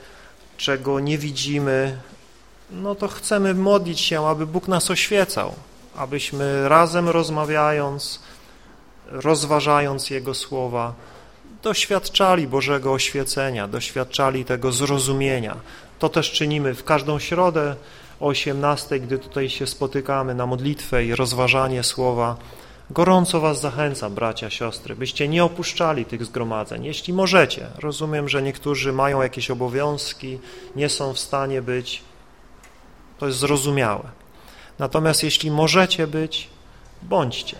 czego nie widzimy, no to chcemy modlić się, aby Bóg nas oświecał, abyśmy razem rozmawiając, rozważając Jego słowa, doświadczali Bożego oświecenia, doświadczali tego zrozumienia. To też czynimy w każdą środę o 18, gdy tutaj się spotykamy na modlitwę i rozważanie słowa. Gorąco Was zachęcam, bracia, siostry, byście nie opuszczali tych zgromadzeń, jeśli możecie. Rozumiem, że niektórzy mają jakieś obowiązki, nie są w stanie być, to jest zrozumiałe. Natomiast jeśli możecie być, bądźcie,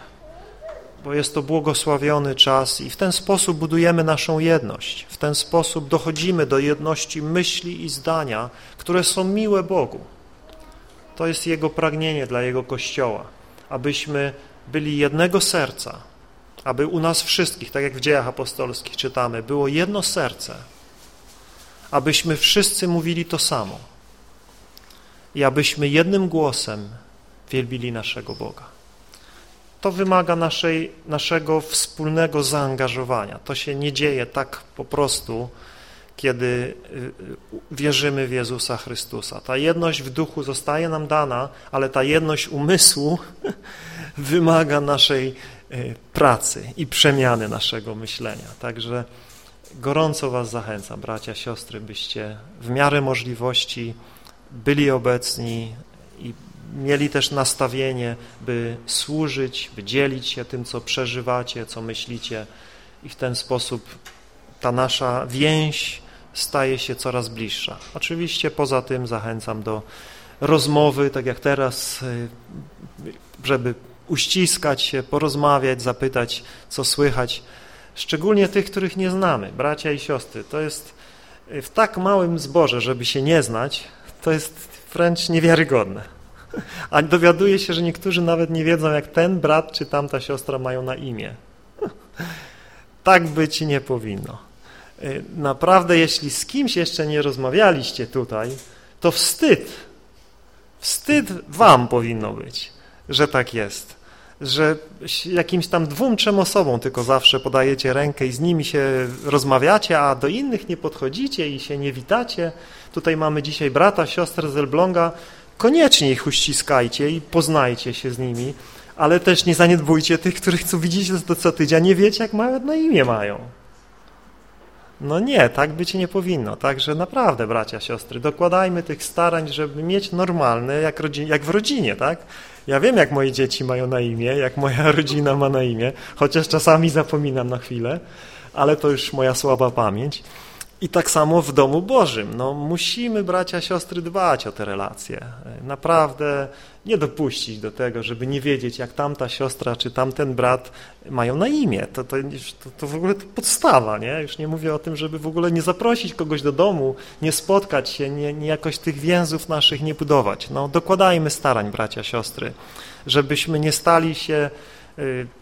bo jest to błogosławiony czas i w ten sposób budujemy naszą jedność. W ten sposób dochodzimy do jedności myśli i zdania, które są miłe Bogu. To jest Jego pragnienie dla Jego Kościoła, abyśmy byli jednego serca, aby u nas wszystkich, tak jak w dziejach apostolskich czytamy, było jedno serce, abyśmy wszyscy mówili to samo i abyśmy jednym głosem wielbili naszego Boga. To wymaga naszej, naszego wspólnego zaangażowania. To się nie dzieje tak po prostu, kiedy y, y, wierzymy w Jezusa Chrystusa. Ta jedność w duchu zostaje nam dana, ale ta jedność umysłu wymaga naszej y, pracy i przemiany naszego myślenia. Także gorąco Was zachęcam, bracia, siostry, byście w miarę możliwości byli obecni i mieli też nastawienie, by służyć, by dzielić się tym, co przeżywacie, co myślicie i w ten sposób ta nasza więź staje się coraz bliższa. Oczywiście poza tym zachęcam do rozmowy, tak jak teraz, żeby uściskać się, porozmawiać, zapytać, co słychać, szczególnie tych, których nie znamy, bracia i siostry. To jest w tak małym zborze, żeby się nie znać, to jest wręcz niewiarygodne. A dowiaduje się, że niektórzy nawet nie wiedzą, jak ten brat czy tamta siostra mają na imię. Tak być nie powinno. Y, naprawdę, jeśli z kimś jeszcze nie rozmawialiście tutaj, to wstyd, wstyd wam powinno być, że tak jest że jakimś tam dwóm, trzem osobom tylko zawsze podajecie rękę i z nimi się rozmawiacie, a do innych nie podchodzicie i się nie witacie. Tutaj mamy dzisiaj brata, siostrę z Elbląga. Koniecznie ich uściskajcie i poznajcie się z nimi, ale też nie zaniedbujcie tych, których co widzicie co tydzień, nie wiecie, jak mają na imię mają. No nie, tak być nie powinno. Także naprawdę, bracia, siostry, dokładajmy tych starań, żeby mieć normalne, jak, jak w rodzinie, tak? Ja wiem, jak moje dzieci mają na imię, jak moja rodzina ma na imię, chociaż czasami zapominam na chwilę, ale to już moja słaba pamięć. I tak samo w domu Bożym. No, musimy, bracia, siostry, dbać o te relacje. Naprawdę nie dopuścić do tego, żeby nie wiedzieć, jak tamta siostra czy tamten brat mają na imię. To, to, to, w ogóle to podstawa, nie? Już nie mówię o tym, żeby w ogóle nie zaprosić kogoś do domu, nie spotkać się, nie, nie jakoś tych więzów naszych nie budować. No, dokładajmy starań, bracia, siostry, żebyśmy nie stali się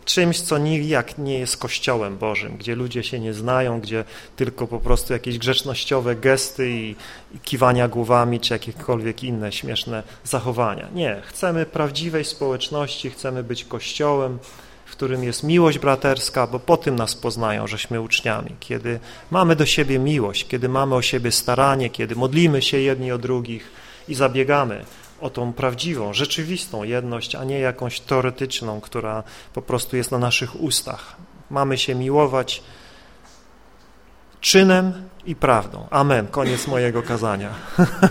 czymś, co nijak nie jest Kościołem Bożym, gdzie ludzie się nie znają, gdzie tylko po prostu jakieś grzecznościowe gesty i, i kiwania głowami, czy jakiekolwiek inne śmieszne zachowania. Nie, chcemy prawdziwej społeczności, chcemy być Kościołem, w którym jest miłość braterska, bo po tym nas poznają, żeśmy uczniami. Kiedy mamy do siebie miłość, kiedy mamy o siebie staranie, kiedy modlimy się jedni o drugich i zabiegamy o tą prawdziwą, rzeczywistą jedność, a nie jakąś teoretyczną, która po prostu jest na naszych ustach. Mamy się miłować czynem i prawdą. Amen. Koniec mojego kazania.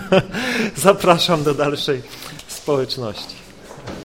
Zapraszam do dalszej społeczności.